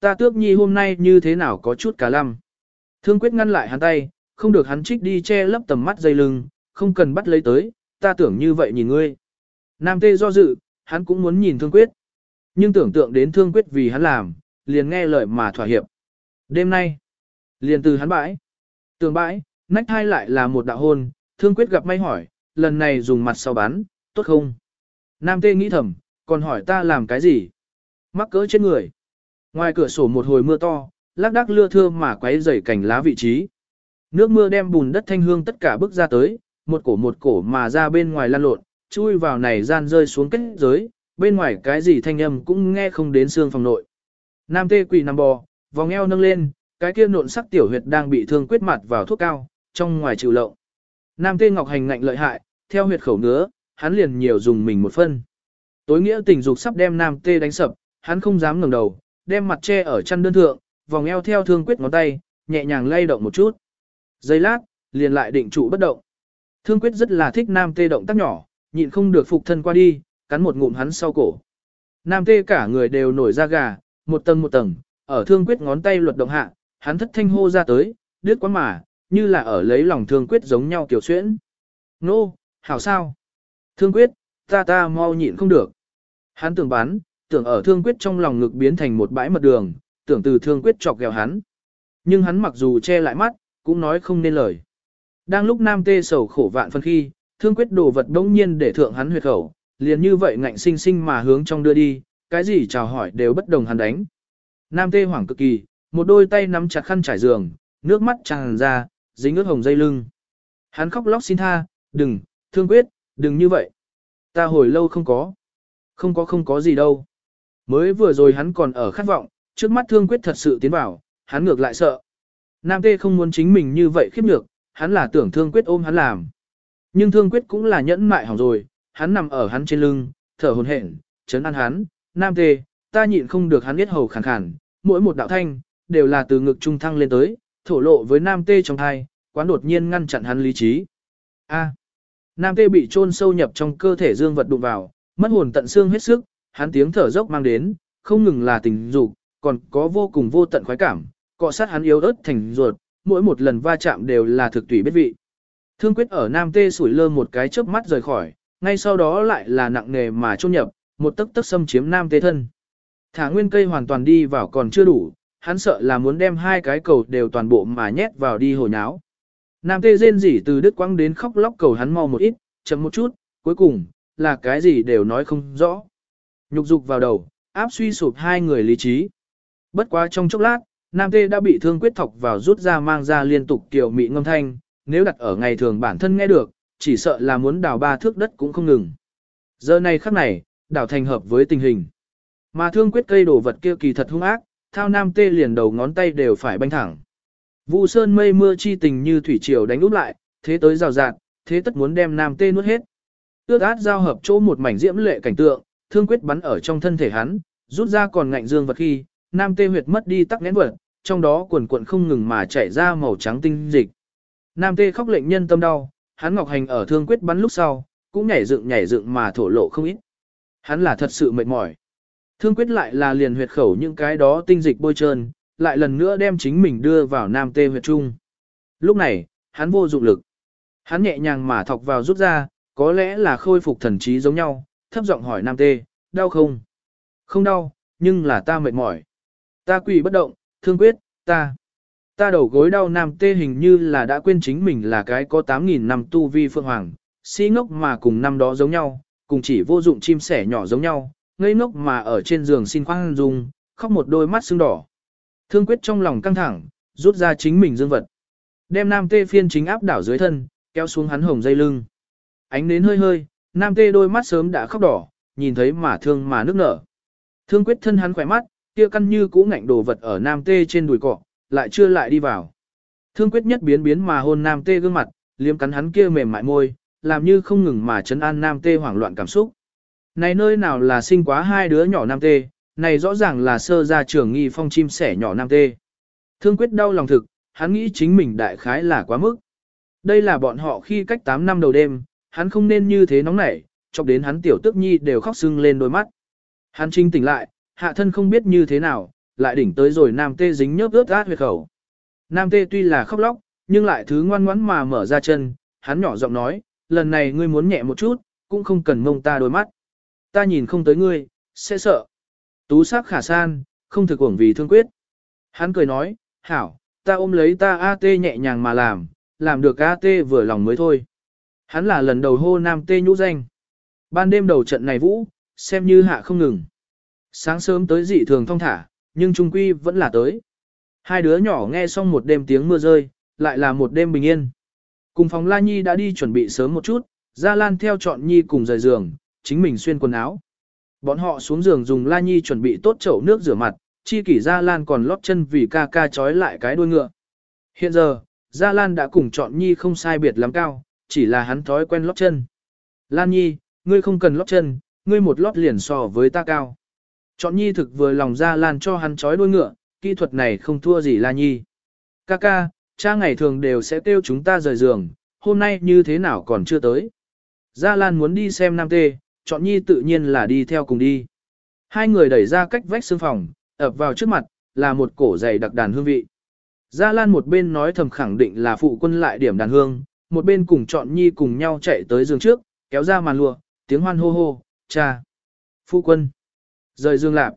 Ta tước nhi hôm nay như thế nào có chút cả lăm. Thương quyết ngăn lại hắn tay, không được hắn trích đi che lấp tầm mắt dây lưng, không cần bắt lấy tới, ta tưởng như vậy nhìn ngươi. Nam tê do dự, hắn cũng muốn nhìn thương quyết. Nhưng tưởng tượng đến thương quyết vì hắn làm, liền nghe lời mà thỏa hiệp. Đêm nay, liền từ hắn bãi. Tường bãi, nách hai lại là một đạo hôn, thương quyết gặp may hỏi, lần này dùng mặt sau bắn, tốt không? Nam tê nghĩ thầm, còn hỏi ta làm cái gì? Mắc cỡ trên người. Ngoài cửa sổ một hồi mưa to, lác đác lưa thưa mà quấy rầy cảnh lá vị trí. Nước mưa đem bùn đất thanh hương tất cả bước ra tới, một cổ một cổ mà ra bên ngoài lan lộn, chui vào này gian rơi xuống kết giới, bên ngoài cái gì thanh âm cũng nghe không đến xương phòng nội. Nam tê quỳ nằm bò, vòng eo nâng lên, cái kia nộn sắc tiểu huyệt đang bị thương quyết mặt vào thuốc cao, trong ngoài chịu lộng. Nam tê ngọc hành ngạnh lợi hại, theo huyệt khẩu ngứa, hắn liền nhiều dùng mình một phân. Tối nghĩa tình dục sắp đem nam tê đánh sập, hắn không dám ngẩng đầu, đem mặt che ở chân đơn thượng, vòng eo theo thương quyết ngón tay, nhẹ nhàng lay động một chút. Giây lát, liền lại định trụ bất động. Thương quyết rất là thích nam tê động tác nhỏ, nhịn không được phục thân qua đi, cắn một ngụm hắn sau cổ. Nam tê cả người đều nổi da gà, một tầng một tầng, ở thương quyết ngón tay luật động hạ, hắn thất thanh hô ra tới, đứt quá mà, như là ở lấy lòng thương quyết giống nhau kiểu xuyễn. Nô, hảo sao? Thương quyết, ta ta mau nhịn không được. Hắn tưởng bán tưởng ở thương quyết trong lòng ngực biến thành một bãi mật đường, tưởng từ thương quyết chọc ghẹo hắn. Nhưng hắn mặc dù che lại mắt, cũng nói không nên lời. Đang lúc nam tê sầu khổ vạn phân khi, thương quyết đồ vật đông nhiên để thượng hắn huyệt khẩu, liền như vậy ngạnh sinh sinh mà hướng trong đưa đi, cái gì chào hỏi đều bất đồng hắn đánh. Nam tê hoảng cực kỳ, một đôi tay nắm chặt khăn trải giường, nước mắt tràn ra, dính ướt hồng dây lưng. Hắn khóc lóc xin tha, đừng, thương quyết, đừng như vậy. Ta hồi lâu không có. Không có không có gì đâu. Mới vừa rồi hắn còn ở khát vọng, trước mắt thương quyết thật sự tiến vào, hắn ngược lại sợ. Nam tê không muốn chính mình như vậy khiếp nhược, hắn là tưởng thương quyết ôm hắn làm. Nhưng thương quyết cũng là nhẫn mại hỏng rồi, hắn nằm ở hắn trên lưng, thở hồn hển, chấn an hắn, nam tê, ta nhịn không được hắn biết hầu khàn khàn, mỗi một đạo thanh, đều là từ ngực trung thăng lên tới, thổ lộ với nam tê trong thai, quán đột nhiên ngăn chặn hắn lý trí. A. nam tê bị chôn sâu nhập trong cơ thể dương vật đụng vào, mất hồn tận xương hết sức, hắn tiếng thở dốc mang đến, không ngừng là tình dục, còn có vô cùng vô tận khoái cảm, cọ sát hắn yếu ớt thành ruột, mỗi một lần va chạm đều là thực tùy biết vị. Thương quyết ở Nam Tê sủi lơ một cái chớp mắt rời khỏi, ngay sau đó lại là nặng nề mà chôn nhập, một tấc tấc xâm chiếm Nam Tê thân. Thả nguyên cây hoàn toàn đi vào còn chưa đủ, hắn sợ là muốn đem hai cái cầu đều toàn bộ mà nhét vào đi hồi nháo. Nam Tê rên rỉ từ đứt quăng đến khóc lóc cầu hắn mau một ít, chậm một chút, cuối cùng, là cái gì đều nói không rõ. Nhục dục vào đầu, áp suy sụp hai người lý trí. Bất quá trong chốc lát, Nam Tê đã bị thương quyết thọc vào rút ra mang ra liên tục kiểu mị ngâm thanh, nếu đặt ở ngày thường bản thân nghe được, chỉ sợ là muốn đào ba thước đất cũng không ngừng. Giờ này khắc này, đào thành hợp với tình hình. Mà thương quyết cây đồ vật kia kỳ thật hung ác, thao Nam Tê liền đầu ngón tay đều phải banh thẳng. Vu sơn mây mưa chi tình như thủy triều đánh úp lại, thế tới rào rạt, thế tất muốn đem Nam Tê nuốt hết. Ước át giao hợp chỗ một mảnh diễm lệ cảnh tượng, thương quyết bắn ở trong thân thể hắn, rút ra còn ngạnh dương vật khi, nam tê huyệt mất đi tắc nghẽn vật, trong đó quần cuộn không ngừng mà chảy ra màu trắng tinh dịch. Nam tê khóc lệnh nhân tâm đau, hắn ngọc hành ở thương quyết bắn lúc sau, cũng nhảy dựng nhảy dựng mà thổ lộ không ít. Hắn là thật sự mệt mỏi. Thương quyết lại là liền huyệt khẩu những cái đó tinh dịch bôi trơn, lại lần nữa đem chính mình đưa vào nam tê huyệt trung. Lúc này, hắn vô dụng lực. Hắn nhẹ nhàng mà thọc vào rút ra, có lẽ là khôi phục thần trí giống nhau, thấp giọng hỏi nam tê, đau không? Không đau, nhưng là ta mệt mỏi. Ta quỳ bất động, thương quyết, ta. Ta đầu gối đau nam tê hình như là đã quên chính mình là cái có 8.000 năm tu vi phượng hoàng, si ngốc mà cùng năm đó giống nhau, cùng chỉ vô dụng chim sẻ nhỏ giống nhau, ngây ngốc mà ở trên giường xin khoan dung, khóc một đôi mắt sưng đỏ. Thương quyết trong lòng căng thẳng, rút ra chính mình dương vật. Đem nam tê phiên chính áp đảo dưới thân, kéo xuống hắn hồng dây lưng. Ánh nến hơi hơi, nam tê đôi mắt sớm đã khóc đỏ, nhìn thấy mà thương mà nước nở. Thương quyết thân hắn khỏe mắt, kia căn như cũ ngạnh đồ vật ở nam tê trên đùi cọ, lại chưa lại đi vào. Thương quyết nhất biến biến mà hôn nam tê gương mặt, liếm cắn hắn kia mềm mại môi, làm như không ngừng mà chấn an nam tê hoảng loạn cảm xúc. Này nơi nào là sinh quá hai đứa nhỏ nam tê, này rõ ràng là sơ ra trưởng nghi phong chim sẻ nhỏ nam tê. Thương quyết đau lòng thực, hắn nghĩ chính mình đại khái là quá mức. Đây là bọn họ khi cách 8 năm đầu đêm, hắn không nên như thế nóng nảy, chọc đến hắn tiểu tức nhi đều khóc sưng lên đôi mắt. Hắn trinh tỉnh lại, hạ thân không biết như thế nào, lại đỉnh tới rồi nam tê dính nhớp ướt át huyệt khẩu. Nam tê tuy là khóc lóc, nhưng lại thứ ngoan ngoãn mà mở ra chân, hắn nhỏ giọng nói, lần này ngươi muốn nhẹ một chút, cũng không cần mông ta đôi mắt. Ta nhìn không tới ngươi, sẽ sợ. Tú sắc khả san, không thực uổng vì thương quyết. Hắn cười nói, hảo, ta ôm lấy ta a Tê nhẹ nhàng mà làm, làm được a Tê vừa lòng mới thôi. Hắn là lần đầu hô nam tê nhũ danh. Ban đêm đầu trận này vũ, xem như hạ không ngừng. Sáng sớm tới dị thường thong thả, nhưng trung quy vẫn là tới. Hai đứa nhỏ nghe xong một đêm tiếng mưa rơi, lại là một đêm bình yên. Cùng phòng La Nhi đã đi chuẩn bị sớm một chút, Gia Lan theo chọn Nhi cùng rời giường, chính mình xuyên quần áo. Bọn họ xuống giường dùng La Nhi chuẩn bị tốt chậu nước rửa mặt, chi kỷ Gia Lan còn lót chân vì ca ca trói lại cái đuôi ngựa. Hiện giờ, Gia Lan đã cùng chọn Nhi không sai biệt lắm cao, chỉ là hắn thói quen lót chân. Lan Nhi, ngươi không cần lót chân, ngươi một lót liền so với ta cao. Chọn Nhi thực vừa lòng Gia Lan cho hắn trói đuôi ngựa, kỹ thuật này không thua gì La Nhi. Ca ca, cha ngày thường đều sẽ kêu chúng ta rời giường, hôm nay như thế nào còn chưa tới. Gia Lan muốn đi xem Nam Tê, chọn Nhi tự nhiên là đi theo cùng đi. Hai người đẩy ra cách vách xương phòng, ập vào trước mặt, là một cổ dày đặc đàn hương vị. Gia Lan một bên nói thầm khẳng định là phụ quân lại điểm đàn hương, một bên cùng chọn Nhi cùng nhau chạy tới giường trước, kéo ra màn lụa, tiếng hoan hô hô, cha, phụ quân, rời giường lạp.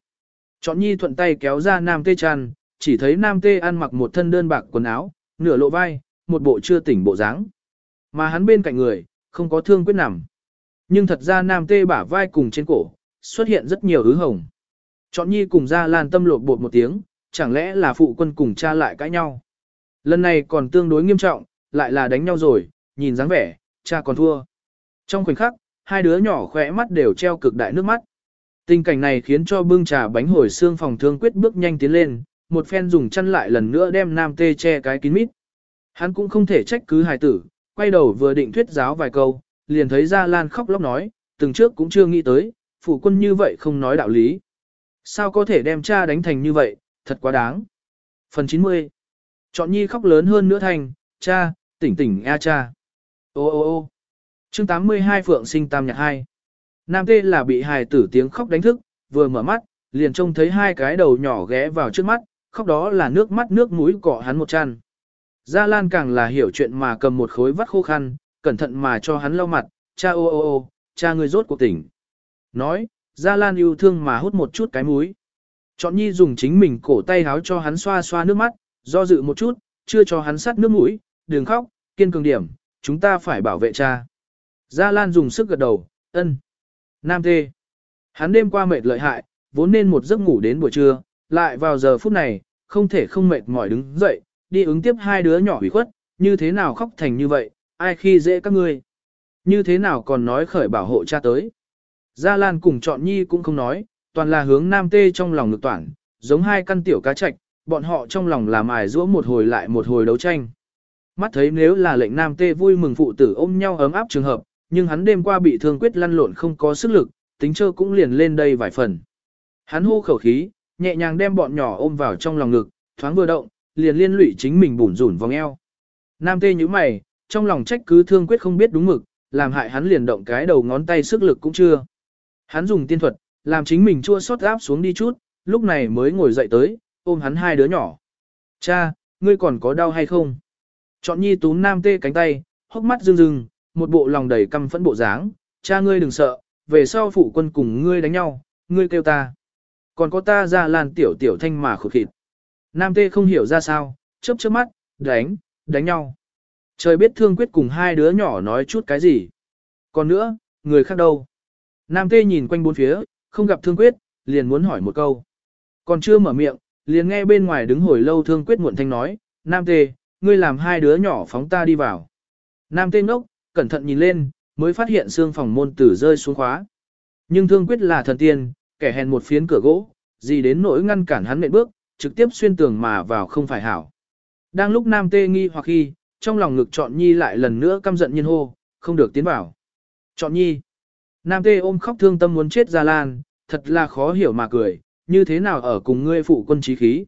Chọn Nhi thuận tay kéo ra Nam Tê tràn chỉ thấy Nam Tê ăn mặc một thân đơn bạc quần áo, nửa lộ vai, một bộ chưa tỉnh bộ dáng. Mà hắn bên cạnh người, không có thương quyết nằm. Nhưng thật ra nam tê bả vai cùng trên cổ, xuất hiện rất nhiều hứ hồng. Chọn nhi cùng ra lan tâm lột bột một tiếng, chẳng lẽ là phụ quân cùng cha lại cãi nhau. Lần này còn tương đối nghiêm trọng, lại là đánh nhau rồi, nhìn dáng vẻ, cha còn thua. Trong khoảnh khắc, hai đứa nhỏ khỏe mắt đều treo cực đại nước mắt. Tình cảnh này khiến cho bưng trà bánh hồi xương phòng thương quyết bước nhanh tiến lên, một phen dùng chăn lại lần nữa đem nam tê che cái kín mít. Hắn cũng không thể trách cứ hài tử, quay đầu vừa định thuyết giáo vài câu, liền thấy Gia Lan khóc lóc nói, từng trước cũng chưa nghĩ tới, phụ quân như vậy không nói đạo lý. Sao có thể đem cha đánh thành như vậy, thật quá đáng. Phần 90 Chọn nhi khóc lớn hơn nữa thành, cha, tỉnh tỉnh a cha. Ô ô ô chương 82 Phượng sinh tam nhạc 2 Nam tê là bị hài tử tiếng khóc đánh thức, vừa mở mắt, liền trông thấy hai cái đầu nhỏ ghé vào trước mắt, khóc đó là nước mắt nước mũi cọ hắn một chăn. Gia Lan càng là hiểu chuyện mà cầm một khối vắt khô khăn, cẩn thận mà cho hắn lau mặt, cha ô ô ô, cha người rốt cuộc tỉnh. Nói, Gia Lan yêu thương mà hút một chút cái mũi. Chọn nhi dùng chính mình cổ tay háo cho hắn xoa xoa nước mắt, do dự một chút, chưa cho hắn sắt nước mũi, đừng khóc, kiên cường điểm, chúng ta phải bảo vệ cha. Gia Lan dùng sức gật đầu, ân. Nam tê. Hắn đêm qua mệt lợi hại, vốn nên một giấc ngủ đến buổi trưa, lại vào giờ phút này, không thể không mệt mỏi đứng dậy, đi ứng tiếp hai đứa nhỏ ủy khuất, như thế nào khóc thành như vậy, ai khi dễ các ngươi. Như thế nào còn nói khởi bảo hộ cha tới. Gia Lan cùng chọn nhi cũng không nói, toàn là hướng nam tê trong lòng ngực toàn, giống hai căn tiểu cá trạch, bọn họ trong lòng làm ải giữa một hồi lại một hồi đấu tranh. Mắt thấy nếu là lệnh nam tê vui mừng phụ tử ôm nhau ấm áp trường hợp, nhưng hắn đêm qua bị thương quyết lăn lộn không có sức lực, tính chơ cũng liền lên đây vài phần. Hắn hô khẩu khí, nhẹ nhàng đem bọn nhỏ ôm vào trong lòng ngực, thoáng vừa động, liền liên lụy chính mình bủn rủn vòng eo. Nam tê như mày, trong lòng trách cứ thương quyết không biết đúng mực, làm hại hắn liền động cái đầu ngón tay sức lực cũng chưa. Hắn dùng tiên thuật, làm chính mình chua xót áp xuống đi chút, lúc này mới ngồi dậy tới, ôm hắn hai đứa nhỏ. Cha, ngươi còn có đau hay không? Chọn nhi túm nam tê cánh tay, hốc mắt rưng rưng, một bộ lòng đầy căm phẫn bộ dáng. Cha ngươi đừng sợ, về sau phụ quân cùng ngươi đánh nhau, ngươi kêu ta. Còn có ta ra làn tiểu tiểu thanh mà khụt khịt. Nam tê không hiểu ra sao, chớp chớp mắt, đánh, đánh nhau. Trời biết thương quyết cùng hai đứa nhỏ nói chút cái gì. Còn nữa, người khác đâu? Nam tê nhìn quanh bốn phía, không gặp thương quyết, liền muốn hỏi một câu. Còn chưa mở miệng, liền nghe bên ngoài đứng hồi lâu thương quyết muộn thanh nói, Nam tê, ngươi làm hai đứa nhỏ phóng ta đi vào. Nam tê ngốc, cẩn thận nhìn lên, mới phát hiện xương phòng môn tử rơi xuống khóa. Nhưng thương quyết là thần tiên, kẻ hèn một phiến cửa gỗ, gì đến nỗi ngăn cản hắn nện bước, trực tiếp xuyên tường mà vào không phải hảo. Đang lúc Nam Tê nghi hoặc khi, trong lòng ngực chọn Nhi lại lần nữa căm giận nhiên hô, không được tiến vào. Chọn Nhi. Nam Tê ôm khóc thương tâm muốn chết ra Lan, thật là khó hiểu mà cười, như thế nào ở cùng ngươi phụ quân trí khí.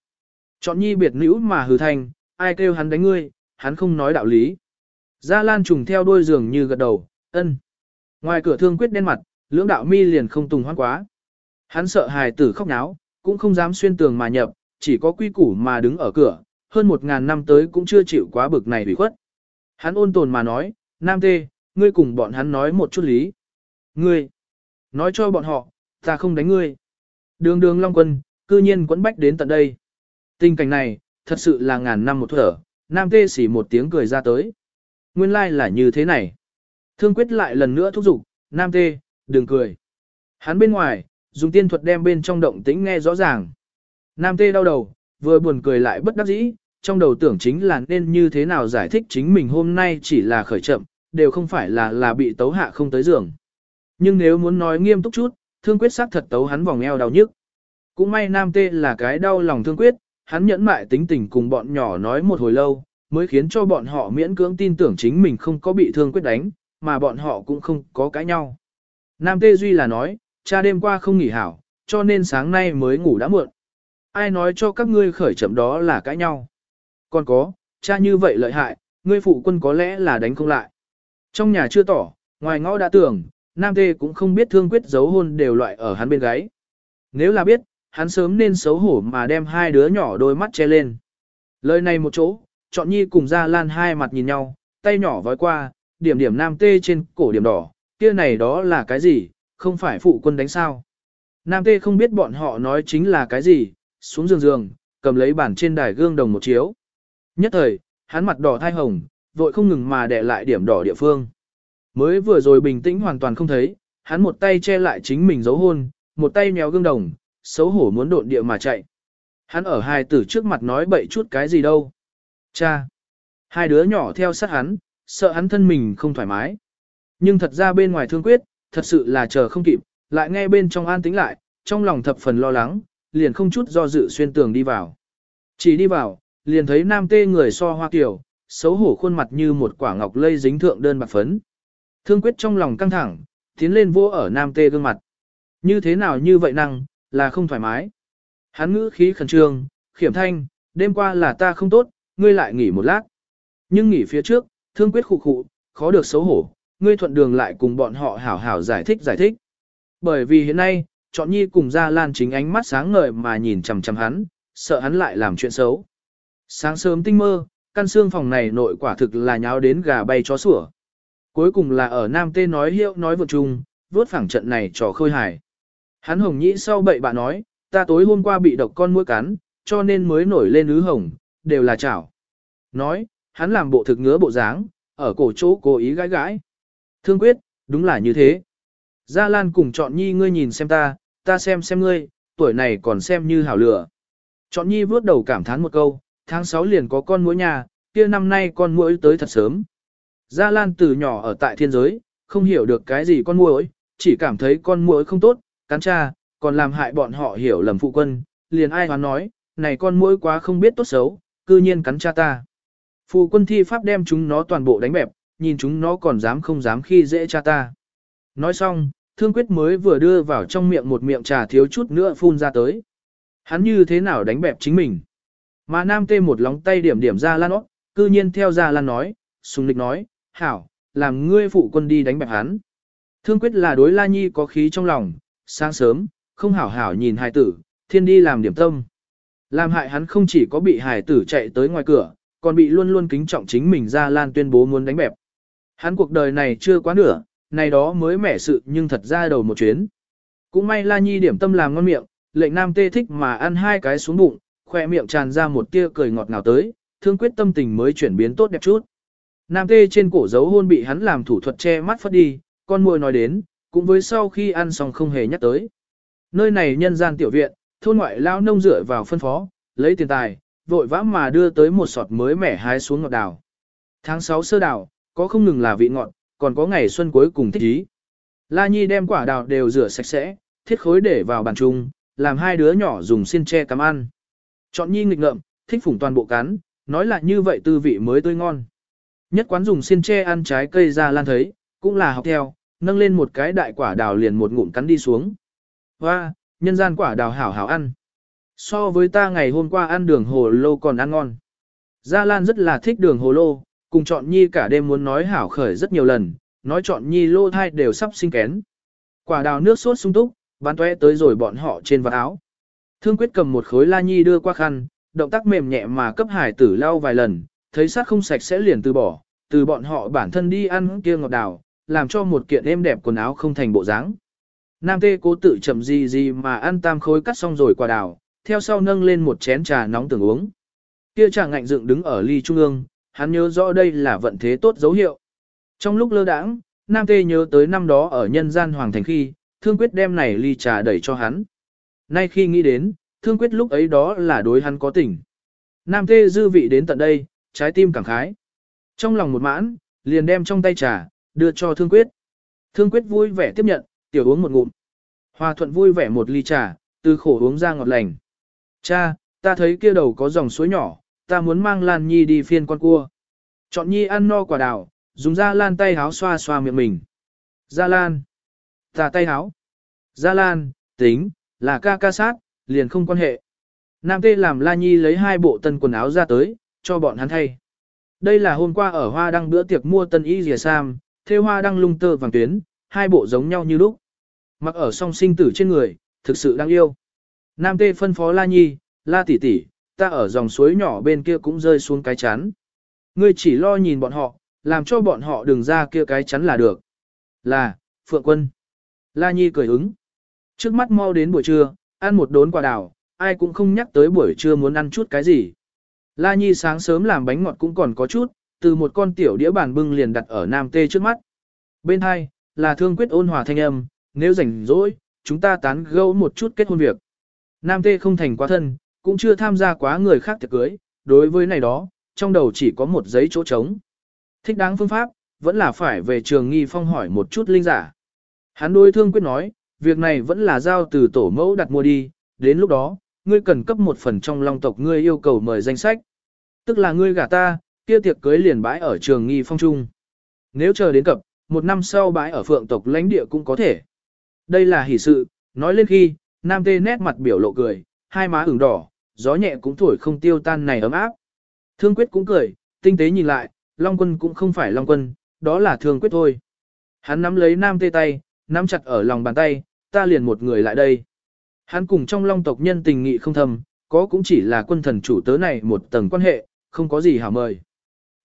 Chọn Nhi biệt nữ mà hừ thanh, ai kêu hắn đánh ngươi, hắn không nói đạo lý. Gia Lan trùng theo đôi giường như gật đầu, ân. Ngoài cửa thương quyết đen mặt, lưỡng đạo mi liền không tùng hoan quá. Hắn sợ hài tử khóc náo, cũng không dám xuyên tường mà nhập, chỉ có quy củ mà đứng ở cửa, hơn một ngàn năm tới cũng chưa chịu quá bực này ủy khuất. Hắn ôn tồn mà nói, Nam Tê, ngươi cùng bọn hắn nói một chút lý. Ngươi, nói cho bọn họ, ta không đánh ngươi. Đường đường Long Quân, cư nhiên quẫn bách đến tận đây. Tình cảnh này, thật sự là ngàn năm một thở, Nam Tê xỉ một tiếng cười ra tới. Nguyên lai like là như thế này. Thương quyết lại lần nữa thúc giục, Nam Tê, đừng cười. Hắn bên ngoài, dùng tiên thuật đem bên trong động tĩnh nghe rõ ràng. Nam Tê đau đầu, vừa buồn cười lại bất đắc dĩ, trong đầu tưởng chính là nên như thế nào giải thích chính mình hôm nay chỉ là khởi chậm, đều không phải là là bị tấu hạ không tới giường. Nhưng nếu muốn nói nghiêm túc chút, thương quyết xác thật tấu hắn vòng eo đau nhức. Cũng may Nam Tê là cái đau lòng thương quyết, hắn nhẫn mại tính tình cùng bọn nhỏ nói một hồi lâu, mới khiến cho bọn họ miễn cưỡng tin tưởng chính mình không có bị thương quyết đánh, mà bọn họ cũng không có cãi nhau. Nam Tê Duy là nói, cha đêm qua không nghỉ hảo, cho nên sáng nay mới ngủ đã muộn. Ai nói cho các ngươi khởi chậm đó là cãi nhau. Còn có, cha như vậy lợi hại, ngươi phụ quân có lẽ là đánh không lại. Trong nhà chưa tỏ, ngoài ngõ đã tưởng, Nam Tê cũng không biết thương quyết giấu hôn đều loại ở hắn bên gáy. Nếu là biết, hắn sớm nên xấu hổ mà đem hai đứa nhỏ đôi mắt che lên. Lời này một chỗ, chọn nhi cùng ra lan hai mặt nhìn nhau, tay nhỏ vói qua, điểm điểm Nam Tê trên cổ điểm đỏ, kia này đó là cái gì, không phải phụ quân đánh sao. Nam Tê không biết bọn họ nói chính là cái gì, xuống giường giường, cầm lấy bản trên đài gương đồng một chiếu. Nhất thời, hắn mặt đỏ thai hồng, vội không ngừng mà đè lại điểm đỏ địa phương. Mới vừa rồi bình tĩnh hoàn toàn không thấy, hắn một tay che lại chính mình giấu hôn, một tay méo gương đồng, xấu hổ muốn độn địa mà chạy. Hắn ở hai tử trước mặt nói bậy chút cái gì đâu. Cha! Hai đứa nhỏ theo sát hắn, sợ hắn thân mình không thoải mái. Nhưng thật ra bên ngoài thương quyết, thật sự là chờ không kịp, lại nghe bên trong an tĩnh lại, trong lòng thập phần lo lắng, liền không chút do dự xuyên tường đi vào. Chỉ đi vào, liền thấy nam tê người so hoa kiểu, xấu hổ khuôn mặt như một quả ngọc lây dính thượng đơn bạc phấn. Thương quyết trong lòng căng thẳng, tiến lên vô ở nam tê gương mặt. Như thế nào như vậy năng, là không thoải mái. Hắn ngữ khí khẩn trương, khiểm thanh, đêm qua là ta không tốt, ngươi lại nghỉ một lát. Nhưng nghỉ phía trước, thương quyết khụ khụ, khó được xấu hổ, ngươi thuận đường lại cùng bọn họ hảo hảo giải thích giải thích. Bởi vì hiện nay, chọn nhi cùng ra lan chính ánh mắt sáng ngời mà nhìn chằm chằm hắn, sợ hắn lại làm chuyện xấu. Sáng sớm tinh mơ, căn xương phòng này nội quả thực là nháo đến gà bay chó sủa. Cuối cùng là ở Nam Tê nói hiệu nói vượt chung, vốt phẳng trận này trò khơi hài. Hắn hồng nhĩ sau bậy bạ nói, ta tối hôm qua bị độc con mũi cắn, cho nên mới nổi lên ứ hồng, đều là chảo. Nói, hắn làm bộ thực ngứa bộ dáng, ở cổ chỗ cố ý gãi gãi. Thương quyết, đúng là như thế. Gia Lan cùng chọn nhi ngươi nhìn xem ta, ta xem xem ngươi, tuổi này còn xem như hảo lửa. Chọn nhi vướt đầu cảm thán một câu, tháng 6 liền có con mũi nhà, kia năm nay con mũi tới thật sớm. Gia Lan từ nhỏ ở tại thiên giới, không hiểu được cái gì con muỗi, chỉ cảm thấy con muỗi không tốt, cắn cha, còn làm hại bọn họ hiểu lầm phụ quân, liền ai hoán nói, này con muỗi quá không biết tốt xấu, cư nhiên cắn cha ta. Phụ quân thi pháp đem chúng nó toàn bộ đánh bẹp, nhìn chúng nó còn dám không dám khi dễ cha ta. Nói xong, thương quyết mới vừa đưa vào trong miệng một miệng trà thiếu chút nữa phun ra tới. Hắn như thế nào đánh bẹp chính mình. Mà nam tê một lóng tay điểm điểm ra lan ốc, cư nhiên theo ra lan nói, sùng lịch nói, hảo, làm ngươi phụ quân đi đánh bẹp hắn. Thương quyết là đối La Nhi có khí trong lòng, sáng sớm, không hảo hảo nhìn hài tử, thiên đi làm điểm tâm. Làm hại hắn không chỉ có bị hài tử chạy tới ngoài cửa, còn bị luôn luôn kính trọng chính mình ra lan tuyên bố muốn đánh bẹp. Hắn cuộc đời này chưa quá nửa, này đó mới mẻ sự nhưng thật ra đầu một chuyến. Cũng may La Nhi điểm tâm làm ngon miệng, lệnh nam tê thích mà ăn hai cái xuống bụng, khoe miệng tràn ra một tia cười ngọt ngào tới, thương quyết tâm tình mới chuyển biến tốt đẹp chút. Nam tê trên cổ dấu hôn bị hắn làm thủ thuật che mắt phất đi, con muội nói đến, cũng với sau khi ăn xong không hề nhắc tới. Nơi này nhân gian tiểu viện, thôn ngoại lao nông dựa vào phân phó, lấy tiền tài, vội vã mà đưa tới một sọt mới mẻ hái xuống ngọt đào. Tháng 6 sơ đào, có không ngừng là vị ngọt, còn có ngày xuân cuối cùng thích ý. La Nhi đem quả đào đều rửa sạch sẽ, thiết khối để vào bàn chung, làm hai đứa nhỏ dùng xiên tre cắm ăn. Chọn Nhi nghịch ngợm, thích phủng toàn bộ cắn, nói là như vậy tư vị mới tươi ngon. Nhất quán dùng xiên tre ăn trái cây ra lan thấy, cũng là học theo, nâng lên một cái đại quả đào liền một ngụm cắn đi xuống. Hoa, nhân gian quả đào hảo hảo ăn. So với ta ngày hôm qua ăn đường hồ lô còn ăn ngon. Gia Lan rất là thích đường hồ lô, cùng chọn nhi cả đêm muốn nói hảo khởi rất nhiều lần, nói chọn nhi lô thai đều sắp sinh kén. Quả đào nước sốt sung túc, bán toe tới rồi bọn họ trên vạt áo. Thương quyết cầm một khối la nhi đưa qua khăn, động tác mềm nhẹ mà cấp hải tử lau vài lần, thấy sát không sạch sẽ liền từ bỏ, từ bọn họ bản thân đi ăn kia ngọt đào, làm cho một kiện êm đẹp quần áo không thành bộ dáng. Nam tê cố tự chậm gì gì mà ăn tam khối cắt xong rồi quả đào, theo sau nâng lên một chén trà nóng tưởng uống. Kia trà ngạnh dựng đứng ở ly trung ương, hắn nhớ rõ đây là vận thế tốt dấu hiệu. Trong lúc lơ đãng, Nam Tê nhớ tới năm đó ở nhân gian hoàng thành khi, thương quyết đem này ly trà đẩy cho hắn. Nay khi nghĩ đến, thương quyết lúc ấy đó là đối hắn có tình. Nam Tê dư vị đến tận đây, trái tim cảm khái. Trong lòng một mãn, liền đem trong tay trà, đưa cho thương quyết. Thương quyết vui vẻ tiếp nhận, tiểu uống một ngụm. Hòa thuận vui vẻ một ly trà, từ khổ uống ra ngọt lành. Cha, ta thấy kia đầu có dòng suối nhỏ, ta muốn mang Lan Nhi đi phiên con cua. Chọn Nhi ăn no quả đào, dùng ra lan tay háo xoa xoa miệng mình. Gia Lan. Ta tay háo. Gia Lan, tính, là ca ca sát, liền không quan hệ. Nam Tê làm La Nhi lấy hai bộ tân quần áo ra tới, cho bọn hắn thay. Đây là hôm qua ở Hoa Đăng bữa tiệc mua tân y rìa sam, thêu Hoa Đăng lung tơ vàng tuyến, hai bộ giống nhau như lúc. Mặc ở song sinh tử trên người, thực sự đáng yêu. Nam Tê phân phó La Nhi, La tỷ tỷ, ta ở dòng suối nhỏ bên kia cũng rơi xuống cái chắn. Ngươi chỉ lo nhìn bọn họ, làm cho bọn họ đừng ra kia cái chắn là được. Là, Phượng Quân. La Nhi cười ứng. Trước mắt mau đến buổi trưa, ăn một đốn quả đào, ai cũng không nhắc tới buổi trưa muốn ăn chút cái gì. La Nhi sáng sớm làm bánh ngọt cũng còn có chút, từ một con tiểu đĩa bàn bưng liền đặt ở Nam Tê trước mắt. Bên hai, là thương quyết ôn hòa thanh âm, nếu rảnh rỗi, chúng ta tán gẫu một chút kết hôn việc. Nam Tê không thành quá thân, cũng chưa tham gia quá người khác tiệc cưới, đối với này đó, trong đầu chỉ có một giấy chỗ trống. Thích đáng phương pháp, vẫn là phải về trường nghi phong hỏi một chút linh giả. Hắn đối thương quyết nói, việc này vẫn là giao từ tổ mẫu đặt mua đi, đến lúc đó, ngươi cần cấp một phần trong long tộc ngươi yêu cầu mời danh sách. Tức là ngươi gả ta, kia tiệc cưới liền bãi ở trường nghi phong trung. Nếu chờ đến cập, một năm sau bãi ở phượng tộc lãnh địa cũng có thể. Đây là hỷ sự, nói lên khi, nam tê nét mặt biểu lộ cười, hai má ửng đỏ, gió nhẹ cũng thổi không tiêu tan này ấm áp. Thương quyết cũng cười, tinh tế nhìn lại, Long quân cũng không phải Long quân, đó là thương quyết thôi. Hắn nắm lấy nam tê tay, nắm chặt ở lòng bàn tay, ta liền một người lại đây. Hắn cùng trong long tộc nhân tình nghị không thầm, có cũng chỉ là quân thần chủ tớ này một tầng quan hệ, không có gì hảo mời.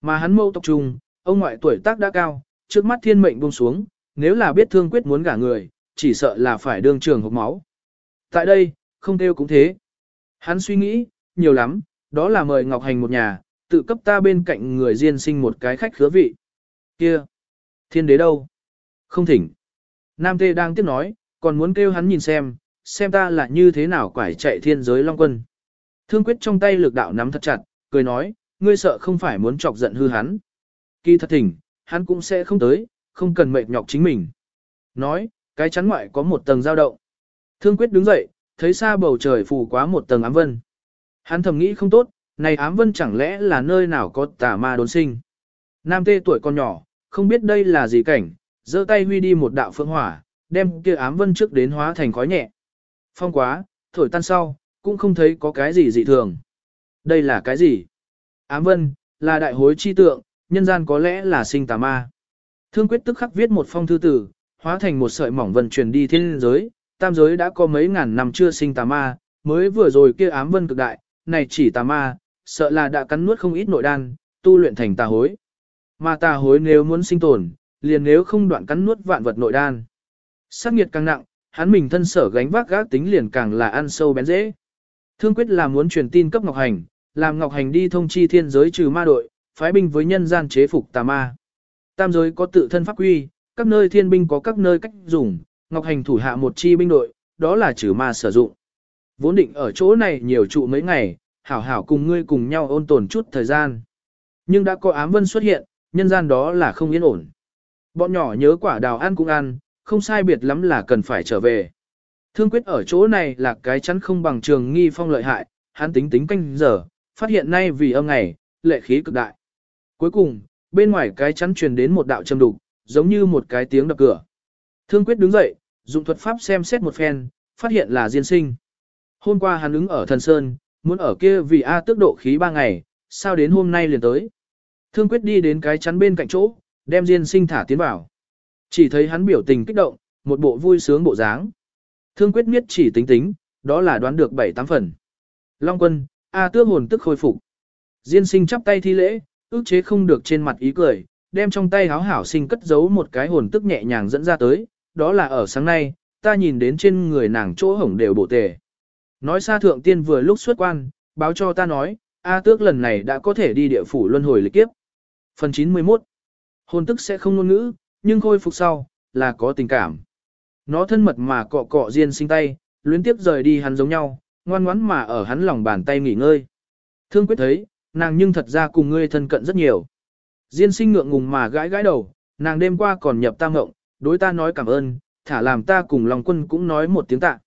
Mà hắn mâu tộc trung, ông ngoại tuổi tác đã cao, trước mắt thiên mệnh buông xuống, nếu là biết thương quyết muốn gả người, chỉ sợ là phải đương trường hộp máu. Tại đây, không theo cũng thế. Hắn suy nghĩ, nhiều lắm, đó là mời Ngọc Hành một nhà, tự cấp ta bên cạnh người riêng sinh một cái khách khứa vị. Kia! Thiên đế đâu? Không thỉnh. Nam Tê đang tiếp nói, còn muốn kêu hắn nhìn xem, xem ta là như thế nào quải chạy thiên giới long quân. Thương quyết trong tay lực đạo nắm thật chặt, cười nói, ngươi sợ không phải muốn chọc giận hư hắn. Kỳ thật thỉnh, hắn cũng sẽ không tới, không cần mệt nhọc chính mình. Nói, cái chắn ngoại có một tầng dao động. Thương quyết đứng dậy, thấy xa bầu trời phủ quá một tầng ám vân. Hắn thầm nghĩ không tốt, này ám vân chẳng lẽ là nơi nào có tà ma đốn sinh. Nam tê tuổi còn nhỏ, không biết đây là gì cảnh, giơ tay huy đi một đạo phượng hỏa, đem kia ám vân trước đến hóa thành khói nhẹ. Phong quá, thổi tan sau, cũng không thấy có cái gì dị thường. Đây là cái gì? Ám vân, là đại hối chi tượng, nhân gian có lẽ là sinh tà ma. Thương quyết tức khắc viết một phong thư tử, hóa thành một sợi mỏng vân truyền đi thiên giới, tam giới đã có mấy ngàn năm chưa sinh tà ma, mới vừa rồi kia ám vân cực đại, này chỉ tà ma, sợ là đã cắn nuốt không ít nội đan, tu luyện thành tà hối. Mà tà hối nếu muốn sinh tồn, liền nếu không đoạn cắn nuốt vạn vật nội đan. Sát nghiệt càng nặng, hắn mình thân sở gánh vác gác tính liền càng là ăn sâu bén dễ. Thương quyết là muốn truyền tin cấp Ngọc Hành, làm Ngọc Hành đi thông chi thiên giới trừ ma đội, phái binh với nhân gian chế phục tà ma. Tam giới có tự thân pháp quy, các nơi thiên binh có các nơi cách dùng, Ngọc Hành thủ hạ một chi binh đội, đó là trừ ma sử dụng. Vốn định ở chỗ này nhiều trụ mấy ngày, hảo hảo cùng ngươi cùng nhau ôn tồn chút thời gian. Nhưng đã có ám vân xuất hiện, nhân gian đó là không yên ổn. Bọn nhỏ nhớ quả đào ăn cũng ăn, không sai biệt lắm là cần phải trở về. Thương quyết ở chỗ này là cái chắn không bằng trường nghi phong lợi hại, hắn tính tính canh giờ, phát hiện nay vì âm ngày, lệ khí cực đại. Cuối cùng, bên ngoài cái chắn truyền đến một đạo châm đục, giống như một cái tiếng đập cửa. Thương quyết đứng dậy, dùng thuật pháp xem xét một phen, phát hiện là diên sinh. Hôm qua hắn ứng ở thần sơn, muốn ở kia vì A tước độ khí ba ngày, sao đến hôm nay liền tới. Thương quyết đi đến cái chắn bên cạnh chỗ, đem diên sinh thả tiến vào. Chỉ thấy hắn biểu tình kích động, một bộ vui sướng bộ dáng. Thương quyết miết chỉ tính tính, đó là đoán được 7-8 phần. Long quân, A tước hồn tức khôi phục. Diên sinh chắp tay thi lễ, ước chế không được trên mặt ý cười, đem trong tay háo hảo sinh cất giấu một cái hồn tức nhẹ nhàng dẫn ra tới, đó là ở sáng nay, ta nhìn đến trên người nàng chỗ hổng đều bộ tề. Nói xa thượng tiên vừa lúc xuất quan, báo cho ta nói, A tước lần này đã có thể đi địa phủ luân hồi lịch kiếp. Phần 91 Hồn tức sẽ không ngôn ngữ, nhưng khôi phục sau, là có tình cảm. Nó thân mật mà cọ cọ riêng sinh tay, luyến tiếp rời đi hắn giống nhau, ngoan ngoãn mà ở hắn lòng bàn tay nghỉ ngơi. Thương quyết thấy, nàng nhưng thật ra cùng ngươi thân cận rất nhiều. Diên sinh ngượng ngùng mà gãi gãi đầu, nàng đêm qua còn nhập ta ngộng, đối ta nói cảm ơn, thả làm ta cùng lòng quân cũng nói một tiếng tạ.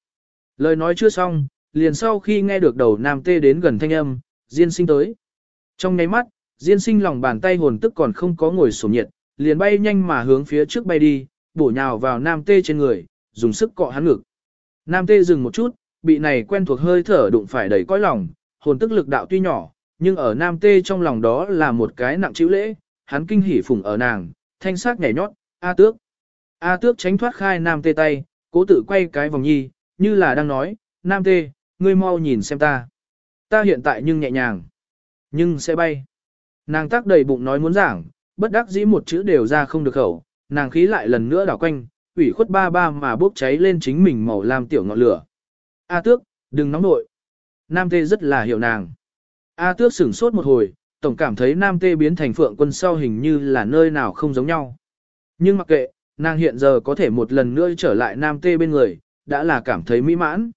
Lời nói chưa xong, liền sau khi nghe được đầu nam tê đến gần thanh âm, Diên sinh tới. Trong nháy mắt, Diên sinh lòng bàn tay hồn tức còn không có ngồi sổ nhiệt, liền bay nhanh mà hướng phía trước bay đi, bổ nhào vào nam tê trên người, dùng sức cọ hắn ngực. Nam tê dừng một chút, bị này quen thuộc hơi thở đụng phải đầy cõi lòng, hồn tức lực đạo tuy nhỏ, nhưng ở nam tê trong lòng đó là một cái nặng chịu lễ, hắn kinh hỉ phùng ở nàng, thanh sắc nhảy nhót, A tước. A tước tránh thoát khai nam tê tay, cố tự quay cái vòng nhi, như là đang nói, nam tê, ngươi mau nhìn xem ta. Ta hiện tại nhưng nhẹ nhàng, nhưng sẽ bay. Nàng tác đầy bụng nói muốn giảng, bất đắc dĩ một chữ đều ra không được khẩu, nàng khí lại lần nữa đảo quanh, ủy khuất ba ba mà bốc cháy lên chính mình màu lam tiểu ngọn lửa. A tước, đừng nóng nội. Nam tê rất là hiểu nàng. A tước sửng sốt một hồi, tổng cảm thấy Nam tê biến thành phượng quân sau hình như là nơi nào không giống nhau. Nhưng mặc kệ, nàng hiện giờ có thể một lần nữa trở lại Nam tê bên người, đã là cảm thấy mỹ mãn.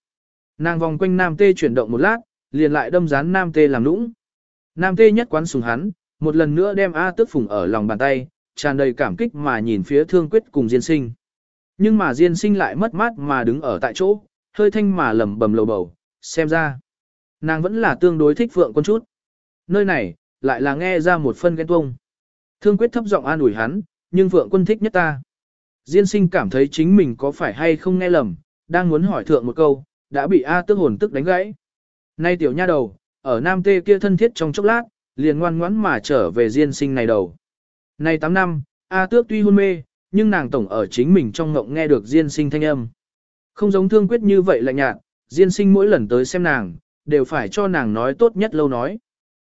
Nàng vòng quanh Nam tê chuyển động một lát, liền lại đâm dán Nam tê làm nũng. Nam tê nhất quán sùng hắn, một lần nữa đem A tước phùng ở lòng bàn tay, tràn đầy cảm kích mà nhìn phía thương quyết cùng Diên sinh. Nhưng mà Diên sinh lại mất mát mà đứng ở tại chỗ, hơi thanh mà lầm bầm lầu bầu, xem ra. Nàng vẫn là tương đối thích Phượng quân chút. Nơi này, lại là nghe ra một phân ghen tuông. Thương quyết thấp giọng an ủi hắn, nhưng Phượng quân thích nhất ta. Diên sinh cảm thấy chính mình có phải hay không nghe lầm, đang muốn hỏi thượng một câu, đã bị A tức hồn tức đánh gãy. Nay tiểu nha đầu, ở Nam Tê kia thân thiết trong chốc lát, liền ngoan ngoãn mà trở về diên sinh này đầu. Nay 8 năm, A tước tuy hôn mê, nhưng nàng tổng ở chính mình trong ngộng nghe được diên sinh thanh âm. Không giống thương quyết như vậy lạnh nhạt, diên sinh mỗi lần tới xem nàng, đều phải cho nàng nói tốt nhất lâu nói.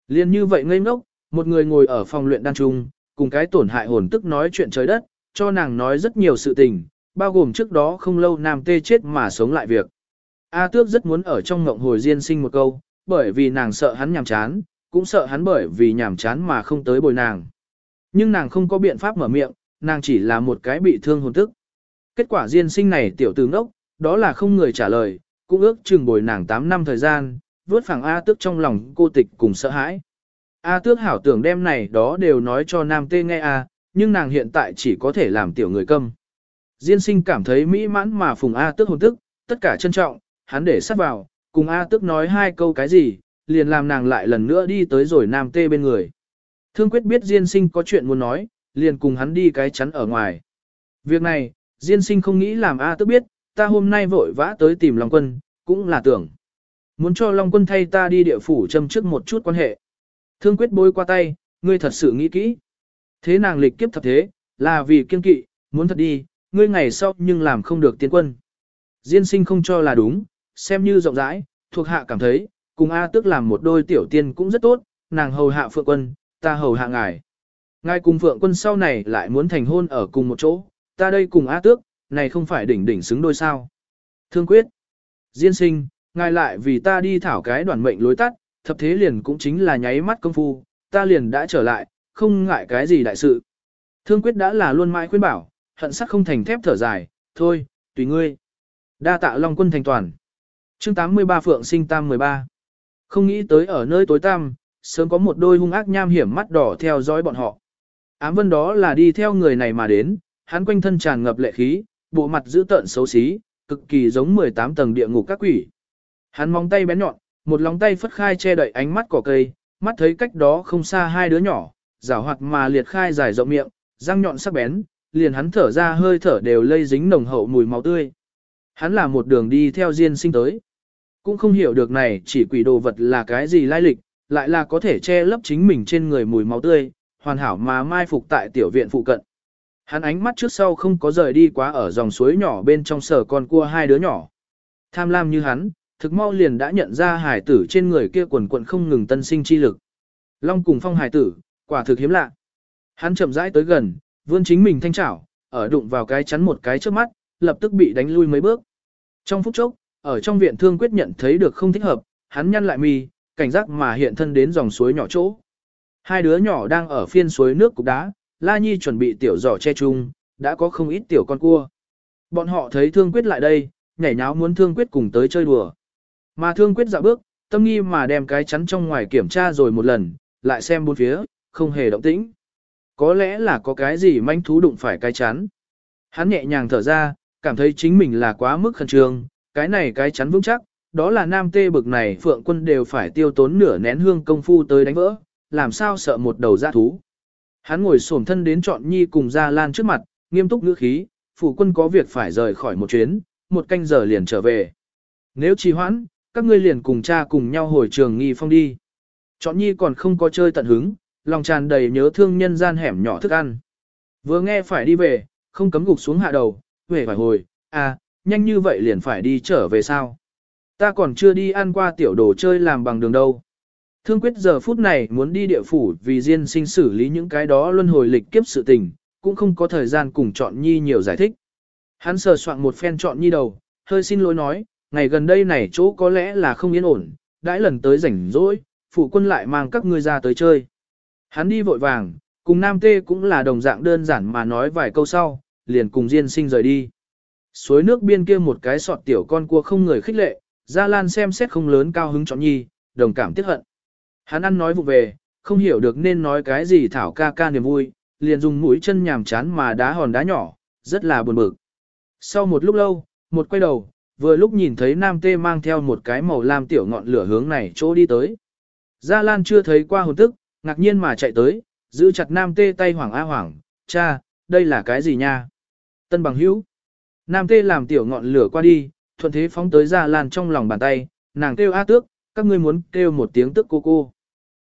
Liên như vậy ngây ngốc, một người ngồi ở phòng luyện đan trung, cùng cái tổn hại hồn tức nói chuyện trời đất, cho nàng nói rất nhiều sự tình, bao gồm trước đó không lâu nam tê chết mà sống lại việc. A tước rất muốn ở trong ngộng hồi diên sinh một câu, bởi vì nàng sợ hắn nhàm chán, cũng sợ hắn bởi vì nhàm chán mà không tới bồi nàng. Nhưng nàng không có biện pháp mở miệng, nàng chỉ là một cái bị thương hồn tức. Kết quả diên sinh này tiểu tử ngốc, đó là không người trả lời, cũng ước chừng bồi nàng 8 năm thời gian, vớt phẳng A tước trong lòng cô tịch cùng sợ hãi. A tước hảo tưởng đem này đó đều nói cho nam tê nghe A, nhưng nàng hiện tại chỉ có thể làm tiểu người câm. Diên sinh cảm thấy mỹ mãn mà phùng A tước hồn tức, tất cả trân trọng, hắn để sát vào, cùng A tước nói hai câu cái gì, liền làm nàng lại lần nữa đi tới rồi nam tê bên người. Thương quyết biết Diên sinh có chuyện muốn nói, liền cùng hắn đi cái chắn ở ngoài. Việc này, Diên sinh không nghĩ làm A tước biết, ta hôm nay vội vã tới tìm Long Quân, cũng là tưởng. Muốn cho Long Quân thay ta đi địa phủ châm trước một chút quan hệ. Thương quyết bôi qua tay, ngươi thật sự nghĩ kỹ. Thế nàng lịch kiếp thật thế, là vì kiên kỵ, muốn thật đi, ngươi ngày sau nhưng làm không được tiến quân. Diên sinh không cho là đúng, xem như rộng rãi, thuộc hạ cảm thấy, cùng A tức làm một đôi tiểu tiên cũng rất tốt, nàng hầu hạ phượng quân, ta hầu hạ ngài. Ngài cùng phượng quân sau này lại muốn thành hôn ở cùng một chỗ, ta đây cùng A tước, này không phải đỉnh đỉnh xứng đôi sao. Thương quyết, diên sinh, ngài lại vì ta đi thảo cái đoàn mệnh lối tắt, thập thế liền cũng chính là nháy mắt công phu, ta liền đã trở lại, không ngại cái gì đại sự. Thương quyết đã là luôn mãi khuyên bảo, hận sắc không thành thép thở dài, thôi, tùy ngươi. Đa tạ Long quân thành toàn. Chương 83 Phượng sinh tam 13. Không nghĩ tới ở nơi tối tăm, sớm có một đôi hung ác nham hiểm mắt đỏ theo dõi bọn họ. Ám vân đó là đi theo người này mà đến, hắn quanh thân tràn ngập lệ khí, bộ mặt dữ tợn xấu xí, cực kỳ giống 18 tầng địa ngục các quỷ. Hắn móng tay bén nhọn, một lòng tay phất khai che đậy ánh mắt cỏ cây, mắt thấy cách đó không xa hai đứa nhỏ, rảo hoạt mà liệt khai dài rộng miệng, răng nhọn sắc bén, liền hắn thở ra hơi thở đều lây dính nồng hậu mùi máu tươi. Hắn là một đường đi theo Diên sinh tới. Cũng không hiểu được này chỉ quỷ đồ vật là cái gì lai lịch, lại là có thể che lấp chính mình trên người mùi máu tươi, hoàn hảo mà mai phục tại tiểu viện phụ cận. Hắn ánh mắt trước sau không có rời đi quá ở dòng suối nhỏ bên trong sở con cua hai đứa nhỏ. Tham lam như hắn, thực mau liền đã nhận ra hải tử trên người kia quần quận không ngừng tân sinh chi lực. Long cùng phong hải tử, quả thực hiếm lạ. Hắn chậm rãi tới gần, vươn chính mình thanh chảo, ở đụng vào cái chắn một cái trước mắt, lập tức bị đánh lui mấy bước. Trong phút chốc, ở trong viện thương quyết nhận thấy được không thích hợp, hắn nhăn lại mi, cảnh giác mà hiện thân đến dòng suối nhỏ chỗ. Hai đứa nhỏ đang ở phiên suối nước cục đá, La Nhi chuẩn bị tiểu giỏ che chung, đã có không ít tiểu con cua. Bọn họ thấy thương quyết lại đây, nhảy nháo muốn thương quyết cùng tới chơi đùa. Mà thương quyết dạo bước, tâm nghi mà đem cái chắn trong ngoài kiểm tra rồi một lần, lại xem bốn phía, không hề động tĩnh. Có lẽ là có cái gì manh thú đụng phải cái chắn. Hắn nhẹ nhàng thở ra, cảm thấy chính mình là quá mức khẩn trương, cái này cái chắn vững chắc, đó là nam tê bực này phượng quân đều phải tiêu tốn nửa nén hương công phu tới đánh vỡ, làm sao sợ một đầu dã thú. Hắn ngồi xổm thân đến chọn nhi cùng gia lan trước mặt, nghiêm túc ngữ khí, phủ quân có việc phải rời khỏi một chuyến, một canh giờ liền trở về. Nếu trì hoãn, các ngươi liền cùng cha cùng nhau hồi trường nghi phong đi. Chọn nhi còn không có chơi tận hứng, lòng tràn đầy nhớ thương nhân gian hẻm nhỏ thức ăn. Vừa nghe phải đi về, không cấm gục xuống hạ đầu, về phải hồi, à, nhanh như vậy liền phải đi trở về sao. Ta còn chưa đi ăn qua tiểu đồ chơi làm bằng đường đâu. Thương quyết giờ phút này muốn đi địa phủ vì Diên sinh xử lý những cái đó luân hồi lịch kiếp sự tình, cũng không có thời gian cùng chọn nhi nhiều giải thích. Hắn sờ soạn một phen chọn nhi đầu, hơi xin lỗi nói, ngày gần đây này chỗ có lẽ là không yên ổn, đãi lần tới rảnh rỗi, phụ quân lại mang các ngươi ra tới chơi. Hắn đi vội vàng, cùng Nam Tê cũng là đồng dạng đơn giản mà nói vài câu sau, liền cùng Diên sinh rời đi. Suối nước biên kia một cái sọt tiểu con cua không người khích lệ, Gia Lan xem xét không lớn cao hứng chọn nhi, đồng cảm tiếc hận. Hắn ăn nói vụ về, không hiểu được nên nói cái gì thảo ca ca niềm vui, liền dùng mũi chân nhàm chán mà đá hòn đá nhỏ, rất là buồn bực. Sau một lúc lâu, một quay đầu, vừa lúc nhìn thấy nam tê mang theo một cái màu lam tiểu ngọn lửa hướng này chỗ đi tới. Gia Lan chưa thấy qua hồn tức, ngạc nhiên mà chạy tới, giữ chặt nam tê tay hoảng a hoảng, cha, đây là cái gì nha? Tân bằng hữu. Nam tê làm tiểu ngọn lửa qua đi, thuận thế phóng tới Gia Lan trong lòng bàn tay, nàng kêu A tước, các ngươi muốn kêu một tiếng tức cô cô.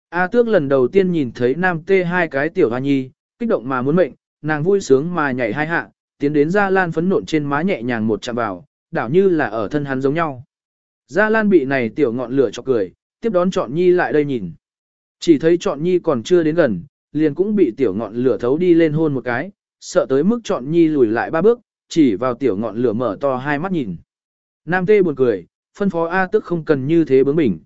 A tước lần đầu tiên nhìn thấy nam tê hai cái tiểu hoa nhi, kích động mà muốn mệnh, nàng vui sướng mà nhảy hai hạ, tiến đến Gia Lan phấn nộn trên má nhẹ nhàng một chạm vào, đảo như là ở thân hắn giống nhau. Gia Lan bị này tiểu ngọn lửa cho cười, tiếp đón chọn nhi lại đây nhìn. Chỉ thấy chọn nhi còn chưa đến gần, liền cũng bị tiểu ngọn lửa thấu đi lên hôn một cái, sợ tới mức chọn nhi lùi lại ba bước, chỉ vào tiểu ngọn lửa mở to hai mắt nhìn. Nam tê buồn cười, phân phó A tức không cần như thế bướng bỉnh.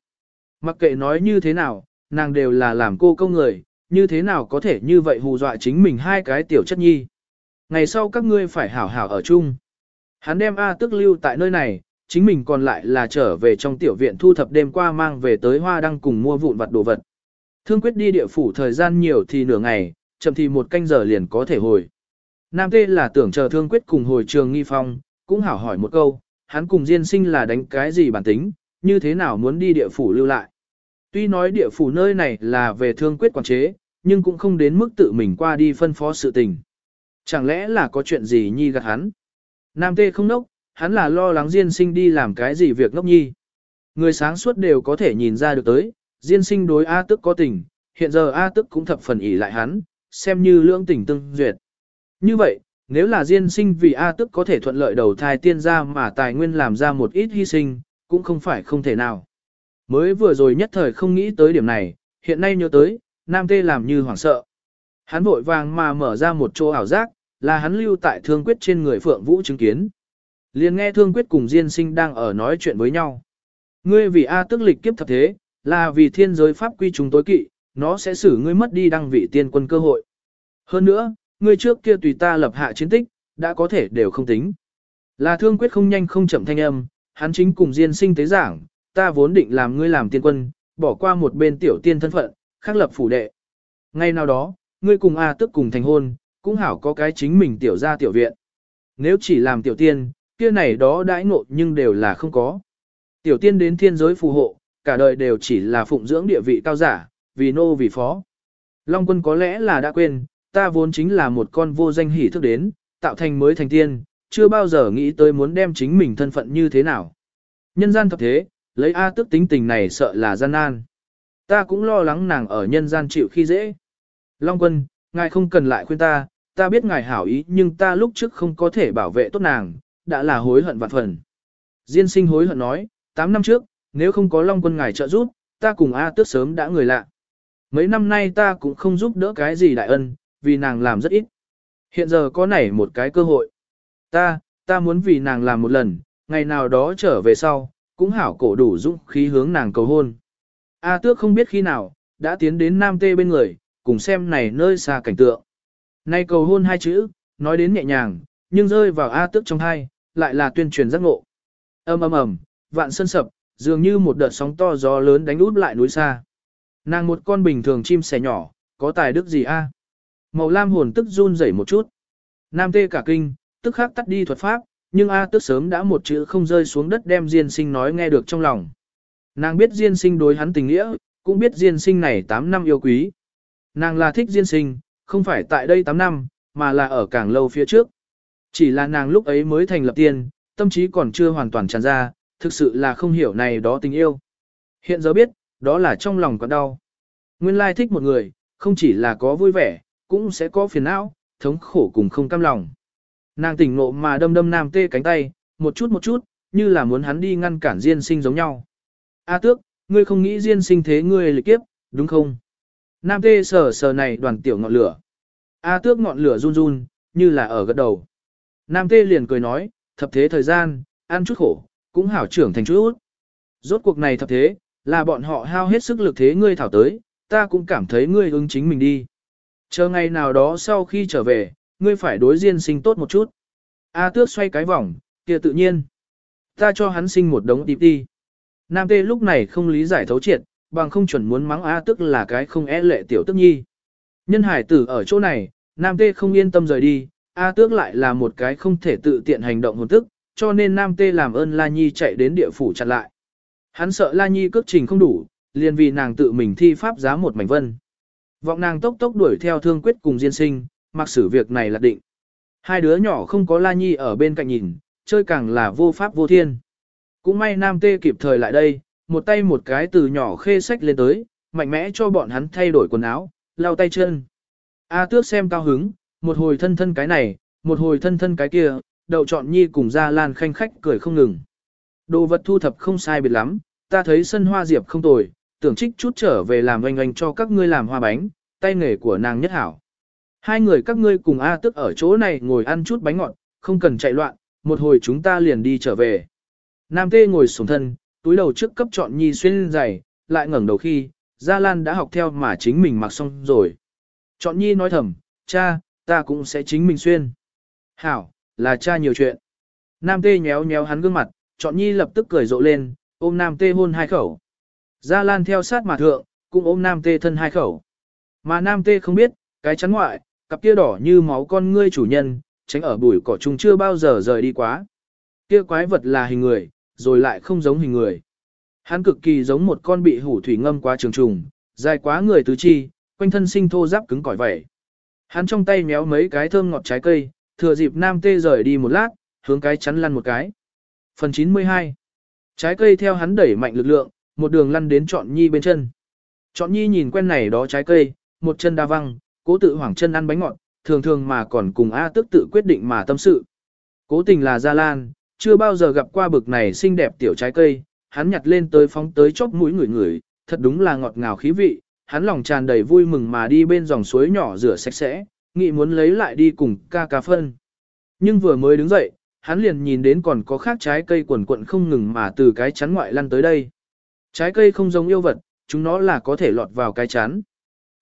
Mặc kệ nói như thế nào, nàng đều là làm cô công người, như thế nào có thể như vậy hù dọa chính mình hai cái tiểu chất nhi. Ngày sau các ngươi phải hảo hảo ở chung. Hắn đem A tức lưu tại nơi này, chính mình còn lại là trở về trong tiểu viện thu thập đêm qua mang về tới hoa đăng cùng mua vụn vặt đồ vật. Thương quyết đi địa phủ thời gian nhiều thì nửa ngày, chậm thì một canh giờ liền có thể hồi. Nam Tê là tưởng chờ thương quyết cùng hồi trường nghi phong, cũng hảo hỏi một câu, hắn cùng Diên sinh là đánh cái gì bản tính, như thế nào muốn đi địa phủ lưu lại. Tuy nói địa phủ nơi này là về thương quyết quản chế, nhưng cũng không đến mức tự mình qua đi phân phó sự tình. Chẳng lẽ là có chuyện gì nhi gạt hắn? Nam tê không nốc, hắn là lo lắng Diên sinh đi làm cái gì việc ngốc nhi. Người sáng suốt đều có thể nhìn ra được tới, Diên sinh đối A tức có tình, hiện giờ A tức cũng thập phần ỷ lại hắn, xem như lưỡng tình tương duyệt. Như vậy, nếu là Diên sinh vì A tức có thể thuận lợi đầu thai tiên ra mà tài nguyên làm ra một ít hy sinh, cũng không phải không thể nào. Mới vừa rồi nhất thời không nghĩ tới điểm này, hiện nay nhớ tới, Nam Tê làm như hoảng sợ. Hắn vội vàng mà mở ra một chỗ ảo giác, là hắn lưu tại thương quyết trên người Phượng Vũ chứng kiến. liền nghe thương quyết cùng Diên sinh đang ở nói chuyện với nhau. Ngươi vì A tức lịch kiếp thập thế, là vì thiên giới pháp quy chúng tối kỵ, nó sẽ xử ngươi mất đi đăng vị tiên quân cơ hội. Hơn nữa, ngươi trước kia tùy ta lập hạ chiến tích, đã có thể đều không tính. Là thương quyết không nhanh không chậm thanh âm, hắn chính cùng Diên sinh tế giảng, ta vốn định làm ngươi làm tiên quân, bỏ qua một bên tiểu tiên thân phận, khắc lập phủ đệ. Ngay nào đó, ngươi cùng A tức cùng thành hôn, cũng hảo có cái chính mình tiểu ra tiểu viện. Nếu chỉ làm tiểu tiên, kia này đó đãi ngộ nhưng đều là không có. Tiểu tiên đến thiên giới phù hộ, cả đời đều chỉ là phụng dưỡng địa vị cao giả, vì nô vì phó. Long quân có lẽ là đã quên, ta vốn chính là một con vô danh hỉ thức đến, tạo thành mới thành tiên, chưa bao giờ nghĩ tới muốn đem chính mình thân phận như thế nào. Nhân gian thập thế, lấy A tức tính tình này sợ là gian nan. Ta cũng lo lắng nàng ở nhân gian chịu khi dễ. Long quân, ngài không cần lại khuyên ta, ta biết ngài hảo ý nhưng ta lúc trước không có thể bảo vệ tốt nàng, đã là hối hận vạn phần. Diên sinh hối hận nói, 8 năm trước, nếu không có Long quân ngài trợ giúp, ta cùng A tước sớm đã người lạ. Mấy năm nay ta cũng không giúp đỡ cái gì đại ân, vì nàng làm rất ít. Hiện giờ có nảy một cái cơ hội. Ta, ta muốn vì nàng làm một lần, ngày nào đó trở về sau, cũng hảo cổ đủ dũng khí hướng nàng cầu hôn. A tước không biết khi nào, đã tiến đến Nam Tê bên người, cùng xem này nơi xa cảnh tượng. Nay cầu hôn hai chữ, nói đến nhẹ nhàng, nhưng rơi vào A tước trong hai, lại là tuyên truyền giác ngộ. ầm ầm ầm, vạn sân sập, dường như một đợt sóng to gió lớn đánh út lại núi xa. Nàng một con bình thường chim sẻ nhỏ, có tài đức gì a? Màu lam hồn tức run rẩy một chút. Nam tê cả kinh, tức khắc tắt đi thuật pháp, nhưng A tức sớm đã một chữ không rơi xuống đất đem Diên sinh nói nghe được trong lòng. Nàng biết Diên sinh đối hắn tình nghĩa, cũng biết Diên sinh này 8 năm yêu quý. Nàng là thích Diên sinh, không phải tại đây 8 năm, mà là ở càng lâu phía trước. Chỉ là nàng lúc ấy mới thành lập tiên, tâm trí còn chưa hoàn toàn tràn ra, thực sự là không hiểu này đó tình yêu. Hiện giờ biết, đó là trong lòng còn đau. Nguyên lai thích một người, không chỉ là có vui vẻ, cũng sẽ có phiền não, thống khổ cùng không cam lòng. Nàng tỉnh ngộ mà đâm đâm nam tê cánh tay, một chút một chút, như là muốn hắn đi ngăn cản Diên sinh giống nhau. A à tước, ngươi không nghĩ Diên sinh thế ngươi lịch kiếp, đúng không? Nam tê sờ sờ này đoàn tiểu ngọn lửa. A à tước ngọn lửa run run, như là ở gật đầu. Nam tê liền cười nói, thập thế thời gian, ăn chút khổ, cũng hảo trưởng thành chút. Rốt cuộc này thập thế, là bọn họ hao hết sức lực thế ngươi thảo tới, ta cũng cảm thấy ngươi ứng chính mình đi. Chờ ngày nào đó sau khi trở về, ngươi phải đối diên sinh tốt một chút. A tước xoay cái vòng, kia tự nhiên. Ta cho hắn sinh một đống tịp đi. Nam tê lúc này không lý giải thấu triệt, bằng không chuẩn muốn mắng A tước là cái không e lệ tiểu tức nhi. Nhân hải tử ở chỗ này, Nam tê không yên tâm rời đi, A tước lại là một cái không thể tự tiện hành động hồn tức, cho nên Nam tê làm ơn La Nhi chạy đến địa phủ chặn lại. Hắn sợ La Nhi cước trình không đủ, liền vì nàng tự mình thi pháp giá một mảnh vân. Vọng nàng tốc tốc đuổi theo thương quyết cùng diên sinh, mặc xử việc này là định. Hai đứa nhỏ không có La Nhi ở bên cạnh nhìn, chơi càng là vô pháp vô thiên. Cũng may Nam Tê kịp thời lại đây, một tay một cái từ nhỏ khê sách lên tới, mạnh mẽ cho bọn hắn thay đổi quần áo, lau tay chân. A tước xem cao hứng, một hồi thân thân cái này, một hồi thân thân cái kia, đậu chọn nhi cùng ra lan khanh khách cười không ngừng. Đồ vật thu thập không sai biệt lắm, ta thấy sân hoa diệp không tồi, tưởng trích chút trở về làm oanh oanh cho các ngươi làm hoa bánh, tay nghề của nàng nhất hảo. Hai người các ngươi cùng A tức ở chỗ này ngồi ăn chút bánh ngọt, không cần chạy loạn, một hồi chúng ta liền đi trở về. Nam tê ngồi xuống thân, túi đầu trước cấp chọn nhi xuyên giày, lại ngẩng đầu khi, Gia Lan đã học theo mà chính mình mặc xong rồi. Chọn nhi nói thầm, cha, ta cũng sẽ chính mình xuyên. Hảo, là cha nhiều chuyện. Nam tê nhéo nhéo hắn gương mặt, chọn nhi lập tức cười rộ lên, ôm nam tê hôn hai khẩu. Gia Lan theo sát mà thượng, cũng ôm nam tê thân hai khẩu. Mà nam tê không biết, cái chắn ngoại, cặp kia đỏ như máu con ngươi chủ nhân, tránh ở bụi cỏ chung chưa bao giờ rời đi quá. Kia quái vật là hình người, rồi lại không giống hình người. Hắn cực kỳ giống một con bị hủ thủy ngâm quá trường trùng, dài quá người tứ chi, quanh thân sinh thô giáp cứng cỏi vậy. Hắn trong tay méo mấy cái thơm ngọt trái cây, thừa dịp nam tê rời đi một lát, hướng cái chắn lăn một cái. Phần 92 Trái cây theo hắn đẩy mạnh lực lượng, một đường lăn đến trọn nhi bên chân. Trọn nhi nhìn quen này đó trái cây, một chân đa văng, cố tự hoảng chân ăn bánh ngọt, thường thường mà còn cùng A tức tự quyết định mà tâm sự. Cố tình là Gia Lan, chưa bao giờ gặp qua bực này xinh đẹp tiểu trái cây, hắn nhặt lên tới phóng tới chóp mũi người người, thật đúng là ngọt ngào khí vị, hắn lòng tràn đầy vui mừng mà đi bên dòng suối nhỏ rửa sạch sẽ, nghĩ muốn lấy lại đi cùng ca ca phân. Nhưng vừa mới đứng dậy, hắn liền nhìn đến còn có khác trái cây quần quận không ngừng mà từ cái chắn ngoại lăn tới đây. Trái cây không giống yêu vật, chúng nó là có thể lọt vào cái chán.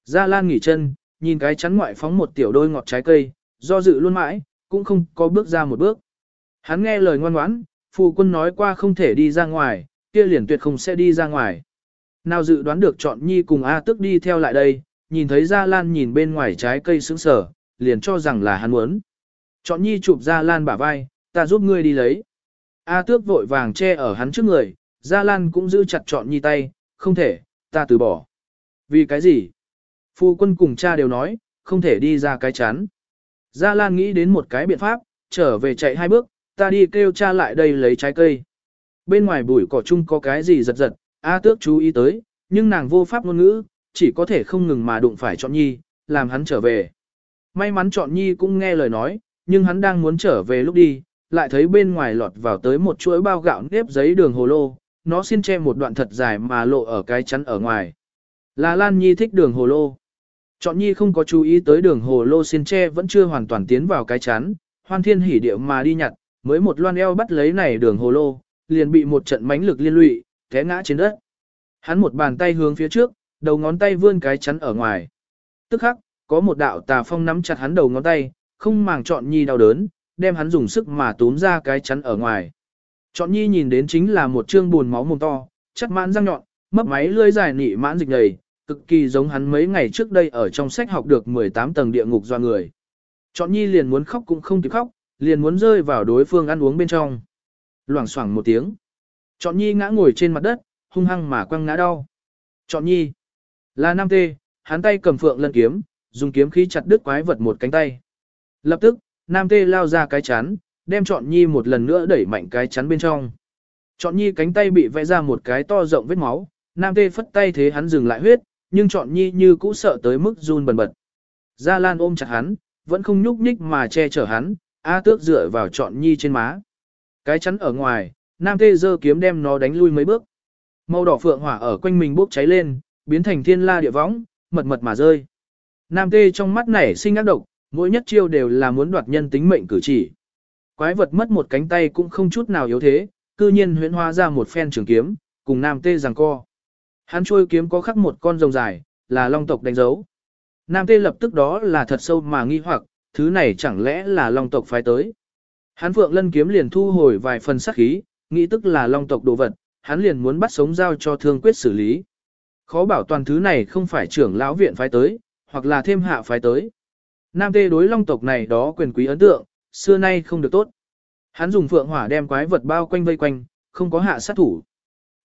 Gia Lan nghỉ chân, nhìn cái chắn ngoại phóng một tiểu đôi ngọt trái cây, do dự luôn mãi, cũng không có bước ra một bước. Hắn nghe lời ngoan ngoãn, phụ quân nói qua không thể đi ra ngoài, kia liền tuyệt không sẽ đi ra ngoài. Nào dự đoán được chọn nhi cùng A tức đi theo lại đây, nhìn thấy Gia Lan nhìn bên ngoài trái cây sững sờ, liền cho rằng là hắn muốn. Chọn nhi chụp Gia Lan bả vai, ta giúp ngươi đi lấy. A tước vội vàng che ở hắn trước người, Gia Lan cũng giữ chặt chọn nhi tay, không thể, ta từ bỏ. Vì cái gì? Phu quân cùng cha đều nói, không thể đi ra cái chán. Gia Lan nghĩ đến một cái biện pháp, trở về chạy hai bước, ta đi kêu cha lại đây lấy trái cây. Bên ngoài bụi cỏ chung có cái gì giật giật, A tước chú ý tới, nhưng nàng vô pháp ngôn ngữ, chỉ có thể không ngừng mà đụng phải chọn nhi, làm hắn trở về. May mắn chọn nhi cũng nghe lời nói, nhưng hắn đang muốn trở về lúc đi, lại thấy bên ngoài lọt vào tới một chuỗi bao gạo nếp giấy đường hồ lô, nó xin che một đoạn thật dài mà lộ ở cái chắn ở ngoài. Là Lan Nhi thích đường hồ lô. Chọn Nhi không có chú ý tới đường hồ lô xin che vẫn chưa hoàn toàn tiến vào cái chắn, hoan thiên hỉ điệu mà đi nhặt, mới một loan eo bắt lấy này đường hồ lô, liền bị một trận mãnh lực liên lụy, té ngã trên đất. Hắn một bàn tay hướng phía trước, đầu ngón tay vươn cái chắn ở ngoài. Tức khắc, có một đạo tà phong nắm chặt hắn đầu ngón tay, không màng chọn nhi đau đớn, đem hắn dùng sức mà túm ra cái chắn ở ngoài. Chọn nhi nhìn đến chính là một trương buồn máu mồm to, chắc mãn răng nhọn, mấp máy lưỡi dài nị mãn dịch đầy, cực kỳ giống hắn mấy ngày trước đây ở trong sách học được 18 tầng địa ngục do người. Chọn nhi liền muốn khóc cũng không kịp khóc, liền muốn rơi vào đối phương ăn uống bên trong. Loảng xoảng một tiếng. Chọn nhi ngã ngồi trên mặt đất, hung hăng mà quăng ngã đau. Chọn nhi. Là nam tê, hắn tay cầm phượng lân kiếm, dùng kiếm khí chặt đứt quái vật một cánh tay. Lập tức, nam tê lao ra cái chán đem chọn nhi một lần nữa đẩy mạnh cái chắn bên trong. Chọn nhi cánh tay bị vẽ ra một cái to rộng vết máu, nam tê phất tay thế hắn dừng lại huyết, nhưng chọn nhi như cũ sợ tới mức run bần bật. Gia Lan ôm chặt hắn, vẫn không nhúc nhích mà che chở hắn, A tước dựa vào chọn nhi trên má. Cái chắn ở ngoài, nam tê giơ kiếm đem nó đánh lui mấy bước. Màu đỏ phượng hỏa ở quanh mình bốc cháy lên, biến thành thiên la địa võng, mật mật mà rơi. Nam tê trong mắt nảy sinh ác độc, mỗi nhất chiêu đều là muốn đoạt nhân tính mệnh cử chỉ. Quái vật mất một cánh tay cũng không chút nào yếu thế, cư nhiên huyễn hóa ra một phen trường kiếm, cùng nam tê giằng co. Hắn trôi kiếm có khắc một con rồng dài, là long tộc đánh dấu. Nam tê lập tức đó là thật sâu mà nghi hoặc, thứ này chẳng lẽ là long tộc phái tới. Hắn phượng lân kiếm liền thu hồi vài phần sắc khí, nghĩ tức là long tộc đồ vật, hắn liền muốn bắt sống giao cho thương quyết xử lý. Khó bảo toàn thứ này không phải trưởng lão viện phái tới, hoặc là thêm hạ phái tới. Nam tê đối long tộc này đó quyền quý ấn tượng, xưa nay không được tốt. Hắn dùng phượng hỏa đem quái vật bao quanh vây quanh, không có hạ sát thủ.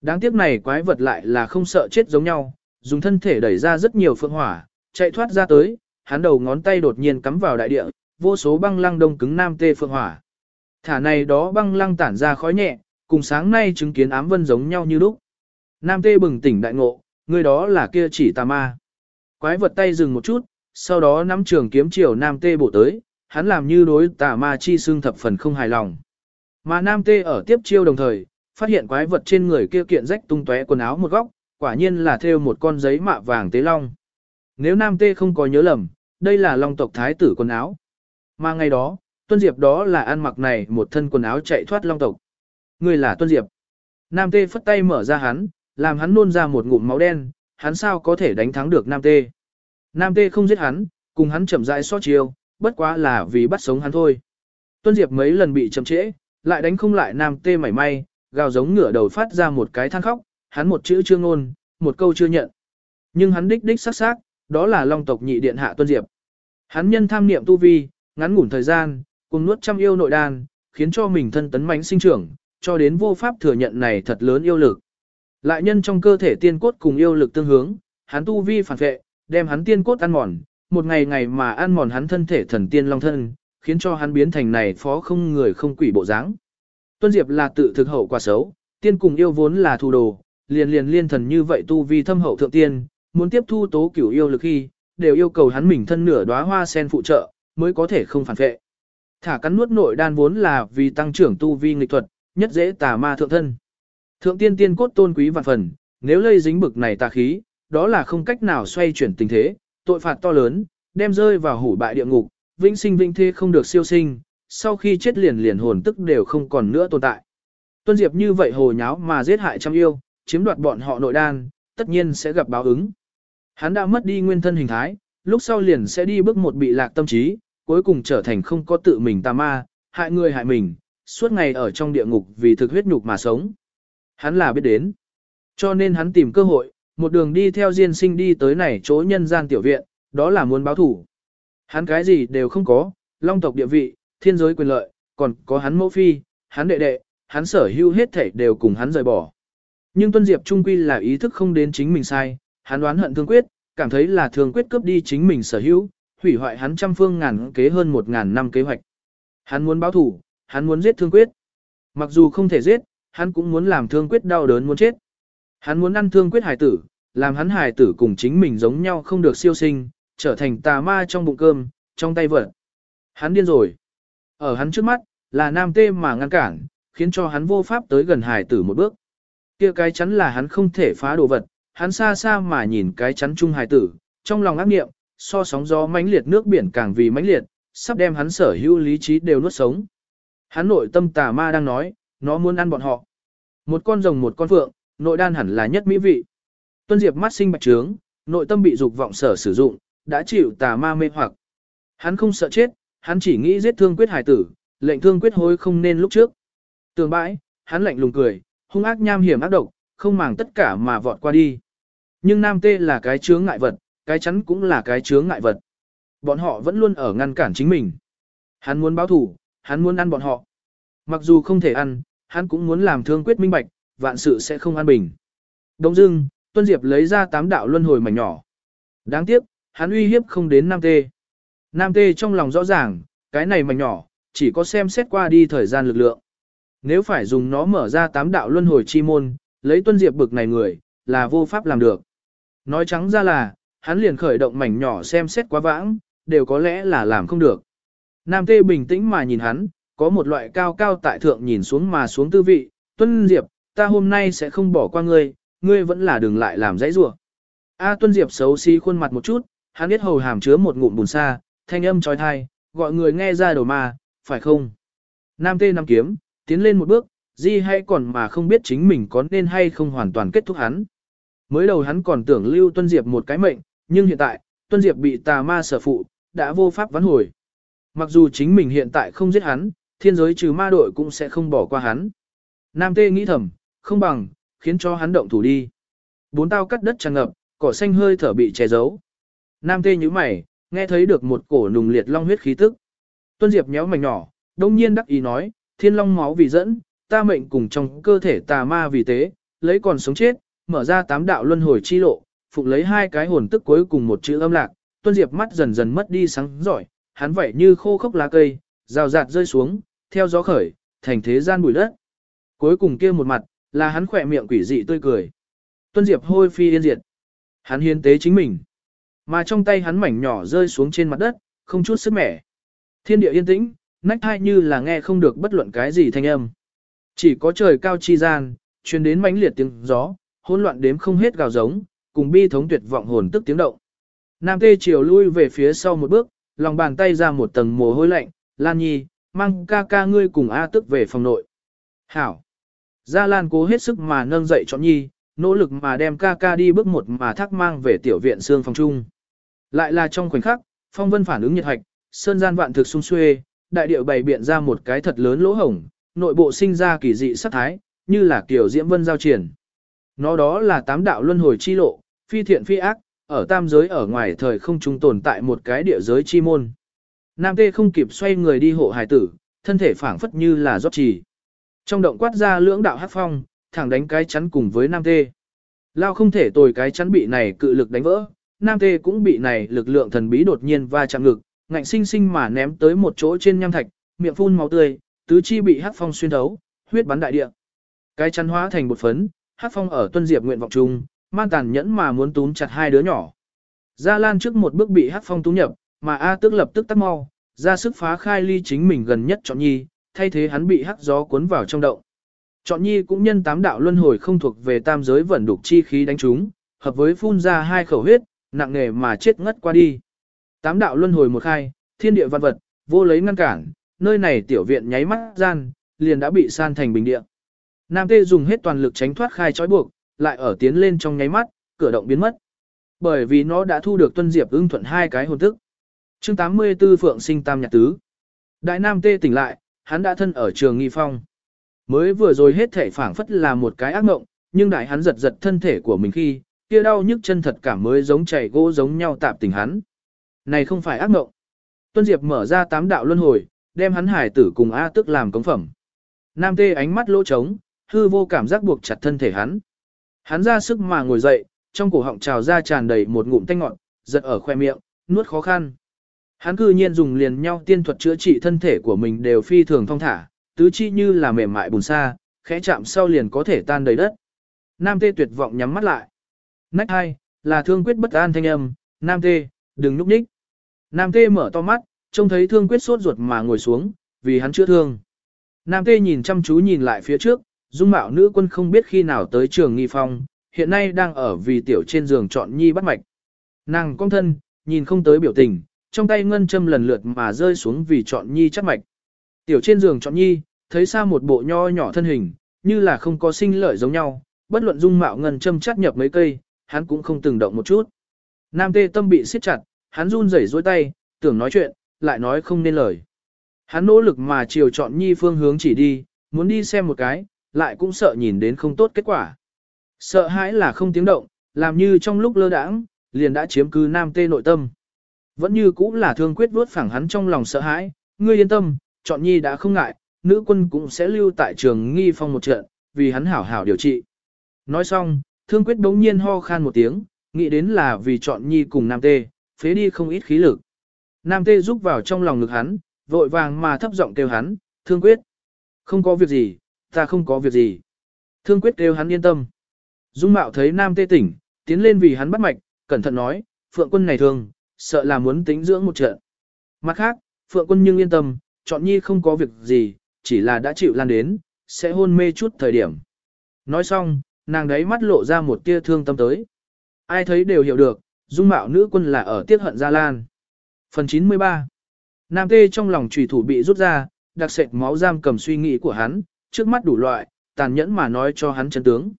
Đáng tiếc này quái vật lại là không sợ chết giống nhau, dùng thân thể đẩy ra rất nhiều phượng hỏa, chạy thoát ra tới, hắn đầu ngón tay đột nhiên cắm vào đại địa, vô số băng lăng đông cứng nam tê phượng hỏa. Thả này đó băng lăng tản ra khói nhẹ, cùng sáng nay chứng kiến ám vân giống nhau như lúc. Nam tê bừng tỉnh đại ngộ, người đó là kia chỉ tà ma. Quái vật tay dừng một chút, sau đó nắm trường kiếm chiều nam tê bổ tới, hắn làm như đối tà ma chi xương thập phần không hài lòng. Mà nam tê ở tiếp chiêu đồng thời, phát hiện quái vật trên người kia kiện rách tung tóe quần áo một góc, quả nhiên là thêu một con giấy mạ vàng tế long. Nếu nam tê không có nhớ lầm, đây là long tộc thái tử quần áo. Mà ngày đó, Tuân Diệp đó là ăn mặc này một thân quần áo chạy thoát long tộc. Người là Tuân Diệp. Nam tê phất tay mở ra hắn, làm hắn nôn ra một ngụm máu đen, hắn sao có thể đánh thắng được Nam tê. Nam tê không giết hắn, cùng hắn chậm rãi so chiêu, bất quá là vì bắt sống hắn thôi. Tuân Diệp mấy lần bị chậm trễ, lại đánh không lại Nam tê mảy may, gào giống ngửa đầu phát ra một cái than khóc, hắn một chữ chưa ngôn, một câu chưa nhận. Nhưng hắn đích đích sắc sắc, đó là long tộc nhị điện hạ Tuân Diệp. Hắn nhân tham niệm tu vi, ngắn ngủn thời gian, cùng nuốt trăm yêu nội đan, khiến cho mình thân tấn mãnh sinh trưởng, cho đến vô pháp thừa nhận này thật lớn yêu lực. Lại nhân trong cơ thể tiên cốt cùng yêu lực tương hướng, hắn tu vi phản vệ, đem hắn tiên cốt ăn mòn, một ngày ngày mà ăn mòn hắn thân thể thần tiên long thân, khiến cho hắn biến thành này phó không người không quỷ bộ dáng. Tuân Diệp là tự thực hậu quả xấu, tiên cùng yêu vốn là thù đồ, liền liền liên thần như vậy tu vi thâm hậu thượng tiên, muốn tiếp thu tố cửu yêu lực khi, đều yêu cầu hắn mình thân nửa đóa hoa sen phụ trợ, mới có thể không phản vệ. Thả cắn nuốt nội đan vốn là vì tăng trưởng tu vi nghịch thuật, nhất dễ tà ma thượng thân. Thượng tiên tiên cốt tôn quý vạn phần, nếu lây dính bực này tà khí, đó là không cách nào xoay chuyển tình thế, tội phạt to lớn, đem rơi vào hủ bại địa ngục, vĩnh sinh vĩnh thế không được siêu sinh, sau khi chết liền liền hồn tức đều không còn nữa tồn tại. Tuân Diệp như vậy hồ nháo mà giết hại trăm yêu, chiếm đoạt bọn họ nội đan, tất nhiên sẽ gặp báo ứng. Hắn đã mất đi nguyên thân hình thái, lúc sau liền sẽ đi bước một bị lạc tâm trí, cuối cùng trở thành không có tự mình tà ma, hại người hại mình, suốt ngày ở trong địa ngục vì thực huyết nhục mà sống. Hắn là biết đến. Cho nên hắn tìm cơ hội, một đường đi theo Diên sinh đi tới này chỗ nhân gian tiểu viện, đó là muốn báo thủ. Hắn cái gì đều không có, long tộc địa vị, thiên giới quyền lợi, còn có hắn mẫu phi, hắn đệ đệ, hắn sở hữu hết thảy đều cùng hắn rời bỏ. Nhưng Tuân Diệp trung quy là ý thức không đến chính mình sai, hắn đoán hận thương quyết, cảm thấy là thương quyết cướp đi chính mình sở hữu, hủy hoại hắn trăm phương ngàn kế hơn một ngàn năm kế hoạch. Hắn muốn báo thủ, hắn muốn giết thương quyết. Mặc dù không thể giết, hắn cũng muốn làm thương quyết đau đớn muốn chết. Hắn muốn ăn thương quyết hải tử, làm hắn hải tử cùng chính mình giống nhau không được siêu sinh, trở thành tà ma trong bụng cơm, trong tay vợ. Hắn điên rồi. Ở hắn trước mắt, là nam tê mà ngăn cản, khiến cho hắn vô pháp tới gần hải tử một bước. Kia cái chắn là hắn không thể phá đồ vật, hắn xa xa mà nhìn cái chắn trung hải tử, trong lòng ác nghiệm, so sóng gió mãnh liệt nước biển càng vì mãnh liệt, sắp đem hắn sở hữu lý trí đều nuốt sống. Hắn nội tâm tà ma đang nói, nó muốn ăn bọn họ. Một con rồng một con phượng, nội đan hẳn là nhất mỹ vị. Tuân Diệp mắt sinh bạch trướng, nội tâm bị dục vọng sở sử dụng, đã chịu tà ma mê hoặc. Hắn không sợ chết, hắn chỉ nghĩ giết thương quyết hải tử, lệnh thương quyết hối không nên lúc trước. Tường bãi, hắn lạnh lùng cười, hung ác nham hiểm ác độc, không màng tất cả mà vọt qua đi. Nhưng nam tê là cái chướng ngại vật, cái chắn cũng là cái chướng ngại vật. Bọn họ vẫn luôn ở ngăn cản chính mình. Hắn muốn báo thủ, hắn muốn ăn bọn họ. Mặc dù không thể ăn, hắn cũng muốn làm thương quyết minh bạch, vạn sự sẽ không an bình. Đông dưng, Tuân Diệp lấy ra tám đạo luân hồi mảnh nhỏ. Đáng tiếc, hắn uy hiếp không đến Nam Tê. Nam Tê trong lòng rõ ràng, cái này mảnh nhỏ, chỉ có xem xét qua đi thời gian lực lượng. Nếu phải dùng nó mở ra tám đạo luân hồi chi môn, lấy Tuân Diệp bực này người, là vô pháp làm được. Nói trắng ra là, hắn liền khởi động mảnh nhỏ xem xét quá vãng, đều có lẽ là làm không được. Nam Tê bình tĩnh mà nhìn hắn, có một loại cao cao tại thượng nhìn xuống mà xuống tư vị, Tuân Diệp, ta hôm nay sẽ không bỏ qua ngươi, ngươi vẫn là đừng lại làm dãy rủa. A Tuân Diệp xấu xí khuôn mặt một chút, hắn biết hầu hàm chứa một ngụm bùn xa, thanh âm trói thai, gọi người nghe ra đầu mà, phải không? Nam Tê Nam kiếm, tiến lên một bước, di hay còn mà không biết chính mình có nên hay không hoàn toàn kết thúc hắn. Mới đầu hắn còn tưởng lưu Tuân Diệp một cái mệnh, nhưng hiện tại, Tuân Diệp bị tà ma sở phụ, đã vô pháp vãn hồi. Mặc dù chính mình hiện tại không giết hắn, thiên giới trừ ma đội cũng sẽ không bỏ qua hắn. Nam Tê nghĩ thầm, không bằng, khiến cho hắn động thủ đi. Bốn tao cắt đất tràn ngập, cỏ xanh hơi thở bị che giấu. Nam Tê như mày, nghe thấy được một cổ nùng liệt long huyết khí tức. Tuân Diệp nhéo mảnh nhỏ, đông nhiên đắc ý nói, thiên long máu vì dẫn, ta mệnh cùng trong cơ thể tà ma vì tế, lấy còn sống chết, mở ra tám đạo luân hồi chi lộ, phục lấy hai cái hồn tức cuối cùng một chữ âm lạc, Tuân Diệp mắt dần dần mất đi sáng giỏi, hắn vậy như khô khốc lá cây, rào rạt rơi xuống, theo gió khởi, thành thế gian bụi đất. Cuối cùng kia một mặt, là hắn khỏe miệng quỷ dị tươi cười. Tuân Diệp hôi phi yên diệt. Hắn hiến tế chính mình. Mà trong tay hắn mảnh nhỏ rơi xuống trên mặt đất, không chút sức mẻ. Thiên địa yên tĩnh, nách thai như là nghe không được bất luận cái gì thanh âm. Chỉ có trời cao chi gian, truyền đến mãnh liệt tiếng gió, hỗn loạn đếm không hết gào giống, cùng bi thống tuyệt vọng hồn tức tiếng động. Nam Tê chiều lui về phía sau một bước, lòng bàn tay ra một tầng mồ hôi lạnh, Lan Nhi, mang ca ca ngươi cùng A tức về phòng nội. Hảo. Gia Lan cố hết sức mà nâng dậy chọn Nhi, nỗ lực mà đem ca ca đi bước một mà thác mang về tiểu viện xương phòng trung. Lại là trong khoảnh khắc, phong vân phản ứng nhiệt hạch, sơn gian vạn thực sung xuê, đại điệu bày biện ra một cái thật lớn lỗ hổng, nội bộ sinh ra kỳ dị sắc thái, như là kiểu diễm vân giao triển. Nó đó là tám đạo luân hồi chi lộ, phi thiện phi ác, ở tam giới ở ngoài thời không trung tồn tại một cái địa giới chi môn. Nam tê không kịp xoay người đi hộ hài tử, thân thể phảng phất như là rót trì. Trong động quát ra lưỡng đạo hát phong, thẳng đánh cái chắn cùng với Nam tê. Lao không thể tồi cái chắn bị này cự lực đánh vỡ, Nam tê cũng bị này lực lượng thần bí đột nhiên va chạm ngực, ngạnh sinh sinh mà ném tới một chỗ trên nham thạch, miệng phun máu tươi, tứ chi bị hắc phong xuyên thấu, huyết bắn đại địa. Cái chắn hóa thành một phấn, hắc phong ở tuân diệp nguyện vọng chung, man tàn nhẫn mà muốn túm chặt hai đứa nhỏ. Gia Lan trước một bước bị Hắc Phong túm nhập, mà A Tước lập tức tắt mau, ra sức phá khai ly chính mình gần nhất chọn nhi, thay thế hắn bị hắc gió cuốn vào trong động. Chọn nhi cũng nhân tám đạo luân hồi không thuộc về tam giới vẫn đục chi khí đánh chúng, hợp với phun ra hai khẩu huyết, nặng nề mà chết ngất qua đi. Tám đạo luân hồi một khai, thiên địa văn vật, vô lấy ngăn cản, nơi này tiểu viện nháy mắt gian, liền đã bị san thành bình địa. Nam Tê dùng hết toàn lực tránh thoát khai trói buộc, lại ở tiến lên trong nháy mắt, cửa động biến mất. Bởi vì nó đã thu được tuân diệp ưng thuận hai cái hồn tức. chương 84 Phượng sinh tam nhạc tứ. Đại Nam Tê tỉnh lại, hắn đã thân ở trường nghi phong. Mới vừa rồi hết thể phảng phất là một cái ác mộng, nhưng đại hắn giật giật thân thể của mình khi, kia đau nhức chân thật cảm mới giống chảy gỗ giống nhau tạp tình hắn. Này không phải ác mộng. Tuân Diệp mở ra tám đạo luân hồi, đem hắn hải tử cùng A tức làm cống phẩm. Nam Tê ánh mắt lỗ trống, hư vô cảm giác buộc chặt thân thể hắn. Hắn ra sức mà ngồi dậy, trong cổ họng trào ra tràn đầy một ngụm tanh ngọn, giật ở khoe miệng, nuốt khó khăn. Hắn cư nhiên dùng liền nhau tiên thuật chữa trị thân thể của mình đều phi thường thong thả, tứ chi như là mềm mại bùn sa, khẽ chạm sau liền có thể tan đầy đất. Nam tê tuyệt vọng nhắm mắt lại. Nách hai, là thương quyết bất an thanh âm, Nam tê, đừng núp nhích. Nam tê mở to mắt, trông thấy thương quyết sốt ruột mà ngồi xuống, vì hắn chữa thương. Nam tê nhìn chăm chú nhìn lại phía trước, dung mạo nữ quân không biết khi nào tới trường nghi phong, hiện nay đang ở vì tiểu trên giường chọn nhi bắt mạch. Nàng cong thân, nhìn không tới biểu tình, trong tay ngân châm lần lượt mà rơi xuống vì chọn nhi chắc mạch. Tiểu trên giường chọn nhi, thấy xa một bộ nho nhỏ thân hình, như là không có sinh lợi giống nhau, bất luận dung mạo ngân châm chắt nhập mấy cây, hắn cũng không từng động một chút. Nam tê tâm bị siết chặt, hắn run rẩy dối tay, tưởng nói chuyện, lại nói không nên lời. Hắn nỗ lực mà chiều chọn nhi phương hướng chỉ đi, muốn đi xem một cái, lại cũng sợ nhìn đến không tốt kết quả. Sợ hãi là không tiếng động, làm như trong lúc lơ đãng, liền đã chiếm cứ nam tê nội tâm. Vẫn như cũng là thương quyết vuốt phẳng hắn trong lòng sợ hãi, ngươi yên tâm, chọn nhi đã không ngại, nữ quân cũng sẽ lưu tại trường nghi phong một trận, vì hắn hảo hảo điều trị. Nói xong, thương quyết bỗng nhiên ho khan một tiếng, nghĩ đến là vì chọn nhi cùng nam tê, phế đi không ít khí lực. Nam tê rúc vào trong lòng ngực hắn, vội vàng mà thấp giọng kêu hắn, thương quyết. Không có việc gì, ta không có việc gì. Thương quyết kêu hắn yên tâm. Dung mạo thấy nam tê tỉnh, tiến lên vì hắn bắt mạch, cẩn thận nói, phượng quân này thương, sợ là muốn tính dưỡng một trận. Mặt khác, phượng quân nhưng yên tâm, chọn nhi không có việc gì, chỉ là đã chịu lan đến, sẽ hôn mê chút thời điểm. Nói xong, nàng đấy mắt lộ ra một tia thương tâm tới. Ai thấy đều hiểu được, dung mạo nữ quân là ở tiết hận Gia Lan. Phần 93 Nam tê trong lòng trùy thủ bị rút ra, đặc sệt máu giam cầm suy nghĩ của hắn, trước mắt đủ loại, tàn nhẫn mà nói cho hắn chân tướng.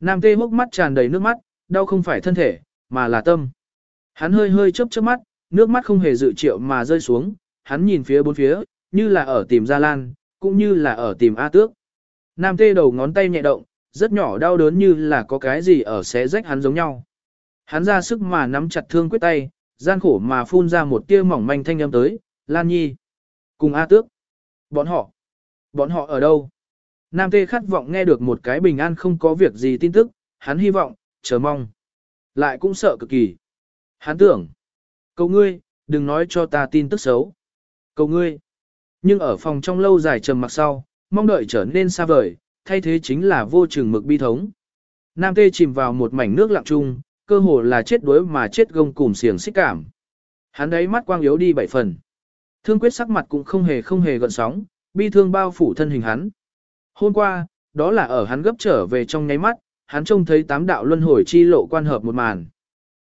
Nam tê hốc mắt tràn đầy nước mắt, đau không phải thân thể, mà là tâm. Hắn hơi hơi chớp chớp mắt, nước mắt không hề dự triệu mà rơi xuống, hắn nhìn phía bốn phía, như là ở tìm Gia Lan, cũng như là ở tìm A Tước. Nam tê đầu ngón tay nhẹ động, rất nhỏ đau đớn như là có cái gì ở xé rách hắn giống nhau. Hắn ra sức mà nắm chặt thương quyết tay, gian khổ mà phun ra một tia mỏng manh thanh âm tới, Lan Nhi. Cùng A Tước. Bọn họ. Bọn họ ở đâu? Nam Tê khát vọng nghe được một cái bình an không có việc gì tin tức, hắn hy vọng, chờ mong. Lại cũng sợ cực kỳ. Hắn tưởng. Cầu ngươi, đừng nói cho ta tin tức xấu. Cầu ngươi. Nhưng ở phòng trong lâu dài trầm mặc sau, mong đợi trở nên xa vời, thay thế chính là vô chừng mực bi thống. Nam Tê chìm vào một mảnh nước lặng chung, cơ hồ là chết đuối mà chết gông cùng xiềng xích cảm. Hắn đấy mắt quang yếu đi bảy phần. Thương quyết sắc mặt cũng không hề không hề gợn sóng, bi thương bao phủ thân hình hắn. Hôm qua, đó là ở hắn gấp trở về trong nháy mắt, hắn trông thấy tám đạo luân hồi chi lộ quan hợp một màn.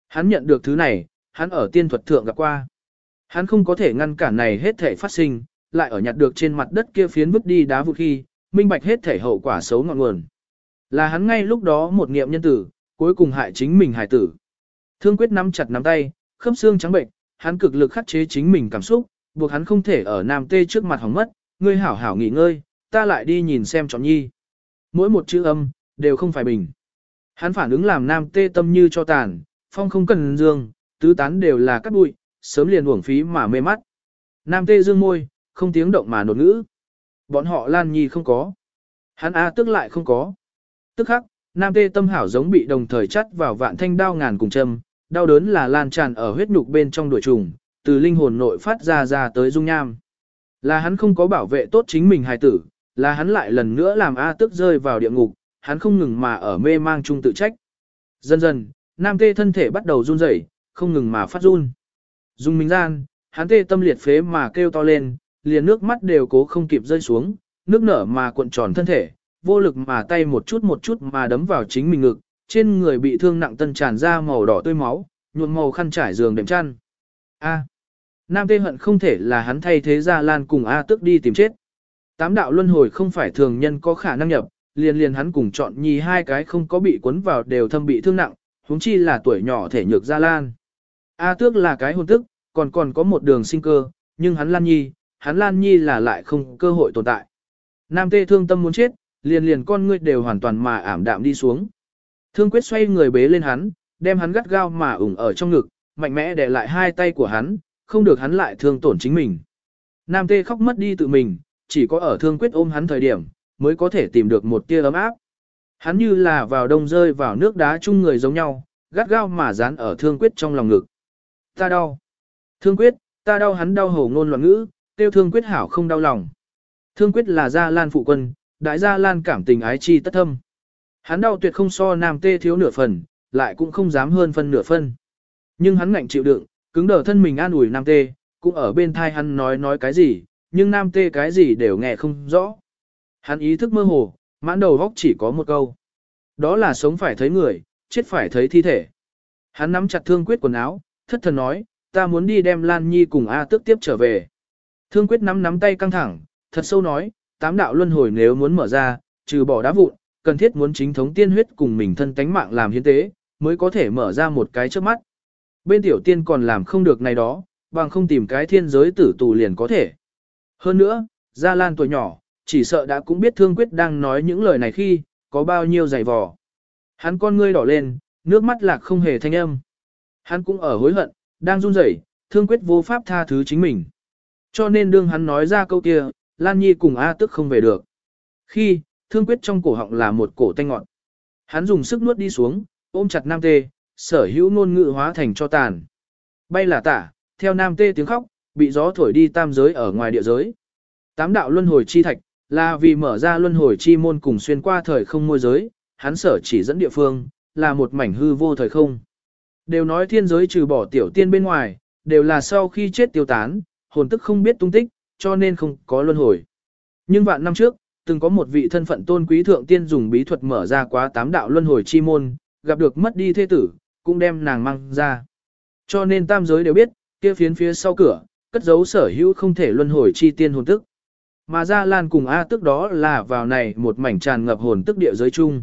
Hắn nhận được thứ này, hắn ở tiên thuật thượng gặp qua. Hắn không có thể ngăn cản này hết thể phát sinh, lại ở nhặt được trên mặt đất kia phiến vứt đi đá vụt khi, minh bạch hết thể hậu quả xấu ngọn nguồn. Là hắn ngay lúc đó một niệm nhân tử, cuối cùng hại chính mình hại tử. Thương quyết nắm chặt nắm tay, khớp xương trắng bệnh, hắn cực lực khắc chế chính mình cảm xúc, buộc hắn không thể ở nam tê trước mặt hỏng mất, ngươi hảo hảo nghỉ ngơi, ta lại đi nhìn xem chọn nhi. Mỗi một chữ âm, đều không phải bình. Hắn phản ứng làm nam tê tâm như cho tàn, phong không cần dương, tứ tán đều là cát bụi, sớm liền uổng phí mà mê mắt. Nam tê dương môi, không tiếng động mà nột ngữ. Bọn họ lan nhi không có. Hắn A tức lại không có. Tức khắc, nam tê tâm hảo giống bị đồng thời chắt vào vạn thanh đao ngàn cùng châm, đau đớn là lan tràn ở huyết nhục bên trong đuổi trùng, từ linh hồn nội phát ra ra tới dung nham. Là hắn không có bảo vệ tốt chính mình hài tử, là hắn lại lần nữa làm A tức rơi vào địa ngục, hắn không ngừng mà ở mê mang chung tự trách. Dần dần, nam tê thân thể bắt đầu run rẩy, không ngừng mà phát run. Dung minh gian, hắn tê tâm liệt phế mà kêu to lên, liền nước mắt đều cố không kịp rơi xuống, nước nở mà cuộn tròn thân thể, vô lực mà tay một chút một chút mà đấm vào chính mình ngực, trên người bị thương nặng tân tràn ra màu đỏ tươi máu, nhuộm màu khăn trải giường đệm chăn. A. Nam Tê hận không thể là hắn thay thế Gia Lan cùng A tức đi tìm chết. Tám đạo luân hồi không phải thường nhân có khả năng nhập, liền liền hắn cùng chọn nhì hai cái không có bị cuốn vào đều thâm bị thương nặng, huống chi là tuổi nhỏ thể nhược Gia Lan. A tước là cái hồn tức, còn còn có một đường sinh cơ, nhưng hắn Lan Nhi, hắn Lan Nhi là lại không cơ hội tồn tại. Nam Tê thương tâm muốn chết, liền liền con ngươi đều hoàn toàn mà ảm đạm đi xuống. Thương quyết xoay người bế lên hắn, đem hắn gắt gao mà ủng ở trong ngực, mạnh mẽ để lại hai tay của hắn, không được hắn lại thương tổn chính mình. Nam tê khóc mất đi tự mình, chỉ có ở thương quyết ôm hắn thời điểm, mới có thể tìm được một tia ấm áp. Hắn như là vào đông rơi vào nước đá chung người giống nhau, gắt gao mà dán ở thương quyết trong lòng ngực. Ta đau. Thương quyết, ta đau hắn đau hổ ngôn loạn ngữ, tiêu thương quyết hảo không đau lòng. Thương quyết là gia lan phụ quân, đại gia lan cảm tình ái chi tất thâm. Hắn đau tuyệt không so nam tê thiếu nửa phần, lại cũng không dám hơn phân nửa phân. Nhưng hắn ngạnh chịu đựng, cứng đờ thân mình an ủi nam tê, cũng ở bên thai hắn nói nói cái gì, nhưng nam tê cái gì đều nghe không rõ. Hắn ý thức mơ hồ, Mãn đầu góc chỉ có một câu. Đó là sống phải thấy người, chết phải thấy thi thể. Hắn nắm chặt thương quyết quần áo, thất thần nói, ta muốn đi đem Lan Nhi cùng A tước tiếp trở về. Thương quyết nắm nắm tay căng thẳng, thật sâu nói, tám đạo luân hồi nếu muốn mở ra, trừ bỏ đá vụn, cần thiết muốn chính thống tiên huyết cùng mình thân tánh mạng làm hiến tế, mới có thể mở ra một cái trước mắt. Bên tiểu tiên còn làm không được này đó, bằng không tìm cái thiên giới tử tù liền có thể. Hơn nữa, Gia Lan tuổi nhỏ, chỉ sợ đã cũng biết Thương Quyết đang nói những lời này khi, có bao nhiêu dày vò. Hắn con ngươi đỏ lên, nước mắt lạc không hề thanh âm. Hắn cũng ở hối hận, đang run rẩy, Thương Quyết vô pháp tha thứ chính mình. Cho nên đương hắn nói ra câu kia, Lan Nhi cùng A tức không về được. Khi, Thương Quyết trong cổ họng là một cổ tanh ngọn. Hắn dùng sức nuốt đi xuống, ôm chặt Nam Tê, sở hữu ngôn ngữ hóa thành cho tàn. Bay là tả, theo Nam Tê tiếng khóc, bị gió thổi đi tam giới ở ngoài địa giới. Tám đạo luân hồi chi thạch, là vì mở ra luân hồi chi môn cùng xuyên qua thời không môi giới, hắn sở chỉ dẫn địa phương, là một mảnh hư vô thời không. Đều nói thiên giới trừ bỏ tiểu tiên bên ngoài, đều là sau khi chết tiêu tán, hồn tức không biết tung tích, cho nên không có luân hồi. Nhưng vạn năm trước, từng có một vị thân phận tôn quý thượng tiên dùng bí thuật mở ra quá tám đạo luân hồi chi môn, gặp được mất đi thế tử, cũng đem nàng mang ra. Cho nên tam giới đều biết, kia phiến phía sau cửa, cất giấu sở hữu không thể luân hồi chi tiên hồn tức. Mà Gia Lan cùng A tức đó là vào này một mảnh tràn ngập hồn tức địa giới chung.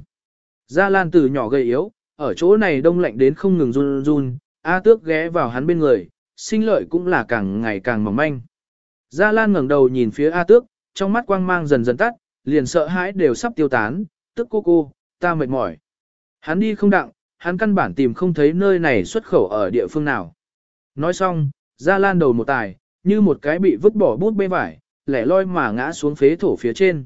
Gia Lan từ nhỏ gầy yếu, ở chỗ này đông lạnh đến không ngừng run run, A tước ghé vào hắn bên người, sinh lợi cũng là càng ngày càng mỏng manh. Gia Lan ngẩng đầu nhìn phía A tước, trong mắt quang mang dần dần tắt, liền sợ hãi đều sắp tiêu tán, tức cô cô, ta mệt mỏi. Hắn đi không đặng, hắn căn bản tìm không thấy nơi này xuất khẩu ở địa phương nào. Nói xong, Gia Lan đầu một tài, như một cái bị vứt bỏ bút bê vải, lẻ loi mà ngã xuống phế thổ phía trên.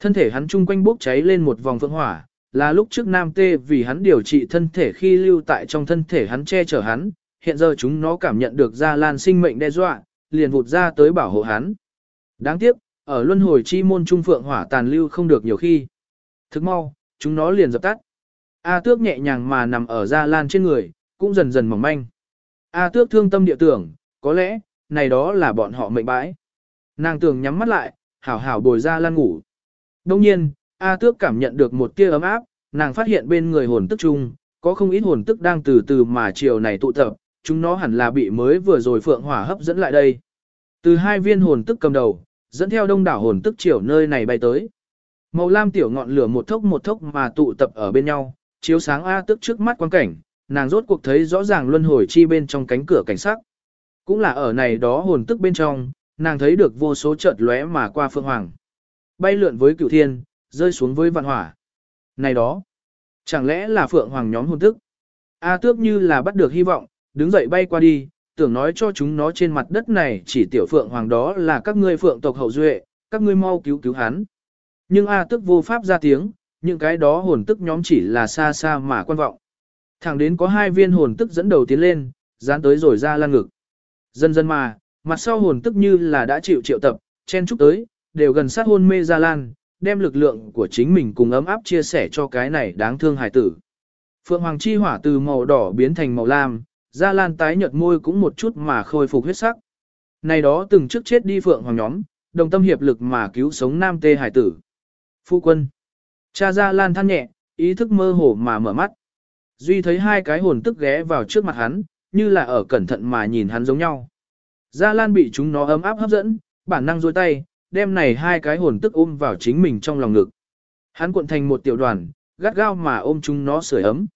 Thân thể hắn chung quanh bốc cháy lên một vòng phượng hỏa, là lúc trước Nam Tê vì hắn điều trị thân thể khi lưu tại trong thân thể hắn che chở hắn, hiện giờ chúng nó cảm nhận được Gia Lan sinh mệnh đe dọa, liền vụt ra tới bảo hộ hắn. Đáng tiếc, ở luân hồi chi môn trung phượng hỏa tàn lưu không được nhiều khi. Thức mau, chúng nó liền dập tắt. A tước nhẹ nhàng mà nằm ở Gia Lan trên người, cũng dần dần mỏng manh. A tước thương tâm địa tưởng, có lẽ, này đó là bọn họ mệnh bãi. Nàng tưởng nhắm mắt lại, hảo hảo bồi ra lan ngủ. Đông nhiên, A tước cảm nhận được một tia ấm áp, nàng phát hiện bên người hồn tức chung, có không ít hồn tức đang từ từ mà chiều này tụ tập, chúng nó hẳn là bị mới vừa rồi phượng hỏa hấp dẫn lại đây. Từ hai viên hồn tức cầm đầu, dẫn theo đông đảo hồn tức chiều nơi này bay tới. Màu lam tiểu ngọn lửa một thốc một thốc mà tụ tập ở bên nhau, chiếu sáng A Tước trước mắt quan cảnh, nàng rốt cuộc thấy rõ ràng luân hồi chi bên trong cánh cửa cảnh sắc. Cũng là ở này đó hồn tức bên trong, nàng thấy được vô số chợt lóe mà qua phượng hoàng. Bay lượn với cửu thiên, rơi xuống với vạn hỏa. Này đó, chẳng lẽ là phượng hoàng nhóm hồn tức? A à, tước như là bắt được hy vọng, đứng dậy bay qua đi, tưởng nói cho chúng nó trên mặt đất này chỉ tiểu phượng hoàng đó là các ngươi phượng tộc hậu duệ, các ngươi mau cứu cứu hắn. Nhưng A à, tước vô pháp ra tiếng, những cái đó hồn tức nhóm chỉ là xa xa mà quan vọng. Thẳng đến có hai viên hồn tức dẫn đầu tiến lên, dán tới rồi ra lan ngực. Dần dần mà, mặt sau hồn tức như là đã chịu triệu tập, chen chúc tới, đều gần sát hôn mê ra lan, đem lực lượng của chính mình cùng ấm áp chia sẻ cho cái này đáng thương hài tử. Phượng Hoàng chi hỏa từ màu đỏ biến thành màu lam, Gia Lan tái nhợt môi cũng một chút mà khôi phục huyết sắc. Này đó từng trước chết đi Phượng Hoàng nhóm, đồng tâm hiệp lực mà cứu sống nam tê hải tử. Phu quân. Cha Gia Lan than nhẹ, ý thức mơ hồ mà mở mắt. Duy thấy hai cái hồn tức ghé vào trước mặt hắn, như là ở cẩn thận mà nhìn hắn giống nhau. Gia Lan bị chúng nó ấm áp hấp dẫn, bản năng dôi tay, đem này hai cái hồn tức ôm vào chính mình trong lòng ngực. Hắn cuộn thành một tiểu đoàn, gắt gao mà ôm chúng nó sưởi ấm.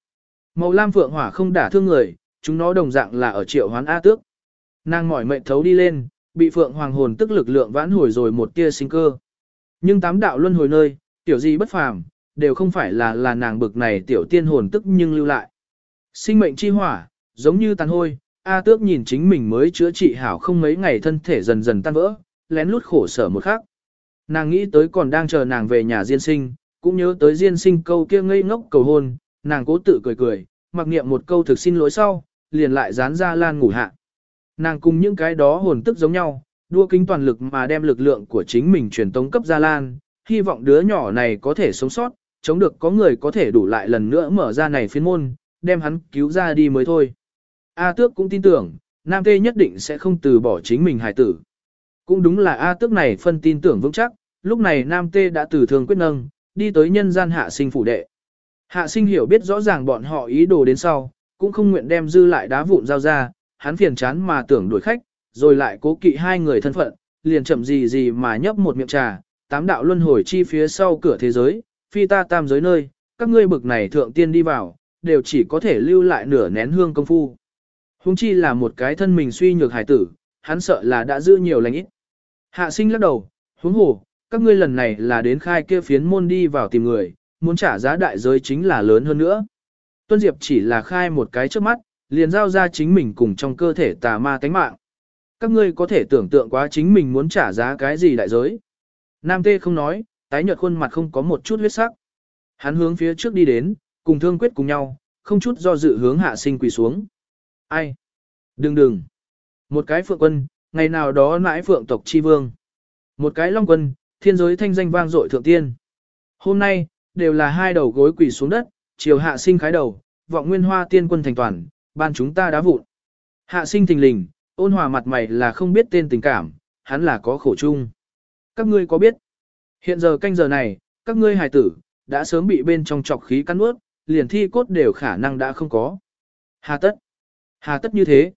Màu lam phượng hỏa không đả thương người, chúng nó đồng dạng là ở triệu hoán A tước. Nàng mỏi mệnh thấu đi lên, bị phượng hoàng hồn tức lực lượng vãn hồi rồi một tia sinh cơ. Nhưng tám đạo luân hồi nơi, tiểu gì bất phàm, đều không phải là là nàng bực này tiểu tiên hồn tức nhưng lưu lại. Sinh mệnh chi hỏa, giống như tàn hôi, A tước nhìn chính mình mới chữa trị hảo không mấy ngày thân thể dần dần tan vỡ, lén lút khổ sở một khắc. Nàng nghĩ tới còn đang chờ nàng về nhà diên sinh, cũng nhớ tới diên sinh câu kia ngây ngốc cầu hôn, nàng cố tự cười cười, mặc niệm một câu thực xin lỗi sau, liền lại dán ra lan ngủ hạ. Nàng cùng những cái đó hồn tức giống nhau, đua kính toàn lực mà đem lực lượng của chính mình truyền tống cấp ra lan, hy vọng đứa nhỏ này có thể sống sót, chống được có người có thể đủ lại lần nữa mở ra này phiên môn, đem hắn cứu ra đi mới thôi. A tước cũng tin tưởng, Nam Tê nhất định sẽ không từ bỏ chính mình hài tử. Cũng đúng là A tước này phân tin tưởng vững chắc, lúc này Nam Tê đã từ thường quyết nâng, đi tới nhân gian hạ sinh phủ đệ. Hạ sinh hiểu biết rõ ràng bọn họ ý đồ đến sau, cũng không nguyện đem dư lại đá vụn giao ra, hắn phiền chán mà tưởng đuổi khách, rồi lại cố kỵ hai người thân phận, liền chậm gì gì mà nhấp một miệng trà, tám đạo luân hồi chi phía sau cửa thế giới, phi ta tam giới nơi, các ngươi bực này thượng tiên đi vào, đều chỉ có thể lưu lại nửa nén hương công phu. Hùng chi là một cái thân mình suy nhược hải tử, hắn sợ là đã giữ nhiều lành ít. Hạ sinh lắc đầu, huống hồ, các ngươi lần này là đến khai kia phiến môn đi vào tìm người, muốn trả giá đại giới chính là lớn hơn nữa. Tuân Diệp chỉ là khai một cái trước mắt, liền giao ra chính mình cùng trong cơ thể tà ma tánh mạng. Các ngươi có thể tưởng tượng quá chính mình muốn trả giá cái gì đại giới. Nam Tê không nói, tái nhợt khuôn mặt không có một chút huyết sắc. Hắn hướng phía trước đi đến, cùng thương quyết cùng nhau, không chút do dự hướng hạ sinh quỳ xuống. Ai? Đừng đừng. Một cái phượng quân, ngày nào đó nãi phượng tộc chi vương. Một cái long quân, thiên giới thanh danh vang dội thượng tiên. Hôm nay, đều là hai đầu gối quỳ xuống đất, chiều hạ sinh khái đầu, vọng nguyên hoa tiên quân thành toàn, ban chúng ta đá vụn. Hạ sinh thình lình, ôn hòa mặt mày là không biết tên tình cảm, hắn là có khổ chung. Các ngươi có biết? Hiện giờ canh giờ này, các ngươi hài tử, đã sớm bị bên trong trọc khí cắn ướt, liền thi cốt đều khả năng đã không có. Hà tất? Hà tất như thế?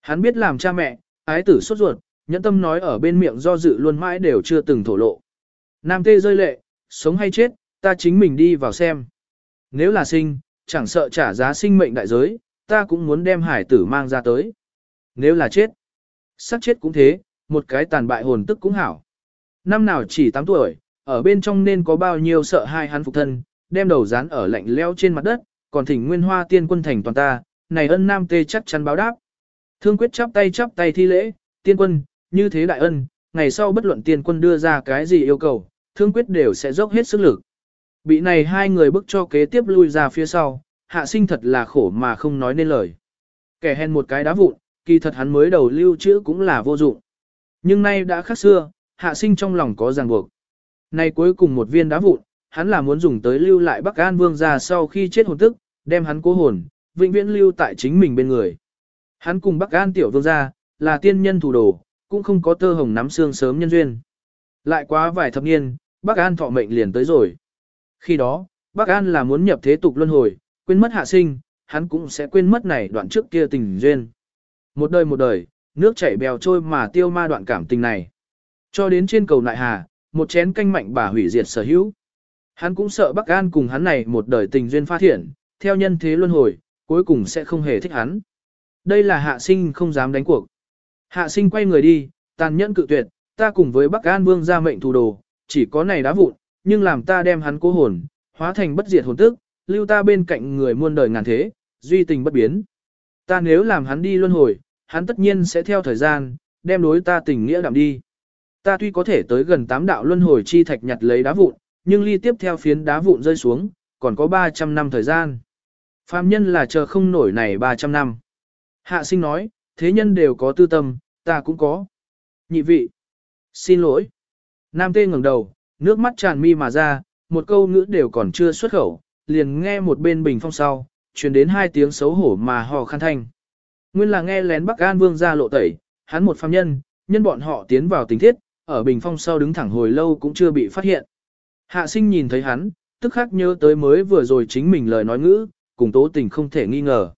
Hắn biết làm cha mẹ, ái tử sốt ruột, nhẫn tâm nói ở bên miệng do dự luôn mãi đều chưa từng thổ lộ. Nam tê rơi lệ, sống hay chết, ta chính mình đi vào xem. Nếu là sinh, chẳng sợ trả giá sinh mệnh đại giới, ta cũng muốn đem hải tử mang ra tới. Nếu là chết, sắp chết cũng thế, một cái tàn bại hồn tức cũng hảo. Năm nào chỉ 8 tuổi, ở bên trong nên có bao nhiêu sợ hai hắn phục thân, đem đầu dán ở lạnh leo trên mặt đất, còn thỉnh nguyên hoa tiên quân thành toàn ta, này ân nam tê chắc chắn báo đáp. Thương quyết chắp tay chắp tay thi lễ, tiên quân, như thế đại ân, ngày sau bất luận tiên quân đưa ra cái gì yêu cầu, thương quyết đều sẽ dốc hết sức lực. Bị này hai người bức cho kế tiếp lui ra phía sau, hạ sinh thật là khổ mà không nói nên lời. Kẻ hèn một cái đá vụn, kỳ thật hắn mới đầu lưu trữ cũng là vô dụng. Nhưng nay đã khác xưa, hạ sinh trong lòng có ràng buộc. Nay cuối cùng một viên đá vụn, hắn là muốn dùng tới lưu lại Bắc An Vương ra sau khi chết hồn tức, đem hắn cố hồn, vĩnh viễn lưu tại chính mình bên người. Hắn cùng Bắc An tiểu vương gia, là tiên nhân thủ đồ, cũng không có tơ hồng nắm xương sớm nhân duyên. Lại quá vài thập niên, Bắc An thọ mệnh liền tới rồi. Khi đó, Bắc An là muốn nhập thế tục luân hồi, quên mất hạ sinh, hắn cũng sẽ quên mất này đoạn trước kia tình duyên. Một đời một đời, nước chảy bèo trôi mà tiêu ma đoạn cảm tình này. Cho đến trên cầu nại hà, một chén canh mạnh bà hủy diệt sở hữu. Hắn cũng sợ Bắc An cùng hắn này một đời tình duyên pha thiện, theo nhân thế luân hồi, cuối cùng sẽ không hề thích hắn. Đây là hạ sinh không dám đánh cuộc. Hạ sinh quay người đi, tàn nhẫn cự tuyệt, ta cùng với Bắc An Vương ra mệnh thủ đồ, chỉ có này đá vụn, nhưng làm ta đem hắn cố hồn, hóa thành bất diệt hồn tức, lưu ta bên cạnh người muôn đời ngàn thế, duy tình bất biến. Ta nếu làm hắn đi luân hồi, hắn tất nhiên sẽ theo thời gian, đem đối ta tình nghĩa đạm đi. Ta tuy có thể tới gần tám đạo luân hồi chi thạch nhặt lấy đá vụn, nhưng ly tiếp theo phiến đá vụn rơi xuống, còn có 300 năm thời gian. Phàm nhân là chờ không nổi này 300 năm. Hạ sinh nói, thế nhân đều có tư tâm, ta cũng có. Nhị vị. Xin lỗi. Nam tê ngẩng đầu, nước mắt tràn mi mà ra, một câu ngữ đều còn chưa xuất khẩu, liền nghe một bên bình phong sau, truyền đến hai tiếng xấu hổ mà hò khăn thanh. Nguyên là nghe lén Bắc An Vương ra lộ tẩy, hắn một phàm nhân, nhân bọn họ tiến vào tình thiết, ở bình phong sau đứng thẳng hồi lâu cũng chưa bị phát hiện. Hạ sinh nhìn thấy hắn, tức khắc nhớ tới mới vừa rồi chính mình lời nói ngữ, cùng tố tình không thể nghi ngờ.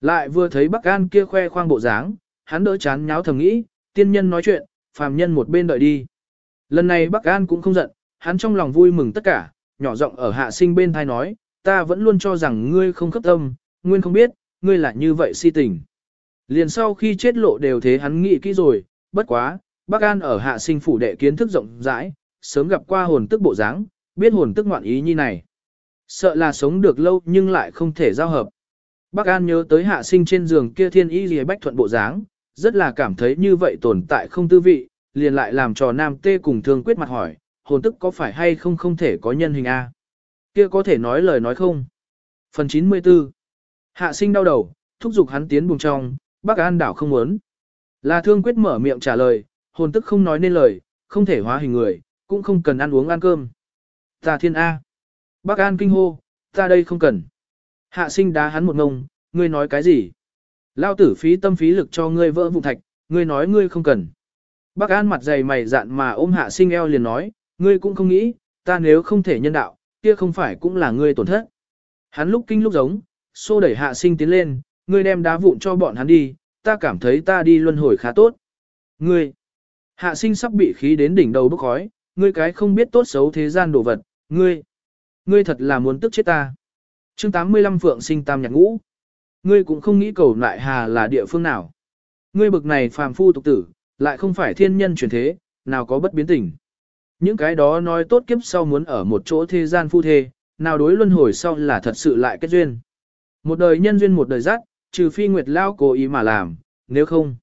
Lại vừa thấy Bắc An kia khoe khoang bộ dáng, hắn đỡ chán nháo thầm nghĩ, tiên nhân nói chuyện, phàm nhân một bên đợi đi. Lần này Bắc An cũng không giận, hắn trong lòng vui mừng tất cả, nhỏ giọng ở hạ sinh bên thai nói, ta vẫn luôn cho rằng ngươi không cấp tâm, nguyên không biết, ngươi là như vậy si tình. Liền sau khi chết lộ đều thế hắn nghĩ kỹ rồi, bất quá, Bắc An ở hạ sinh phủ đệ kiến thức rộng rãi, sớm gặp qua hồn tức bộ dáng, biết hồn tức ngoạn ý như này. Sợ là sống được lâu nhưng lại không thể giao hợp. Bắc An nhớ tới hạ sinh trên giường kia thiên y gì bách thuận bộ dáng, rất là cảm thấy như vậy tồn tại không tư vị, liền lại làm trò nam tê cùng thương quyết mặt hỏi, hồn tức có phải hay không không thể có nhân hình A. Kia có thể nói lời nói không. Phần 94 Hạ sinh đau đầu, thúc giục hắn tiến bùng trong, bác an đảo không muốn. Là thương quyết mở miệng trả lời, hồn tức không nói nên lời, không thể hóa hình người, cũng không cần ăn uống ăn cơm. Tà thiên A. Bác an kinh hô, ta đây không cần. Hạ sinh đá hắn một ngông, ngươi nói cái gì? Lao tử phí tâm phí lực cho ngươi vỡ vụ thạch, ngươi nói ngươi không cần. Bác An mặt dày mày dạn mà ôm hạ sinh eo liền nói, ngươi cũng không nghĩ, ta nếu không thể nhân đạo, kia không phải cũng là ngươi tổn thất. Hắn lúc kinh lúc giống, xô đẩy hạ sinh tiến lên, ngươi đem đá vụn cho bọn hắn đi, ta cảm thấy ta đi luân hồi khá tốt. Ngươi, hạ sinh sắp bị khí đến đỉnh đầu bốc khói, ngươi cái không biết tốt xấu thế gian đồ vật, ngươi, ngươi thật là muốn tức chết ta. chương 85 Phượng sinh tam nhạc ngũ. Ngươi cũng không nghĩ cầu lại hà là địa phương nào. Ngươi bực này phàm phu tục tử, lại không phải thiên nhân chuyển thế, nào có bất biến tình. Những cái đó nói tốt kiếp sau muốn ở một chỗ thế gian phu thê, nào đối luân hồi sau là thật sự lại kết duyên. Một đời nhân duyên một đời rắc, trừ phi Nguyệt Lao cố ý mà làm, nếu không.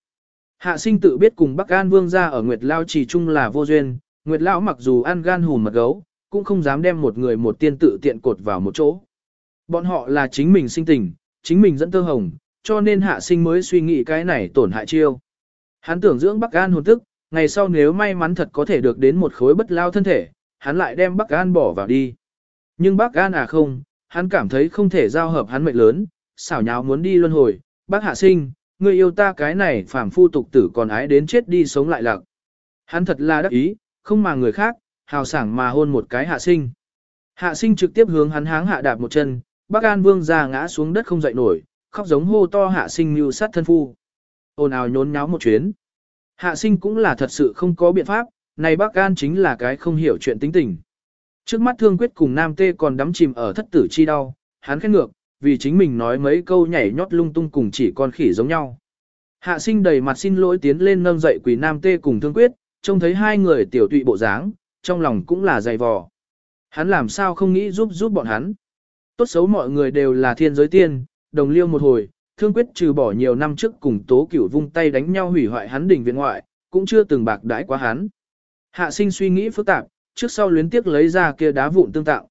Hạ sinh tự biết cùng Bắc An Vương ra ở Nguyệt Lao chỉ chung là vô duyên, Nguyệt Lão mặc dù ăn gan hùn mật gấu, cũng không dám đem một người một tiên tự tiện cột vào một chỗ. Bọn họ là chính mình sinh tình, chính mình dẫn tơ hồng, cho nên hạ sinh mới suy nghĩ cái này tổn hại chiêu. Hắn tưởng dưỡng Bắc An hồn tức, ngày sau nếu may mắn thật có thể được đến một khối bất lao thân thể, hắn lại đem Bắc An bỏ vào đi. Nhưng Bắc An à không, hắn cảm thấy không thể giao hợp hắn mệnh lớn, xảo nháo muốn đi luân hồi, bác hạ sinh, người yêu ta cái này phàm phu tục tử còn ái đến chết đi sống lại lạc. Hắn thật là đắc ý, không mà người khác, hào sảng mà hôn một cái hạ sinh. Hạ sinh trực tiếp hướng hắn háng hạ đạp một chân, bác An Vương ra ngã xuống đất không dậy nổi, khóc giống hô to hạ sinh như sát thân phu. Ồn ào nhốn nháo một chuyến. Hạ sinh cũng là thật sự không có biện pháp, này bác An chính là cái không hiểu chuyện tính tình. Trước mắt thương quyết cùng nam tê còn đắm chìm ở thất tử chi đau, hắn khét ngược, vì chính mình nói mấy câu nhảy nhót lung tung cùng chỉ con khỉ giống nhau. Hạ sinh đầy mặt xin lỗi tiến lên nâng dậy quỷ nam tê cùng thương quyết, trông thấy hai người tiểu tụy bộ dáng, trong lòng cũng là dày vò. Hắn làm sao không nghĩ giúp giúp bọn hắn. Tốt xấu mọi người đều là thiên giới tiên, đồng liêu một hồi, thương quyết trừ bỏ nhiều năm trước cùng tố cửu vung tay đánh nhau hủy hoại hắn đỉnh viện ngoại, cũng chưa từng bạc đãi quá hắn. Hạ sinh suy nghĩ phức tạp, trước sau luyến tiếc lấy ra kia đá vụn tương tạo.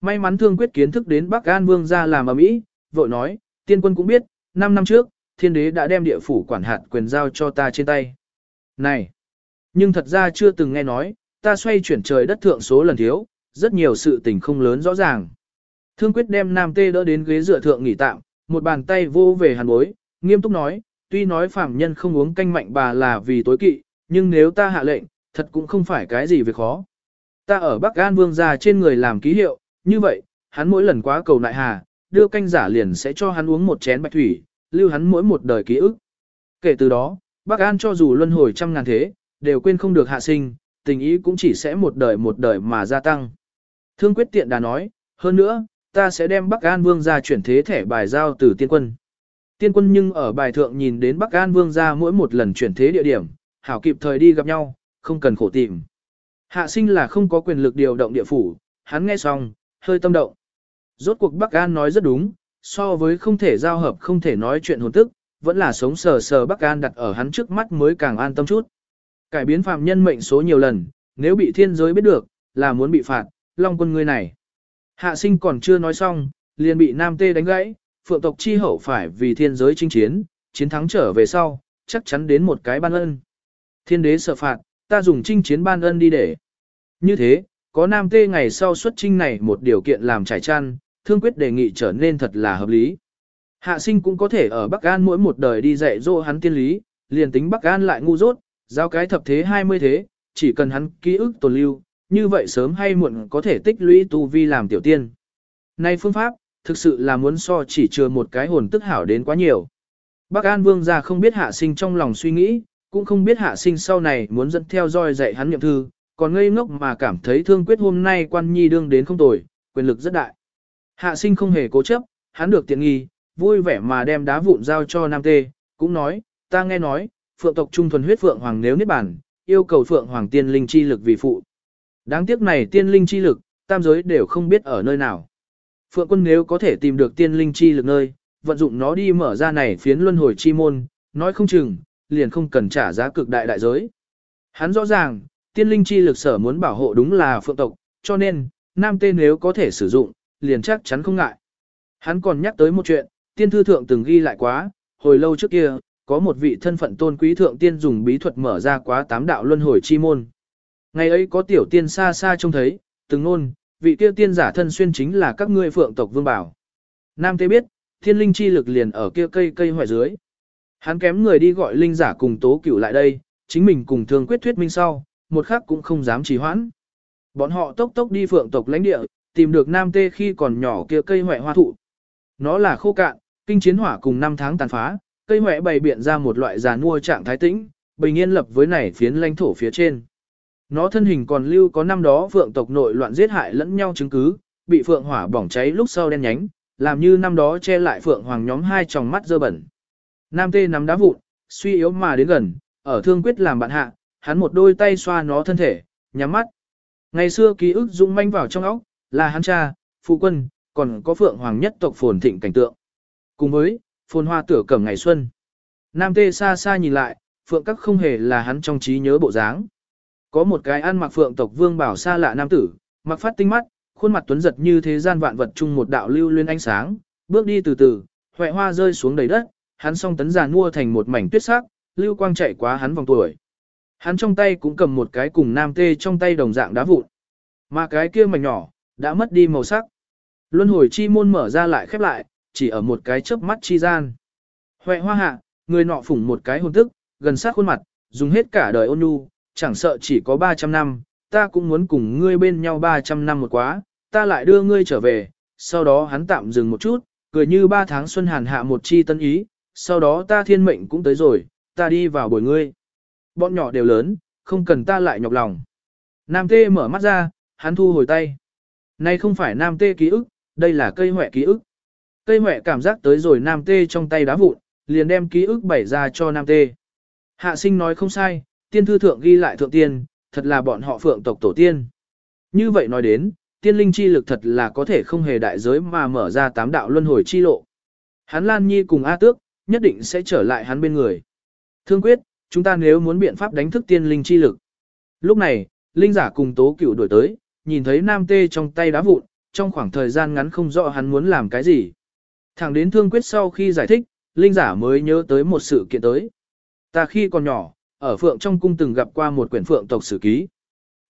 May mắn thương quyết kiến thức đến Bắc An Vương ra làm ở mỹ, vội nói, tiên quân cũng biết, 5 năm trước, thiên đế đã đem địa phủ quản hạt quyền giao cho ta trên tay. Này! Nhưng thật ra chưa từng nghe nói, ta xoay chuyển trời đất thượng số lần thiếu, rất nhiều sự tình không lớn rõ ràng. Thương quyết đem nam tê đỡ đến ghế dựa thượng nghỉ tạm, một bàn tay vô về hàn bối, nghiêm túc nói, tuy nói phạm nhân không uống canh mạnh bà là vì tối kỵ, nhưng nếu ta hạ lệnh, thật cũng không phải cái gì việc khó. Ta ở Bắc An Vương gia trên người làm ký hiệu, như vậy, hắn mỗi lần quá cầu nại hà, đưa canh giả liền sẽ cho hắn uống một chén bạch thủy, lưu hắn mỗi một đời ký ức. Kể từ đó, Bắc An cho dù luân hồi trăm ngàn thế, đều quên không được hạ sinh, tình ý cũng chỉ sẽ một đời một đời mà gia tăng. Thương quyết tiện đã nói, hơn nữa, ta sẽ đem Bắc An Vương ra chuyển thế thẻ bài giao từ tiên quân. Tiên quân nhưng ở bài thượng nhìn đến Bắc An Vương ra mỗi một lần chuyển thế địa điểm, hảo kịp thời đi gặp nhau, không cần khổ tìm. Hạ sinh là không có quyền lực điều động địa phủ, hắn nghe xong, hơi tâm động. Rốt cuộc Bắc An nói rất đúng, so với không thể giao hợp không thể nói chuyện hồn tức, vẫn là sống sờ sờ Bắc An đặt ở hắn trước mắt mới càng an tâm chút. Cải biến phạm nhân mệnh số nhiều lần, nếu bị thiên giới biết được, là muốn bị phạt, long quân ngươi này. Hạ sinh còn chưa nói xong, liền bị nam tê đánh gãy, phượng tộc chi hậu phải vì thiên giới chinh chiến, chiến thắng trở về sau, chắc chắn đến một cái ban ân. Thiên đế sợ phạt, ta dùng chinh chiến ban ân đi để. Như thế, có nam tê ngày sau xuất trinh này một điều kiện làm trải chăn, thương quyết đề nghị trở nên thật là hợp lý. Hạ sinh cũng có thể ở Bắc An mỗi một đời đi dạy dỗ hắn tiên lý, liền tính Bắc An lại ngu dốt, giao cái thập thế 20 thế, chỉ cần hắn ký ức tồn lưu, như vậy sớm hay muộn có thể tích lũy tu vi làm tiểu tiên. Nay phương pháp, thực sự là muốn so chỉ chừa một cái hồn tức hảo đến quá nhiều. Bắc An Vương gia không biết hạ sinh trong lòng suy nghĩ, cũng không biết hạ sinh sau này muốn dẫn theo dõi dạy hắn niệm thư, còn ngây ngốc mà cảm thấy thương quyết hôm nay quan nhi đương đến không tồi, quyền lực rất đại. Hạ sinh không hề cố chấp, hắn được tiện nghi, vui vẻ mà đem đá vụn giao cho Nam Tê, cũng nói, ta nghe nói, phượng tộc trung thuần huyết phượng hoàng nếu niết bản, yêu cầu phượng hoàng tiên linh chi lực vì phụ. Đáng tiếc này tiên linh chi lực, tam giới đều không biết ở nơi nào. Phượng quân nếu có thể tìm được tiên linh chi lực nơi, vận dụng nó đi mở ra này phiến luân hồi chi môn, nói không chừng, liền không cần trả giá cực đại đại giới. Hắn rõ ràng, tiên linh chi lực sở muốn bảo hộ đúng là phượng tộc, cho nên, nam tên nếu có thể sử dụng, liền chắc chắn không ngại. Hắn còn nhắc tới một chuyện, tiên thư thượng từng ghi lại quá, hồi lâu trước kia, có một vị thân phận tôn quý thượng tiên dùng bí thuật mở ra quá tám đạo luân hồi chi môn. Ngày ấy có tiểu tiên xa xa trông thấy, từng nôn, vị kia tiên giả thân xuyên chính là các ngươi phượng tộc vương bảo. Nam Tế biết, thiên linh chi lực liền ở kia cây cây hoại dưới. Hắn kém người đi gọi linh giả cùng tố cửu lại đây, chính mình cùng thương quyết thuyết minh sau, một khắc cũng không dám trì hoãn. Bọn họ tốc tốc đi phượng tộc lãnh địa, tìm được nam tê khi còn nhỏ kia cây hoại hoa thụ. Nó là khô cạn, kinh chiến hỏa cùng năm tháng tàn phá, cây mẹ bày biện ra một loại già nua trạng thái tĩnh, bình yên lập với nảy phiến lãnh thổ phía trên. Nó thân hình còn lưu có năm đó phượng tộc nội loạn giết hại lẫn nhau chứng cứ, bị phượng hỏa bỏng cháy lúc sau đen nhánh, làm như năm đó che lại phượng hoàng nhóm hai tròng mắt dơ bẩn. Nam tê nắm đá vụn, suy yếu mà đến gần, ở thương quyết làm bạn hạ, hắn một đôi tay xoa nó thân thể, nhắm mắt. Ngày xưa ký ức dũng manh vào trong óc, là hắn cha, phụ quân, còn có phượng hoàng nhất tộc phồn thịnh cảnh tượng. Cùng với, phồn hoa tửa cẩm ngày xuân. Nam tê xa xa nhìn lại, phượng các không hề là hắn trong trí nhớ bộ dáng. Có một cái ăn mặc phượng tộc vương bảo xa lạ nam tử, mặc phát tinh mắt, khuôn mặt tuấn giật như thế gian vạn vật chung một đạo lưu luyên ánh sáng, bước đi từ từ, hoẹ hoa rơi xuống đầy đất, hắn song tấn giàn mua thành một mảnh tuyết sắc, lưu quang chạy quá hắn vòng tuổi. Hắn trong tay cũng cầm một cái cùng nam tê trong tay đồng dạng đá vụn. Mà cái kia mảnh nhỏ, đã mất đi màu sắc. Luân hồi chi môn mở ra lại khép lại, chỉ ở một cái chớp mắt chi gian. Huệ hoa hạ, người nọ phủng một cái hồn tức, gần sát khuôn mặt, dùng hết cả đời ôn nhu, chẳng sợ chỉ có 300 năm, ta cũng muốn cùng ngươi bên nhau 300 năm một quá, ta lại đưa ngươi trở về, sau đó hắn tạm dừng một chút, cười như ba tháng xuân hàn hạ một chi tân ý, sau đó ta thiên mệnh cũng tới rồi, ta đi vào bồi ngươi. Bọn nhỏ đều lớn, không cần ta lại nhọc lòng. Nam tê mở mắt ra, hắn thu hồi tay. Này không phải nam tê ký ức, đây là cây huệ ký ức. Cây Mẹ cảm giác tới rồi nam tê trong tay đá vụn, liền đem ký ức bày ra cho nam tê. Hạ sinh nói không sai, tiên thư thượng ghi lại thượng tiên, thật là bọn họ phượng tộc tổ tiên. Như vậy nói đến, tiên linh chi lực thật là có thể không hề đại giới mà mở ra tám đạo luân hồi chi lộ. Hắn Lan Nhi cùng A Tước, nhất định sẽ trở lại hắn bên người. Thương quyết, chúng ta nếu muốn biện pháp đánh thức tiên linh chi lực. Lúc này, linh giả cùng tố cửu đổi tới, nhìn thấy nam tê trong tay đá vụn, trong khoảng thời gian ngắn không rõ hắn muốn làm cái gì. Thẳng đến thương quyết sau khi giải thích, linh giả mới nhớ tới một sự kiện tới. Ta khi còn nhỏ, ở phượng trong cung từng gặp qua một quyển phượng tộc sử ký.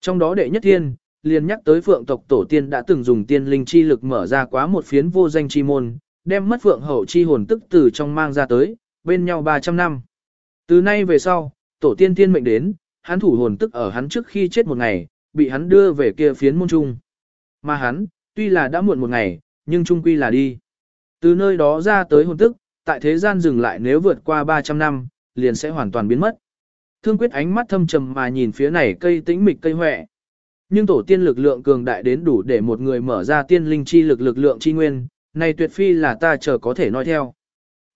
Trong đó đệ nhất thiên, liền nhắc tới phượng tộc tổ tiên đã từng dùng tiên linh chi lực mở ra quá một phiến vô danh chi môn, đem mất phượng hậu chi hồn tức từ trong mang ra tới, bên nhau 300 năm. Từ nay về sau, tổ tiên tiên mệnh đến, hắn thủ hồn tức ở hắn trước khi chết một ngày, bị hắn đưa về kia phiến môn trung. Mà hắn, tuy là đã muộn một ngày, nhưng trung quy là đi. Từ nơi đó ra tới hồn tức, tại thế gian dừng lại nếu vượt qua 300 năm, liền sẽ hoàn toàn biến mất. Thương quyết ánh mắt thâm trầm mà nhìn phía này cây tĩnh mịch cây hoẹ, Nhưng tổ tiên lực lượng cường đại đến đủ để một người mở ra tiên linh chi lực lực lượng chi nguyên, này tuyệt phi là ta chờ có thể nói theo.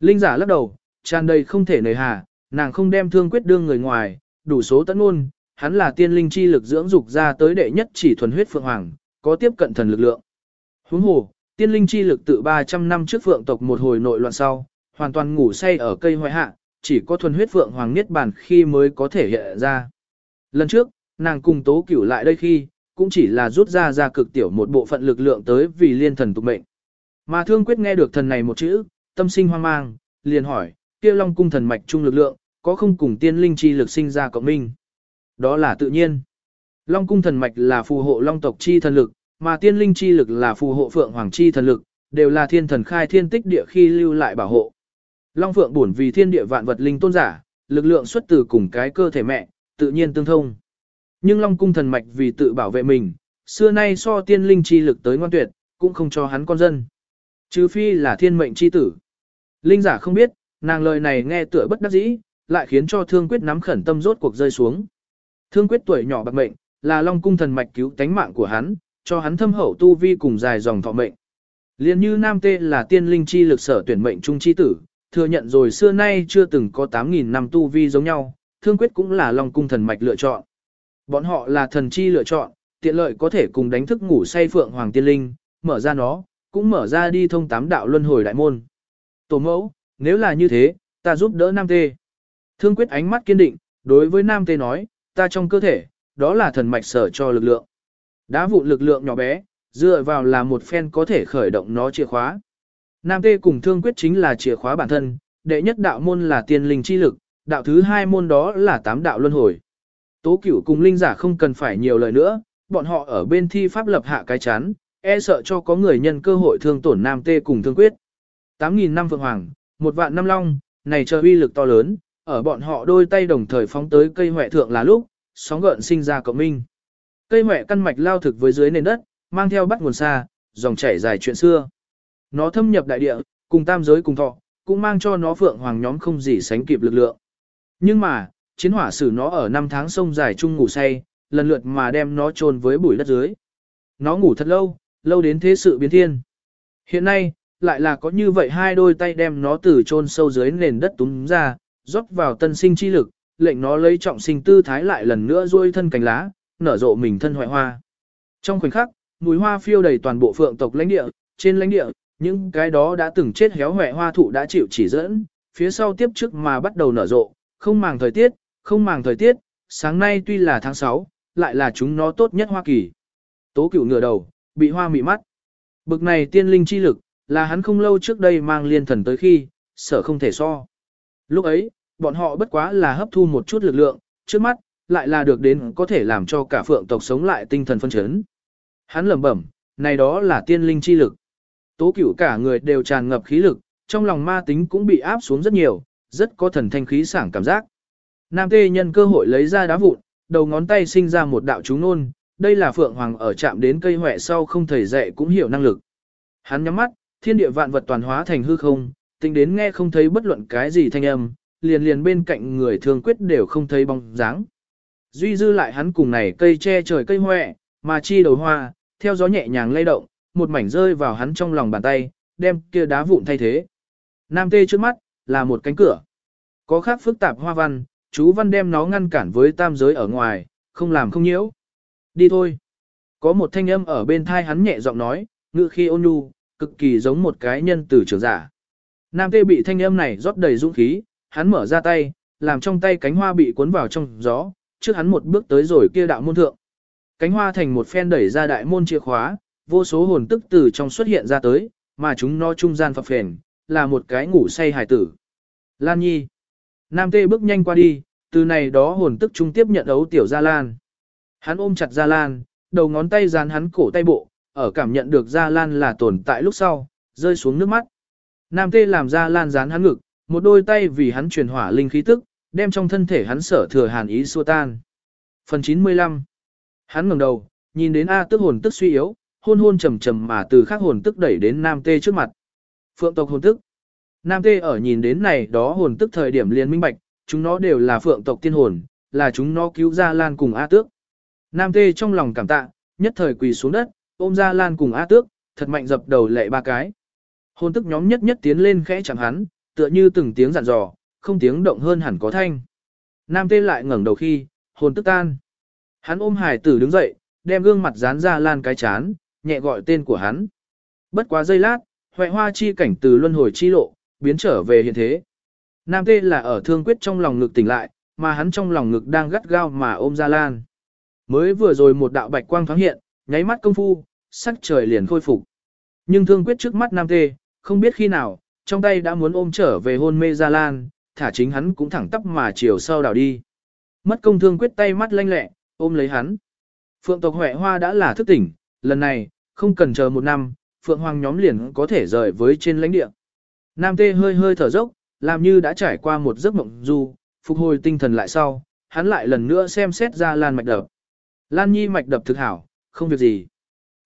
Linh giả lắc đầu, tràn đầy không thể nời hà, nàng không đem thương quyết đương người ngoài, đủ số tấn ngôn, hắn là tiên linh chi lực dưỡng dục ra tới đệ nhất chỉ thuần huyết phượng hoàng, có tiếp cận thần lực lượng. Huống hồ, tiên linh chi lực tự 300 năm trước phượng tộc một hồi nội loạn sau, hoàn toàn ngủ say ở cây hoại hạ, chỉ có thuần huyết phượng hoàng niết bàn khi mới có thể hiện ra. Lần trước, nàng cùng tố cửu lại đây khi, cũng chỉ là rút ra ra cực tiểu một bộ phận lực lượng tới vì liên thần tục mệnh. Mà thương quyết nghe được thần này một chữ, tâm sinh hoang mang, liền hỏi, kia long cung thần mạch trung lực lượng, có không cùng tiên linh chi lực sinh ra cộng minh? Đó là tự nhiên. Long cung thần mạch là phù hộ long tộc chi thần lực, mà tiên linh chi lực là phù hộ phượng hoàng chi thần lực, đều là thiên thần khai thiên tích địa khi lưu lại bảo hộ. Long phượng bổn vì thiên địa vạn vật linh tôn giả, lực lượng xuất từ cùng cái cơ thể mẹ, tự nhiên tương thông. Nhưng Long cung thần mạch vì tự bảo vệ mình, xưa nay so tiên linh chi lực tới ngoan tuyệt, cũng không cho hắn con dân. Trừ phi là thiên mệnh chi tử. Linh giả không biết, nàng lời này nghe tựa bất đắc dĩ, lại khiến cho thương quyết nắm khẩn tâm rốt cuộc rơi xuống. Thương quyết tuổi nhỏ bạc mệnh, là Long cung thần mạch cứu tánh mạng của hắn, cho hắn thâm hậu tu vi cùng dài dòng thọ mệnh. Liên như Nam Tê là tiên linh chi lực sở tuyển mệnh trung chi tử, thừa nhận rồi xưa nay chưa từng có 8.000 năm tu vi giống nhau, thương quyết cũng là Long cung thần mạch lựa chọn. Bọn họ là thần chi lựa chọn, tiện lợi có thể cùng đánh thức ngủ say phượng hoàng tiên linh, mở ra nó, cũng mở ra đi thông tám đạo luân hồi đại môn. Tổ mẫu, nếu là như thế, ta giúp đỡ Nam Tê. Thương quyết ánh mắt kiên định, đối với Nam Tê nói, ta trong cơ thể, đó là thần mạch sở cho lực lượng. Đá vụ lực lượng nhỏ bé, dựa vào là một phen có thể khởi động nó chìa khóa. Nam Tê cùng Thương quyết chính là chìa khóa bản thân, đệ nhất đạo môn là tiên linh chi lực, đạo thứ hai môn đó là tám đạo luân hồi. Tố cửu cùng linh giả không cần phải nhiều lời nữa, bọn họ ở bên thi pháp lập hạ cái chán, e sợ cho có người nhân cơ hội thương tổn nam tê cùng thương quyết. 8.000 năm vượng hoàng, một vạn năm long, này chờ uy lực to lớn, ở bọn họ đôi tay đồng thời phóng tới cây hoại thượng là lúc, sóng gợn sinh ra cộng minh. Cây mẹ căn mạch lao thực với dưới nền đất, mang theo bắt nguồn xa, dòng chảy dài chuyện xưa. Nó thâm nhập đại địa, cùng tam giới cùng thọ, cũng mang cho nó phượng hoàng nhóm không gì sánh kịp lực lượng. Nhưng mà, chiến hỏa xử nó ở năm tháng sông dài chung ngủ say, lần lượt mà đem nó chôn với bụi đất dưới. Nó ngủ thật lâu, lâu đến thế sự biến thiên. Hiện nay, lại là có như vậy hai đôi tay đem nó từ chôn sâu dưới nền đất túm ra, rót vào tân sinh chi lực, lệnh nó lấy trọng sinh tư thái lại lần nữa duỗi thân cánh lá, nở rộ mình thân hoại hoa. Trong khoảnh khắc, mùi hoa phiêu đầy toàn bộ phượng tộc lãnh địa, trên lãnh địa, những cái đó đã từng chết héo hoại hoa thụ đã chịu chỉ dẫn, phía sau tiếp trước mà bắt đầu nở rộ, không màng thời tiết, không màng thời tiết, sáng nay tuy là tháng 6, lại là chúng nó tốt nhất Hoa Kỳ. Tố cửu ngửa đầu, bị hoa mị mắt. Bực này tiên linh chi lực, là hắn không lâu trước đây mang liên thần tới khi, sợ không thể so. Lúc ấy, bọn họ bất quá là hấp thu một chút lực lượng, trước mắt, lại là được đến có thể làm cho cả phượng tộc sống lại tinh thần phân chấn. Hắn lẩm bẩm, này đó là tiên linh chi lực. Tố cửu cả người đều tràn ngập khí lực, trong lòng ma tính cũng bị áp xuống rất nhiều, rất có thần thanh khí sảng cảm giác. Nam tê nhân cơ hội lấy ra đá vụn, đầu ngón tay sinh ra một đạo chú nôn, đây là phượng hoàng ở chạm đến cây huệ sau không thầy dạy cũng hiểu năng lực. Hắn nhắm mắt, thiên địa vạn vật toàn hóa thành hư không, tính đến nghe không thấy bất luận cái gì thanh âm, liền liền bên cạnh người thường quyết đều không thấy bóng dáng. Duy dư lại hắn cùng này cây che trời cây hoẹ mà chi đầu hoa, theo gió nhẹ nhàng lay động, một mảnh rơi vào hắn trong lòng bàn tay, đem kia đá vụn thay thế. Nam tê trước mắt, là một cánh cửa. Có khác phức tạp hoa văn, chú văn đem nó ngăn cản với tam giới ở ngoài, không làm không nhiễu. Đi thôi. Có một thanh âm ở bên thai hắn nhẹ giọng nói, ngự khi ôn nhu, cực kỳ giống một cái nhân tử trưởng giả. Nam tê bị thanh âm này rót đầy dũng khí, hắn mở ra tay, làm trong tay cánh hoa bị cuốn vào trong gió, trước hắn một bước tới rồi kia đạo môn thượng. Cánh hoa thành một phen đẩy ra đại môn chìa khóa, vô số hồn tức từ trong xuất hiện ra tới, mà chúng nó trung gian phập phền, là một cái ngủ say hài tử. Lan Nhi. Nam Tê bước nhanh qua đi, từ này đó hồn tức trung tiếp nhận ấu tiểu Gia Lan. Hắn ôm chặt Gia Lan, đầu ngón tay dán hắn cổ tay bộ, ở cảm nhận được Gia Lan là tồn tại lúc sau, rơi xuống nước mắt. Nam Tê làm Gia Lan dán hắn ngực, một đôi tay vì hắn truyền hỏa linh khí tức, đem trong thân thể hắn sở thừa hàn ý xua tan. Phần 95 Hắn ngẩng đầu, nhìn đến A tức hồn tức suy yếu, hôn hôn trầm trầm mà từ khác hồn tức đẩy đến Nam Tê trước mặt. Phượng tộc hồn tức. Nam Tê ở nhìn đến này đó hồn tức thời điểm liền minh bạch, chúng nó đều là phượng tộc tiên hồn, là chúng nó cứu ra Lan cùng A tước. Nam Tê trong lòng cảm tạ, nhất thời quỳ xuống đất, ôm ra Lan cùng A tước, thật mạnh dập đầu lệ ba cái. Hồn tức nhóm nhất nhất tiến lên khẽ chẳng hắn, tựa như từng tiếng dặn dò, không tiếng động hơn hẳn có thanh. Nam Tê lại ngẩng đầu khi, hồn tức tan. Hắn ôm hải tử đứng dậy, đem gương mặt dán ra Lan cái chán, nhẹ gọi tên của hắn. Bất quá giây lát, hoại hoa chi cảnh từ luân hồi chi lộ, biến trở về hiện thế. Nam tê là ở thương quyết trong lòng ngực tỉnh lại, mà hắn trong lòng ngực đang gắt gao mà ôm ra lan. Mới vừa rồi một đạo bạch quang thoáng hiện, nháy mắt công phu, sắc trời liền khôi phục. Nhưng thương quyết trước mắt nam tê, không biết khi nào, trong tay đã muốn ôm trở về hôn mê ra lan, thả chính hắn cũng thẳng tắp mà chiều sau đảo đi. Mất công thương quyết tay mắt lanh lẹ, ôm lấy hắn. Phượng tộc Huệ Hoa đã là thức tỉnh, lần này, không cần chờ một năm, Phượng Hoàng nhóm liền có thể rời với trên lãnh địa. Nam Tê hơi hơi thở dốc, làm như đã trải qua một giấc mộng du, phục hồi tinh thần lại sau, hắn lại lần nữa xem xét ra Lan mạch đập. Lan Nhi mạch đập thực hảo, không việc gì.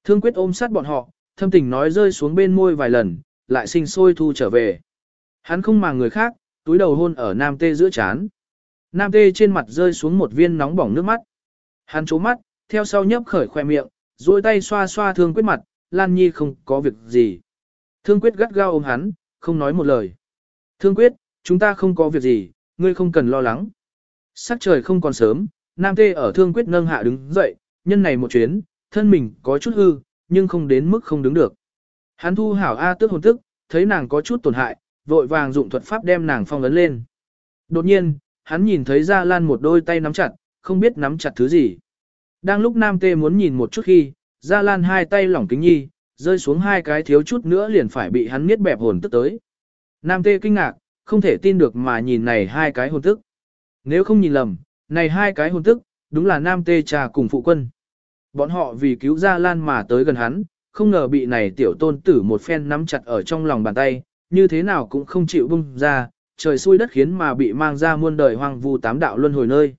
Thương quyết ôm sát bọn họ, thâm tình nói rơi xuống bên môi vài lần, lại sinh sôi thu trở về. Hắn không màng người khác, túi đầu hôn ở Nam Tê giữa chán. Nam Tê trên mặt rơi xuống một viên nóng bỏng nước mắt. Hắn chố mắt, theo sau nhấp khởi khoe miệng, duỗi tay xoa xoa thương quyết mặt, Lan Nhi không có việc gì. Thương quyết gắt gao ôm hắn, không nói một lời. Thương quyết, chúng ta không có việc gì, ngươi không cần lo lắng. Sắc trời không còn sớm, Nam Tê ở thương quyết nâng hạ đứng dậy, nhân này một chuyến, thân mình có chút hư, nhưng không đến mức không đứng được. Hắn thu hảo A tước hồn tức, thấy nàng có chút tổn hại, vội vàng dụng thuật pháp đem nàng phong ấn lên. Đột nhiên, hắn nhìn thấy Gia Lan một đôi tay nắm chặt, không biết nắm chặt thứ gì. Đang lúc Nam Tê muốn nhìn một chút khi, Gia Lan hai tay lỏng kính nhi, rơi xuống hai cái thiếu chút nữa liền phải bị hắn miết bẹp hồn tức tới. Nam Tê kinh ngạc, không thể tin được mà nhìn này hai cái hồn tức. Nếu không nhìn lầm, này hai cái hồn tức, đúng là Nam Tê trà cùng phụ quân. Bọn họ vì cứu Gia Lan mà tới gần hắn, không ngờ bị này tiểu tôn tử một phen nắm chặt ở trong lòng bàn tay, như thế nào cũng không chịu bung ra, trời xui đất khiến mà bị mang ra muôn đời hoang vu tám đạo luân hồi nơi.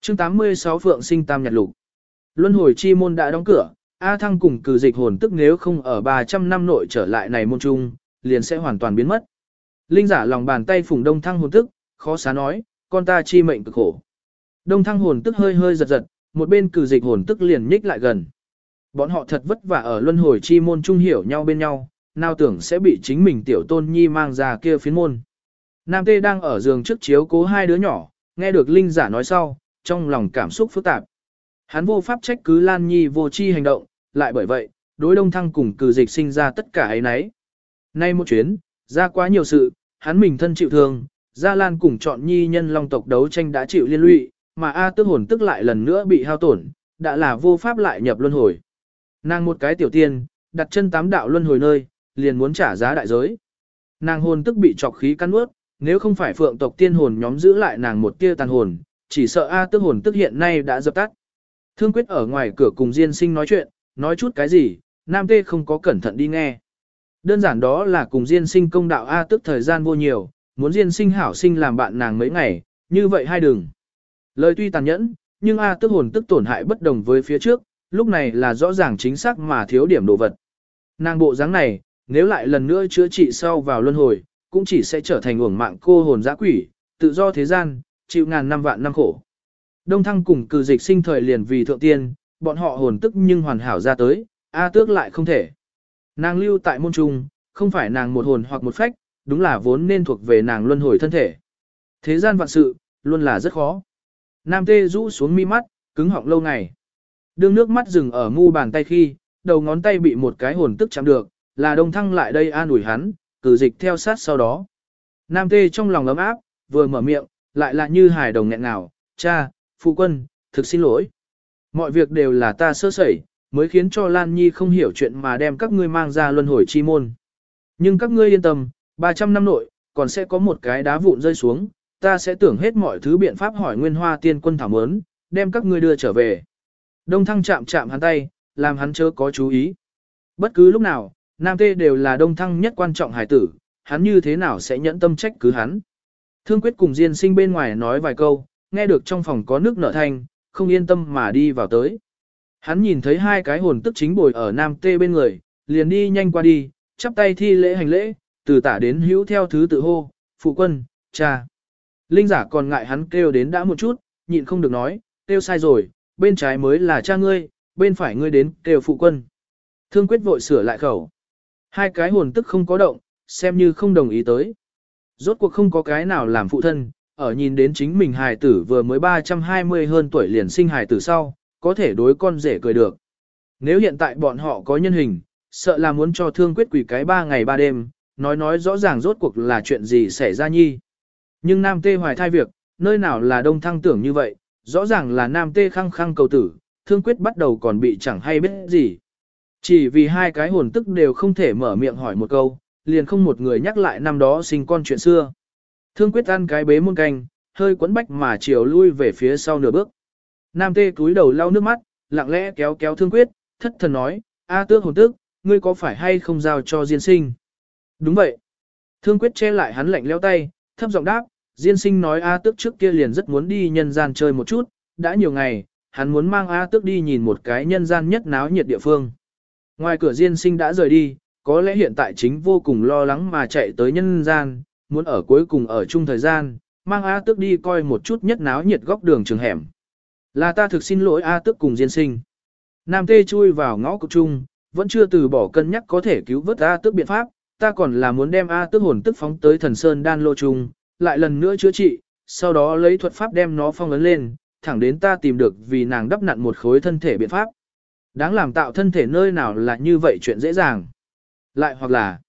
Chương 86 Phượng sinh tam nhật lục. Luân hồi chi môn đã đóng cửa, A Thăng cùng cử dịch hồn tức nếu không ở 300 năm nội trở lại này môn trung, liền sẽ hoàn toàn biến mất. Linh giả lòng bàn tay phùng đông thăng hồn tức, khó xá nói, con ta chi mệnh cực khổ. Đông thăng hồn tức hơi hơi giật giật, một bên cử dịch hồn tức liền nhích lại gần. Bọn họ thật vất vả ở luân hồi chi môn trung hiểu nhau bên nhau, nào tưởng sẽ bị chính mình tiểu tôn nhi mang ra kia phiến môn. Nam Tê đang ở giường trước chiếu cố hai đứa nhỏ, nghe được Linh giả nói sau, trong lòng cảm xúc phức tạp. Hắn vô pháp trách cứ Lan Nhi vô chi hành động, lại bởi vậy, đối đông thăng cùng cử dịch sinh ra tất cả ấy nấy. Nay một chuyến, ra quá nhiều sự, hắn mình thân chịu thương, Gia Lan cùng chọn nhi nhân long tộc đấu tranh đã chịu liên lụy, mà A tức hồn tức lại lần nữa bị hao tổn, đã là vô pháp lại nhập luân hồi. Nàng một cái tiểu tiên, đặt chân tám đạo luân hồi nơi, liền muốn trả giá đại giới. Nàng hồn tức bị chọc khí cắn nuốt. nếu không phải phượng tộc tiên hồn nhóm giữ lại nàng một tia tàn hồn, chỉ sợ A tức hồn tức hiện nay đã dập tắt. Thương quyết ở ngoài cửa cùng Diên sinh nói chuyện, nói chút cái gì, Nam Tê không có cẩn thận đi nghe. Đơn giản đó là cùng Diên sinh công đạo A tức thời gian vô nhiều, muốn Diên sinh hảo sinh làm bạn nàng mấy ngày, như vậy hai đừng. Lời tuy tàn nhẫn, nhưng A tức hồn tức tổn hại bất đồng với phía trước, lúc này là rõ ràng chính xác mà thiếu điểm đồ vật. Nàng bộ dáng này, nếu lại lần nữa chữa trị sau vào luân hồi, cũng chỉ sẽ trở thành uổng mạng cô hồn dã quỷ, tự do thế gian, chịu ngàn năm vạn năm khổ. Đông thăng cùng cử dịch sinh thời liền vì thượng tiên, bọn họ hồn tức nhưng hoàn hảo ra tới, A tước lại không thể. Nàng lưu tại môn trung, không phải nàng một hồn hoặc một phách, đúng là vốn nên thuộc về nàng luân hồi thân thể. Thế gian vạn sự, luôn là rất khó. Nam tê rũ xuống mi mắt, cứng họng lâu ngày. Đương nước mắt dừng ở mu bàn tay khi, đầu ngón tay bị một cái hồn tức chạm được, là đông thăng lại đây an ủi hắn, cử dịch theo sát sau đó. Nam tê trong lòng ấm áp, vừa mở miệng, lại là như hài đồng nghẹn ngào, cha, phụ quân, thực xin lỗi. Mọi việc đều là ta sơ sẩy, mới khiến cho Lan Nhi không hiểu chuyện mà đem các ngươi mang ra luân hồi chi môn. Nhưng các ngươi yên tâm, 300 năm nội, còn sẽ có một cái đá vụn rơi xuống, ta sẽ tưởng hết mọi thứ biện pháp hỏi nguyên hoa tiên quân thảo mớn, đem các ngươi đưa trở về. Đông thăng chạm chạm hắn tay, làm hắn chớ có chú ý. Bất cứ lúc nào, nam tê đều là đông thăng nhất quan trọng hải tử, hắn như thế nào sẽ nhẫn tâm trách cứ hắn. Thương quyết cùng Diên sinh bên ngoài nói vài câu, nghe được trong phòng có nước nở thanh, không yên tâm mà đi vào tới. Hắn nhìn thấy hai cái hồn tức chính bồi ở nam tê bên người, liền đi nhanh qua đi, chắp tay thi lễ hành lễ, từ tả đến hữu theo thứ tự hô, phụ quân, cha. Linh giả còn ngại hắn kêu đến đã một chút, nhịn không được nói, kêu sai rồi, bên trái mới là cha ngươi, bên phải ngươi đến kêu phụ quân. Thương quyết vội sửa lại khẩu. Hai cái hồn tức không có động, xem như không đồng ý tới. Rốt cuộc không có cái nào làm phụ thân, ở nhìn đến chính mình hài tử vừa mới 320 hơn tuổi liền sinh hài tử sau, có thể đối con rể cười được. Nếu hiện tại bọn họ có nhân hình, sợ là muốn cho thương quyết quỷ cái ba ngày ba đêm, nói nói rõ ràng rốt cuộc là chuyện gì xảy ra nhi. Nhưng nam tê hoài thai việc, nơi nào là đông thăng tưởng như vậy, rõ ràng là nam tê khăng khăng cầu tử, thương quyết bắt đầu còn bị chẳng hay biết gì. Chỉ vì hai cái hồn tức đều không thể mở miệng hỏi một câu, liền không một người nhắc lại năm đó sinh con chuyện xưa. Thương quyết ăn cái bế muôn canh, hơi quấn bách mà chiều lui về phía sau nửa bước. Nam tê cúi đầu lau nước mắt, lặng lẽ kéo kéo thương quyết, thất thần nói, A tước hồn tức, ngươi có phải hay không giao cho diên sinh? Đúng vậy. Thương quyết che lại hắn lạnh leo tay, thấp giọng đáp, diên sinh nói A tước trước kia liền rất muốn đi nhân gian chơi một chút, đã nhiều ngày, hắn muốn mang A tước đi nhìn một cái nhân gian nhất náo nhiệt địa phương. Ngoài cửa diên sinh đã rời đi, có lẽ hiện tại chính vô cùng lo lắng mà chạy tới nhân gian, muốn ở cuối cùng ở chung thời gian, mang A tước đi coi một chút nhất náo nhiệt góc đường trường hẻm. Là ta thực xin lỗi A tước cùng diên sinh. Nam tê chui vào ngõ cục chung, vẫn chưa từ bỏ cân nhắc có thể cứu vớt A tước biện pháp, ta còn là muốn đem A tước hồn tức phóng tới thần sơn đan lô chung, lại lần nữa chữa trị, sau đó lấy thuật pháp đem nó phong ấn lên, thẳng đến ta tìm được vì nàng đắp nặn một khối thân thể biện pháp. Đáng làm tạo thân thể nơi nào là như vậy chuyện dễ dàng. Lại hoặc là,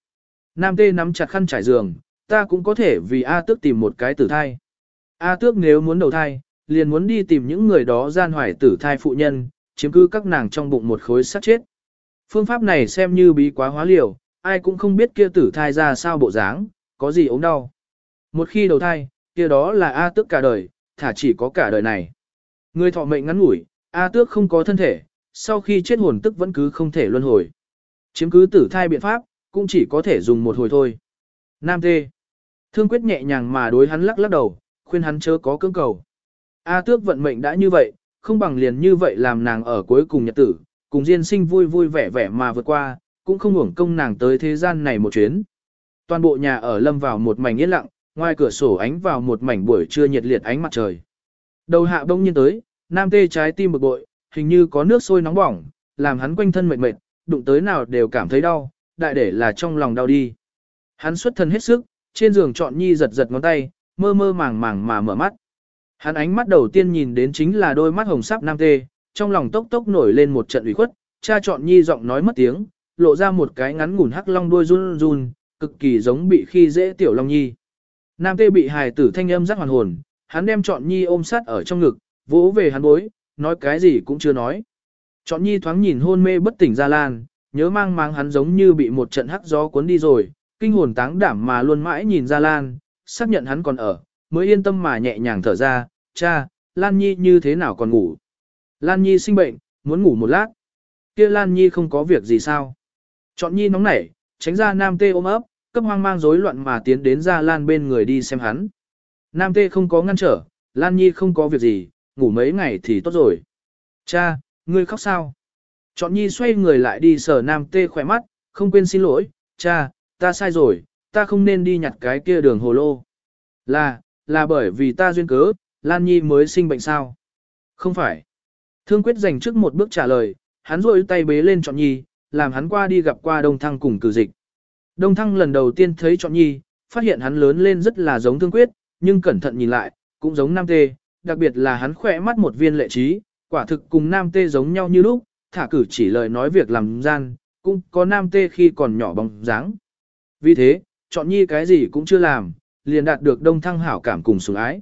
Nam Tê nắm chặt khăn trải giường, ta cũng có thể vì A tước tìm một cái tử thai. A tước nếu muốn đầu thai, liền muốn đi tìm những người đó gian hoài tử thai phụ nhân, chiếm cứ các nàng trong bụng một khối sát chết. Phương pháp này xem như bí quá hóa liều, ai cũng không biết kia tử thai ra sao bộ dáng, có gì ốm đau. Một khi đầu thai, kia đó là A tước cả đời, thả chỉ có cả đời này. Người thọ mệnh ngắn ngủi, A tước không có thân thể, sau khi chết hồn tức vẫn cứ không thể luân hồi. Chiếm cứ tử thai biện pháp, cũng chỉ có thể dùng một hồi thôi. Nam Tê. Thương quyết nhẹ nhàng mà đối hắn lắc lắc đầu, khuyên hắn chớ có cưỡng cầu. A tước vận mệnh đã như vậy, không bằng liền như vậy làm nàng ở cuối cùng nhật tử, cùng Diên sinh vui vui vẻ vẻ mà vượt qua, cũng không hưởng công nàng tới thế gian này một chuyến. Toàn bộ nhà ở lâm vào một mảnh yên lặng, ngoài cửa sổ ánh vào một mảnh buổi trưa nhiệt liệt ánh mặt trời. Đầu hạ bỗng nhiên tới, nam tê trái tim bực bội, hình như có nước sôi nóng bỏng, làm hắn quanh thân mệt mệt, đụng tới nào đều cảm thấy đau, đại để là trong lòng đau đi. Hắn xuất thân hết sức, trên giường chọn nhi giật giật ngón tay, mơ mơ màng màng mà mở mắt. Hắn ánh mắt đầu tiên nhìn đến chính là đôi mắt hồng sắc nam tê, trong lòng tốc tốc nổi lên một trận ủy khuất, cha chọn nhi giọng nói mất tiếng, lộ ra một cái ngắn ngủn hắc long đuôi run run, cực kỳ giống bị khi dễ tiểu long nhi. Nam tê bị hài tử thanh âm giác hoàn hồn, hắn đem chọn nhi ôm sát ở trong ngực, vỗ về hắn bối, nói cái gì cũng chưa nói. Chọn nhi thoáng nhìn hôn mê bất tỉnh gia lan, nhớ mang mang hắn giống như bị một trận hắc gió cuốn đi rồi, kinh hồn táng đảm mà luôn mãi nhìn gia lan, xác nhận hắn còn ở, mới yên tâm mà nhẹ nhàng thở ra, cha, Lan Nhi như thế nào còn ngủ. Lan Nhi sinh bệnh, muốn ngủ một lát. kia Lan Nhi không có việc gì sao. Chọn Nhi nóng nảy, tránh ra Nam Tê ôm ấp, cấp hoang mang rối loạn mà tiến đến gia Lan bên người đi xem hắn. Nam Tê không có ngăn trở, Lan Nhi không có việc gì, ngủ mấy ngày thì tốt rồi. Cha, ngươi khóc sao? Chọn Nhi xoay người lại đi sở Nam Tê khỏe mắt, không quên xin lỗi, cha, ta sai rồi, ta không nên đi nhặt cái kia đường hồ lô. Là, là bởi vì ta duyên cớ, Lan Nhi mới sinh bệnh sao? Không phải. Thương quyết dành trước một bước trả lời, hắn rôi tay bế lên Chọn Nhi, làm hắn qua đi gặp qua Đông Thăng cùng cử dịch. Đông Thăng lần đầu tiên thấy Chọn Nhi, phát hiện hắn lớn lên rất là giống Thương quyết, nhưng cẩn thận nhìn lại, cũng giống Nam Tê, đặc biệt là hắn khỏe mắt một viên lệ trí, quả thực cùng Nam Tê giống nhau như lúc, thả cử chỉ lời nói việc làm gian, cũng có Nam Tê khi còn nhỏ bóng dáng. Vì thế, Chọn Nhi cái gì cũng chưa làm, liền đạt được Đông Thăng hảo cảm cùng sủng ái.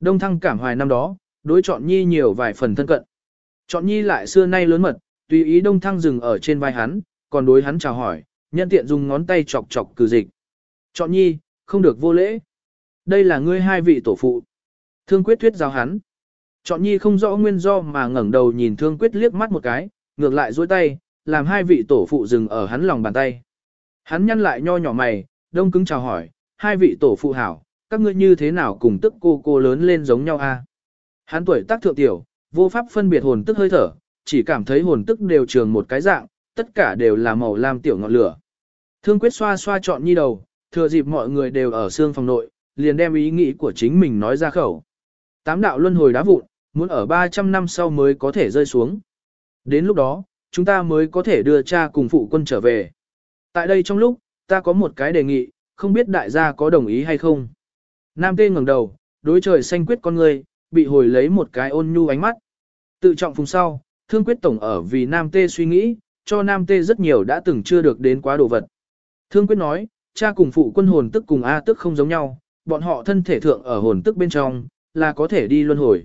Đông Thăng cảm hoài năm đó, đối Chọn Nhi nhiều vài phần thân cận. Chọn Nhi lại xưa nay lớn mật, tùy ý Đông Thăng dừng ở trên vai hắn, còn đối hắn chào hỏi, nhân tiện dùng ngón tay chọc chọc cử dịch. Chọn Nhi, không được vô lễ. Đây là ngươi hai vị tổ phụ. Thương quyết thuyết giáo hắn. Chọn Nhi không rõ nguyên do mà ngẩng đầu nhìn Thương quyết liếc mắt một cái, ngược lại duỗi tay, làm hai vị tổ phụ dừng ở hắn lòng bàn tay. Hắn nhăn lại nho nhỏ mày, đông cứng chào hỏi, hai vị tổ phụ hảo, các ngươi như thế nào cùng tức cô cô lớn lên giống nhau a? Hắn tuổi tác thượng tiểu, vô pháp phân biệt hồn tức hơi thở, chỉ cảm thấy hồn tức đều trường một cái dạng, tất cả đều là màu lam tiểu ngọn lửa. Thương quyết xoa xoa chọn nhi đầu, thừa dịp mọi người đều ở xương phòng nội, liền đem ý nghĩ của chính mình nói ra khẩu. Tám đạo luân hồi đá vụn, muốn ở 300 năm sau mới có thể rơi xuống. Đến lúc đó, chúng ta mới có thể đưa cha cùng phụ quân trở về. Tại đây trong lúc, ta có một cái đề nghị, không biết đại gia có đồng ý hay không. Nam tê ngẩng đầu, đối trời xanh quyết con người, bị hồi lấy một cái ôn nhu ánh mắt. Tự trọng phùng sau, thương quyết tổng ở vì Nam tê suy nghĩ, cho Nam tê rất nhiều đã từng chưa được đến quá đồ vật. Thương quyết nói, cha cùng phụ quân hồn tức cùng A tức không giống nhau, bọn họ thân thể thượng ở hồn tức bên trong, là có thể đi luân hồi.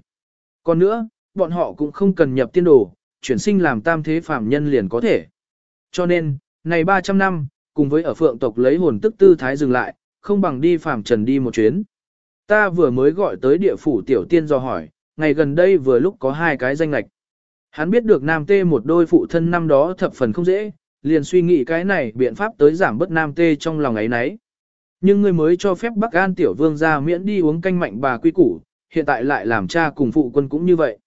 Còn nữa, bọn họ cũng không cần nhập tiên đồ, chuyển sinh làm tam thế phàm nhân liền có thể. Cho nên, này 300 năm, cùng với ở phượng tộc lấy hồn tức tư thái dừng lại, không bằng đi phàm trần đi một chuyến. Ta vừa mới gọi tới địa phủ tiểu tiên do hỏi, ngày gần đây vừa lúc có hai cái danh lạch. Hắn biết được nam tê một đôi phụ thân năm đó thập phần không dễ, liền suy nghĩ cái này biện pháp tới giảm bớt nam tê trong lòng ấy nấy. Nhưng người mới cho phép Bắc An tiểu vương ra miễn đi uống canh mạnh bà quy củ, hiện tại lại làm cha cùng phụ quân cũng như vậy.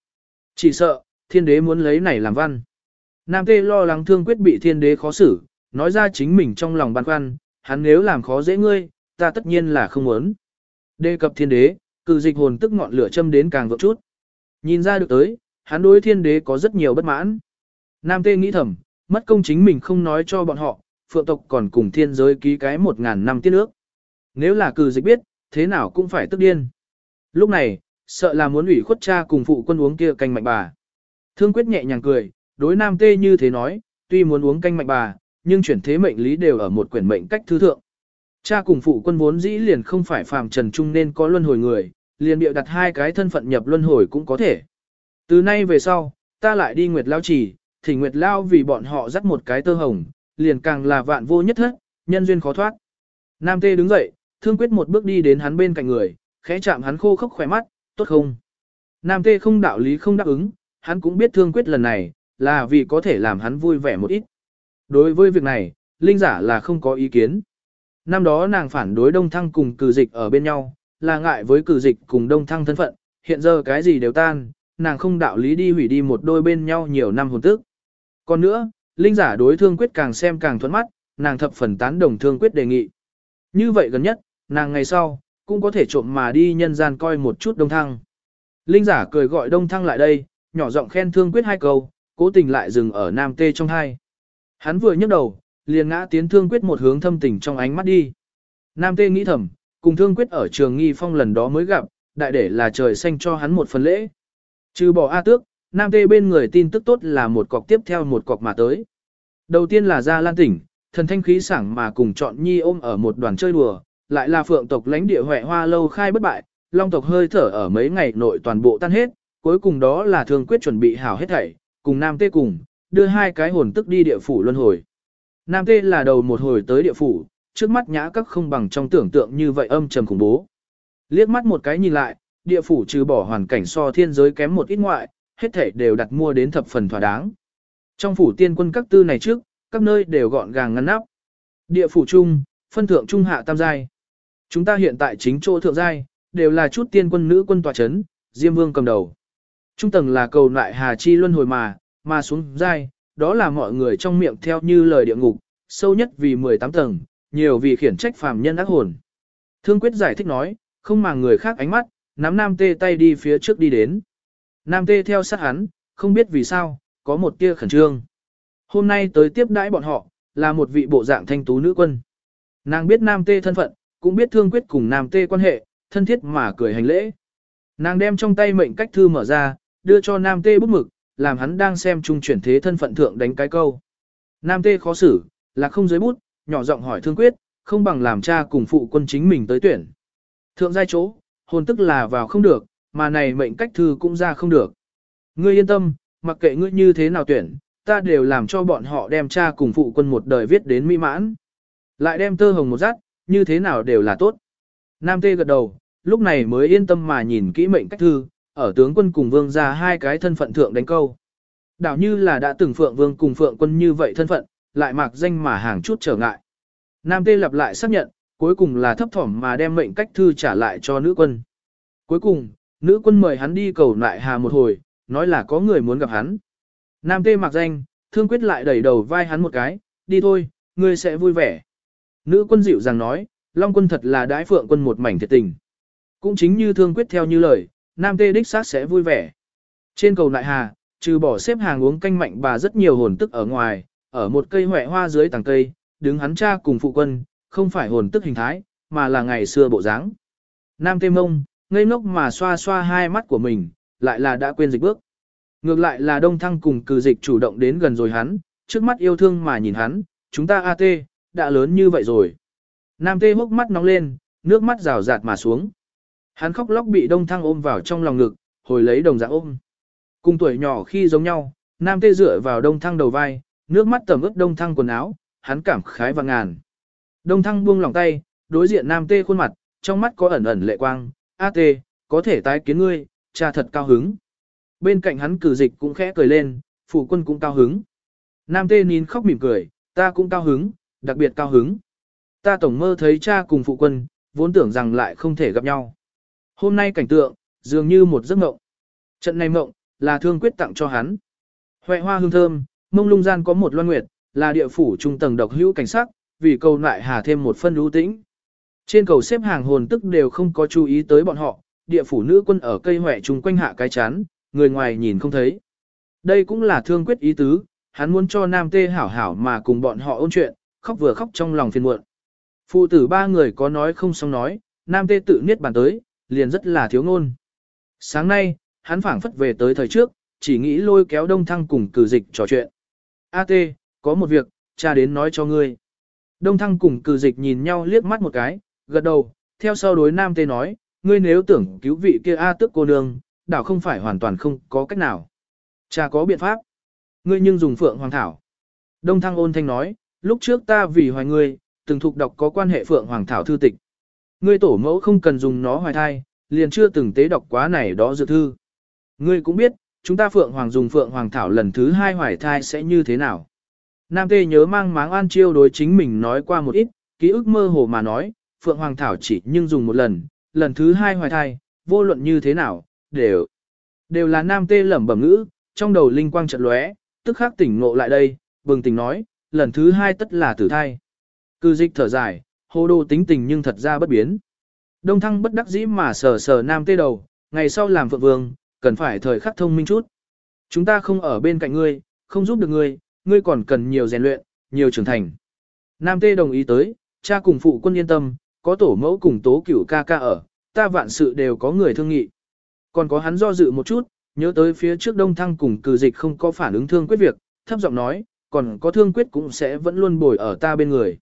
Chỉ sợ, thiên đế muốn lấy này làm văn. Nam tê lo lắng thương quyết bị thiên đế khó xử, nói ra chính mình trong lòng băn khoăn, hắn nếu làm khó dễ ngươi, ta tất nhiên là không muốn. Đề cập thiên đế, cử dịch hồn tức ngọn lửa châm đến càng vượng chút. Nhìn ra được tới, hắn đối thiên đế có rất nhiều bất mãn. Nam tê nghĩ thầm, mất công chính mình không nói cho bọn họ, phượng tộc còn cùng thiên giới ký cái một ngàn năm tiết ước. Nếu là cử dịch biết, thế nào cũng phải tức điên. Lúc này, sợ là muốn ủy khuất cha cùng phụ quân uống kia canh mạnh bà. Thương quyết nhẹ nhàng cười, đối nam tê như thế nói, tuy muốn uống canh mạnh bà, nhưng chuyển thế mệnh lý đều ở một quyển mệnh cách thứ thượng. Cha cùng phụ quân vốn dĩ liền không phải phàm trần trung nên có luân hồi người, liền bịa đặt hai cái thân phận nhập luân hồi cũng có thể. Từ nay về sau, ta lại đi Nguyệt Lao chỉ, thì Nguyệt Lao vì bọn họ dắt một cái tơ hồng, liền càng là vạn vô nhất thất, nhân duyên khó thoát. Nam Tê đứng dậy, thương quyết một bước đi đến hắn bên cạnh người, khẽ chạm hắn khô khốc khỏe mắt, tốt không? Nam Tê không đạo lý không đáp ứng, hắn cũng biết thương quyết lần này, là vì có thể làm hắn vui vẻ một ít. Đối với việc này, Linh giả là không có ý kiến. Năm đó nàng phản đối Đông Thăng cùng cử dịch ở bên nhau, là ngại với cử dịch cùng Đông Thăng thân phận, hiện giờ cái gì đều tan, nàng không đạo lý đi hủy đi một đôi bên nhau nhiều năm hồn tức. Còn nữa, linh giả đối thương quyết càng xem càng thuẫn mắt, nàng thập phần tán đồng thương quyết đề nghị. Như vậy gần nhất, nàng ngày sau, cũng có thể trộm mà đi nhân gian coi một chút đông thăng. Linh giả cười gọi đông thăng lại đây, nhỏ giọng khen thương quyết hai câu, cố tình lại dừng ở nam tê trong hai. Hắn vừa nhấc đầu, liền ngã tiến thương quyết một hướng thâm tình trong ánh mắt đi. Nam tê nghĩ thầm, cùng thương quyết ở trường nghi phong lần đó mới gặp, đại để là trời xanh cho hắn một phần lễ. Trừ bỏ A tước, nam tê bên người tin tức tốt là một cọc tiếp theo một cọc mà tới. Đầu tiên là ra lan tỉnh, thần thanh khí sảng mà cùng chọn nhi ôm ở một đoàn chơi đùa, lại là phượng tộc lãnh địa huệ hoa lâu khai bất bại, long tộc hơi thở ở mấy ngày nội toàn bộ tan hết, cuối cùng đó là thương quyết chuẩn bị hảo hết thảy, cùng nam tê cùng, đưa hai cái hồn tức đi địa phủ luân hồi. Nam tê là đầu một hồi tới địa phủ, trước mắt nhã các không bằng trong tưởng tượng như vậy âm trầm khủng bố. Liếc mắt một cái nhìn lại, địa phủ trừ bỏ hoàn cảnh so thiên giới kém một ít ngoại, hết thảy đều đặt mua đến thập phần thỏa đáng. Trong phủ tiên quân các tư này trước, các nơi đều gọn gàng ngăn nắp. Địa phủ trung, phân thượng trung hạ tam giai. Chúng ta hiện tại chính chỗ thượng giai, đều là chút tiên quân nữ quân tòa chấn, Diêm Vương cầm đầu. Trung tầng là cầu lại Hà Chi luân hồi mà, mà xuống giai, đó là mọi người trong miệng theo như lời địa ngục, sâu nhất vì 18 tầng, nhiều vì khiển trách phàm nhân ác hồn. Thương quyết giải thích nói, không mà người khác ánh mắt, nắm nam tê tay đi phía trước đi đến. Nam tê theo sát hắn, không biết vì sao, có một tia khẩn trương. Hôm nay tới tiếp đãi bọn họ, là một vị bộ dạng thanh tú nữ quân. Nàng biết nam tê thân phận, cũng biết thương quyết cùng nam tê quan hệ, thân thiết mà cười hành lễ. Nàng đem trong tay mệnh cách thư mở ra, đưa cho nam tê bút mực, làm hắn đang xem trung chuyển thế thân phận thượng đánh cái câu. Nam tê khó xử, là không giới bút, nhỏ giọng hỏi thương quyết, không bằng làm cha cùng phụ quân chính mình tới tuyển. Thượng giai chỗ, hồn tức là vào không được, mà này mệnh cách thư cũng ra không được. Ngươi yên tâm, mặc kệ ngươi như thế nào tuyển, ta đều làm cho bọn họ đem cha cùng phụ quân một đời viết đến mỹ mãn. Lại đem tơ hồng một rát, như thế nào đều là tốt. Nam Tê gật đầu, lúc này mới yên tâm mà nhìn kỹ mệnh cách thư, ở tướng quân cùng vương ra hai cái thân phận thượng đánh câu. Đảo như là đã từng phượng vương cùng phượng quân như vậy thân phận, lại mặc danh mà hàng chút trở ngại. Nam Tê lặp lại xác nhận, cuối cùng là thấp thỏm mà đem mệnh cách thư trả lại cho nữ quân. Cuối cùng, nữ quân mời hắn đi cầu lại hà một hồi, nói là có người muốn gặp hắn. Nam Tê mặc danh, thương quyết lại đẩy đầu vai hắn một cái, đi thôi, ngươi sẽ vui vẻ. Nữ quân dịu dàng nói, Long quân thật là đái phượng quân một mảnh thiệt tình. Cũng chính như thương quyết theo như lời, Nam Tê đích xác sẽ vui vẻ. Trên cầu nại hà, trừ bỏ xếp hàng uống canh mạnh bà rất nhiều hồn tức ở ngoài, ở một cây hỏe hoa dưới tàng cây, đứng hắn cha cùng phụ quân, không phải hồn tức hình thái, mà là ngày xưa bộ dáng. Nam Tê mông, ngây ngốc mà xoa xoa hai mắt của mình, lại là đã quên dịch bước. Ngược lại là đông thăng cùng cử dịch chủ động đến gần rồi hắn, trước mắt yêu thương mà nhìn hắn, chúng ta A tê, đã lớn như vậy rồi. Nam tê hốc mắt nóng lên, nước mắt rào rạt mà xuống. Hắn khóc lóc bị đông thăng ôm vào trong lòng ngực, hồi lấy đồng dạng ôm. Cùng tuổi nhỏ khi giống nhau, nam tê dựa vào đông thăng đầu vai, nước mắt tẩm ướt đông thăng quần áo, hắn cảm khái và ngàn. Đông thăng buông lòng tay, đối diện nam tê khuôn mặt, trong mắt có ẩn ẩn lệ quang, A tê, có thể tái kiến ngươi, cha thật cao hứng. Bên cạnh hắn cử dịch cũng khẽ cười lên, phụ quân cũng cao hứng. Nam tê nín khóc mỉm cười, ta cũng cao hứng, đặc biệt cao hứng. Ta tổng mơ thấy cha cùng phụ quân, vốn tưởng rằng lại không thể gặp nhau. Hôm nay cảnh tượng, dường như một giấc mộng. Trận này mộng, là thương quyết tặng cho hắn. Huệ hoa hương thơm, mông lung gian có một loan nguyệt, là địa phủ trung tầng độc hữu cảnh sắc, vì cầu lại hà thêm một phân ưu tĩnh. Trên cầu xếp hàng hồn tức đều không có chú ý tới bọn họ, địa phủ nữ quân ở cây huệ trung quanh hạ cái chán, người ngoài nhìn không thấy. Đây cũng là thương quyết ý tứ, hắn muốn cho nam tê hảo hảo mà cùng bọn họ ôn chuyện, khóc vừa khóc trong lòng phiền muộn. Phụ tử ba người có nói không xong nói, nam tê tự niết bàn tới, liền rất là thiếu ngôn. Sáng nay, hắn phảng phất về tới thời trước, chỉ nghĩ lôi kéo đông thăng cùng cử dịch trò chuyện. A tê, có một việc, cha đến nói cho ngươi. Đông thăng cùng cử dịch nhìn nhau liếc mắt một cái, gật đầu, theo sau đối nam tê nói, ngươi nếu tưởng cứu vị kia A tức cô nương, đảo không phải hoàn toàn không có cách nào. Cha có biện pháp. Ngươi nhưng dùng phượng hoàng thảo. Đông thăng ôn thanh nói, lúc trước ta vì hoài ngươi, từng thuộc đọc có quan hệ phượng hoàng thảo thư tịch. Ngươi tổ mẫu không cần dùng nó hoài thai, liền chưa từng tế đọc quá này đó dự thư. Ngươi cũng biết, chúng ta phượng hoàng dùng phượng hoàng thảo lần thứ hai hoài thai sẽ như thế nào. Nam tê nhớ mang máng an chiêu đối chính mình nói qua một ít, ký ức mơ hồ mà nói, phượng hoàng thảo chỉ nhưng dùng một lần, lần thứ hai hoài thai, vô luận như thế nào, đều Đều là nam tê lẩm bẩm ngữ, trong đầu linh quang chợt lóe, tức khắc tỉnh ngộ lại đây, bừng tỉnh nói, lần thứ hai tất là tử thai. Cư dịch thở dài, hồ đồ tính tình nhưng thật ra bất biến. Đông thăng bất đắc dĩ mà sờ sờ nam tê đầu, ngày sau làm phượng vương, cần phải thời khắc thông minh chút. Chúng ta không ở bên cạnh ngươi, không giúp được ngươi, ngươi còn cần nhiều rèn luyện, nhiều trưởng thành. Nam tê đồng ý tới, cha cùng phụ quân yên tâm, có tổ mẫu cùng tố cửu ca ca ở, ta vạn sự đều có người thương nghị. Còn có hắn do dự một chút, nhớ tới phía trước đông thăng cùng cử dịch không có phản ứng thương quyết việc, thấp giọng nói, còn có thương quyết cũng sẽ vẫn luôn bồi ở ta bên người.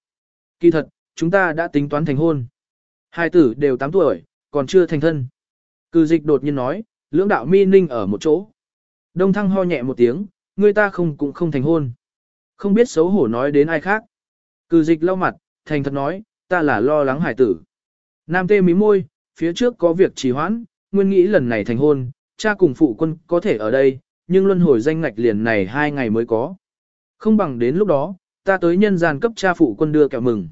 Kỳ thật, chúng ta đã tính toán thành hôn. Hai tử đều 8 tuổi, còn chưa thành thân. Cử dịch đột nhiên nói, lưỡng đạo mi ninh ở một chỗ. Đông thăng ho nhẹ một tiếng, người ta không cũng không thành hôn. Không biết xấu hổ nói đến ai khác. Cử dịch lau mặt, thành thật nói, ta là lo lắng hải tử. Nam tê mí môi, phía trước có việc trì hoãn, nguyên nghĩ lần này thành hôn, cha cùng phụ quân có thể ở đây, nhưng luân hồi danh ngạch liền này hai ngày mới có. Không bằng đến lúc đó, ta tới nhân gian cấp cha phụ quân đưa kẹo mừng.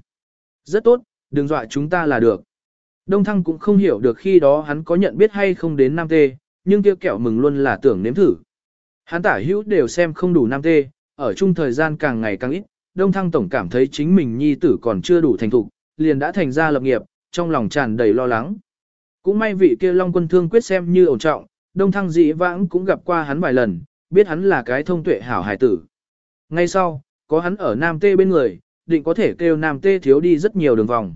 Rất tốt, đừng dọa chúng ta là được. Đông Thăng cũng không hiểu được khi đó hắn có nhận biết hay không đến Nam Tê, nhưng kia kẹo mừng luôn là tưởng nếm thử. Hắn tả hữu đều xem không đủ Nam Tê, ở chung thời gian càng ngày càng ít, Đông Thăng Tổng cảm thấy chính mình nhi tử còn chưa đủ thành thục, liền đã thành ra lập nghiệp, trong lòng tràn đầy lo lắng. Cũng may vị kia Long quân thương quyết xem như ổn trọng, Đông Thăng dị vãng cũng gặp qua hắn vài lần, biết hắn là cái thông tuệ hảo hài tử. Ngay sau, có hắn ở Nam Tê bên người, định có thể kêu Nam Tê thiếu đi rất nhiều đường vòng.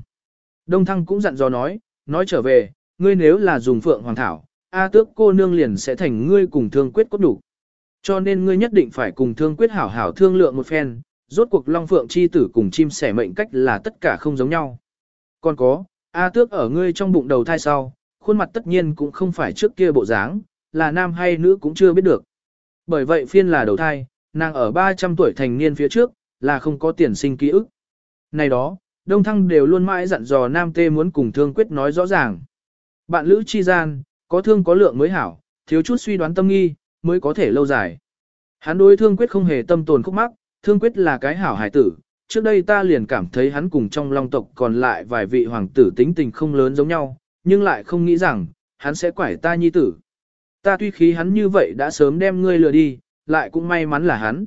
Đông Thăng cũng dặn dò nói, nói trở về, ngươi nếu là dùng phượng hoàng thảo, A tước cô nương liền sẽ thành ngươi cùng thương quyết cốt đủ. Cho nên ngươi nhất định phải cùng thương quyết hảo hảo thương lượng một phen, rốt cuộc long phượng chi tử cùng chim sẻ mệnh cách là tất cả không giống nhau. Còn có, A tước ở ngươi trong bụng đầu thai sau, khuôn mặt tất nhiên cũng không phải trước kia bộ dáng, là nam hay nữ cũng chưa biết được. Bởi vậy phiên là đầu thai, nàng ở 300 tuổi thành niên phía trước, là không có tiền sinh ký ức. Này đó, Đông Thăng đều luôn mãi dặn dò Nam Tê muốn cùng Thương Quyết nói rõ ràng. Bạn lữ chi gian, có thương có lượng mới hảo, thiếu chút suy đoán tâm nghi, mới có thể lâu dài. Hắn đối Thương Quyết không hề tâm tồn khúc mắc, Thương Quyết là cái hảo hải tử. Trước đây ta liền cảm thấy hắn cùng trong long tộc còn lại vài vị hoàng tử tính tình không lớn giống nhau, nhưng lại không nghĩ rằng, hắn sẽ quải ta nhi tử. Ta tuy khí hắn như vậy đã sớm đem ngươi lừa đi, lại cũng may mắn là hắn.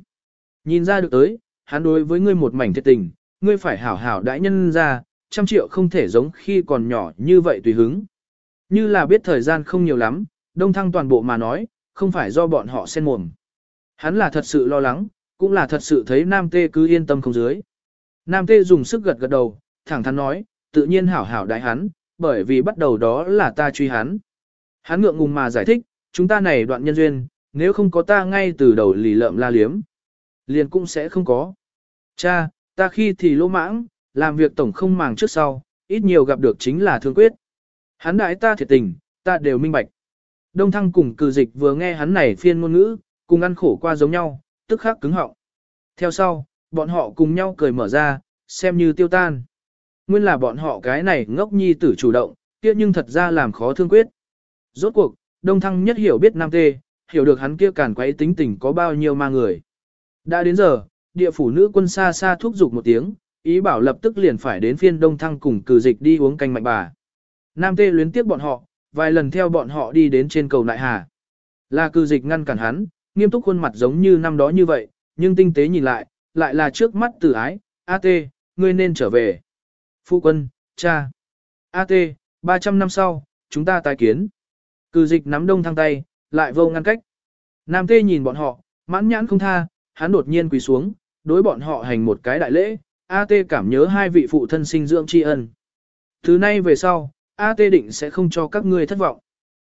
Nhìn ra được tới, hắn đối với ngươi một mảnh thiệt tình, ngươi phải hảo hảo đãi nhân ra, trăm triệu không thể giống khi còn nhỏ như vậy tùy hứng. Như là biết thời gian không nhiều lắm, đông thăng toàn bộ mà nói, không phải do bọn họ sen mồm. Hắn là thật sự lo lắng, cũng là thật sự thấy Nam Tê cứ yên tâm không dưới. Nam Tê dùng sức gật gật đầu, thẳng thắn nói, tự nhiên hảo hảo đại hắn, bởi vì bắt đầu đó là ta truy hắn. Hắn ngượng ngùng mà giải thích, chúng ta này đoạn nhân duyên, nếu không có ta ngay từ đầu lì lợm la liếm, liền cũng sẽ không có. Cha, ta khi thì lỗ mãng, làm việc tổng không màng trước sau, ít nhiều gặp được chính là thương quyết. Hắn đại ta thiệt tình, ta đều minh bạch. Đông thăng cùng cử dịch vừa nghe hắn này phiên ngôn ngữ, cùng ăn khổ qua giống nhau, tức khắc cứng họng. Theo sau, bọn họ cùng nhau cười mở ra, xem như tiêu tan. Nguyên là bọn họ cái này ngốc nhi tử chủ động, kia nhưng thật ra làm khó thương quyết. Rốt cuộc, Đông Thăng nhất hiểu biết Nam Tê, hiểu được hắn kia càn quấy tính tình có bao nhiêu ma người. Đã đến giờ, địa phủ nữ quân xa xa thúc giục một tiếng, ý bảo lập tức liền phải đến phiên Đông Thăng cùng cử dịch đi uống canh mạnh bà. Nam Tê luyến tiếp bọn họ, vài lần theo bọn họ đi đến trên cầu Nại Hà. Là cử dịch ngăn cản hắn, nghiêm túc khuôn mặt giống như năm đó như vậy, nhưng tinh tế nhìn lại, lại là trước mắt Tử ái, A Tê, ngươi nên trở về. Phu quân, cha. A Tê, 300 năm sau, chúng ta tái kiến. Cử dịch nắm đông thăng tay, lại vô ngăn cách. Nam Tê nhìn bọn họ, mãn nhãn không tha, hắn đột nhiên quỳ xuống, đối bọn họ hành một cái đại lễ, A Tê cảm nhớ hai vị phụ thân sinh dưỡng tri ân. Thứ nay về sau, A Tê định sẽ không cho các ngươi thất vọng.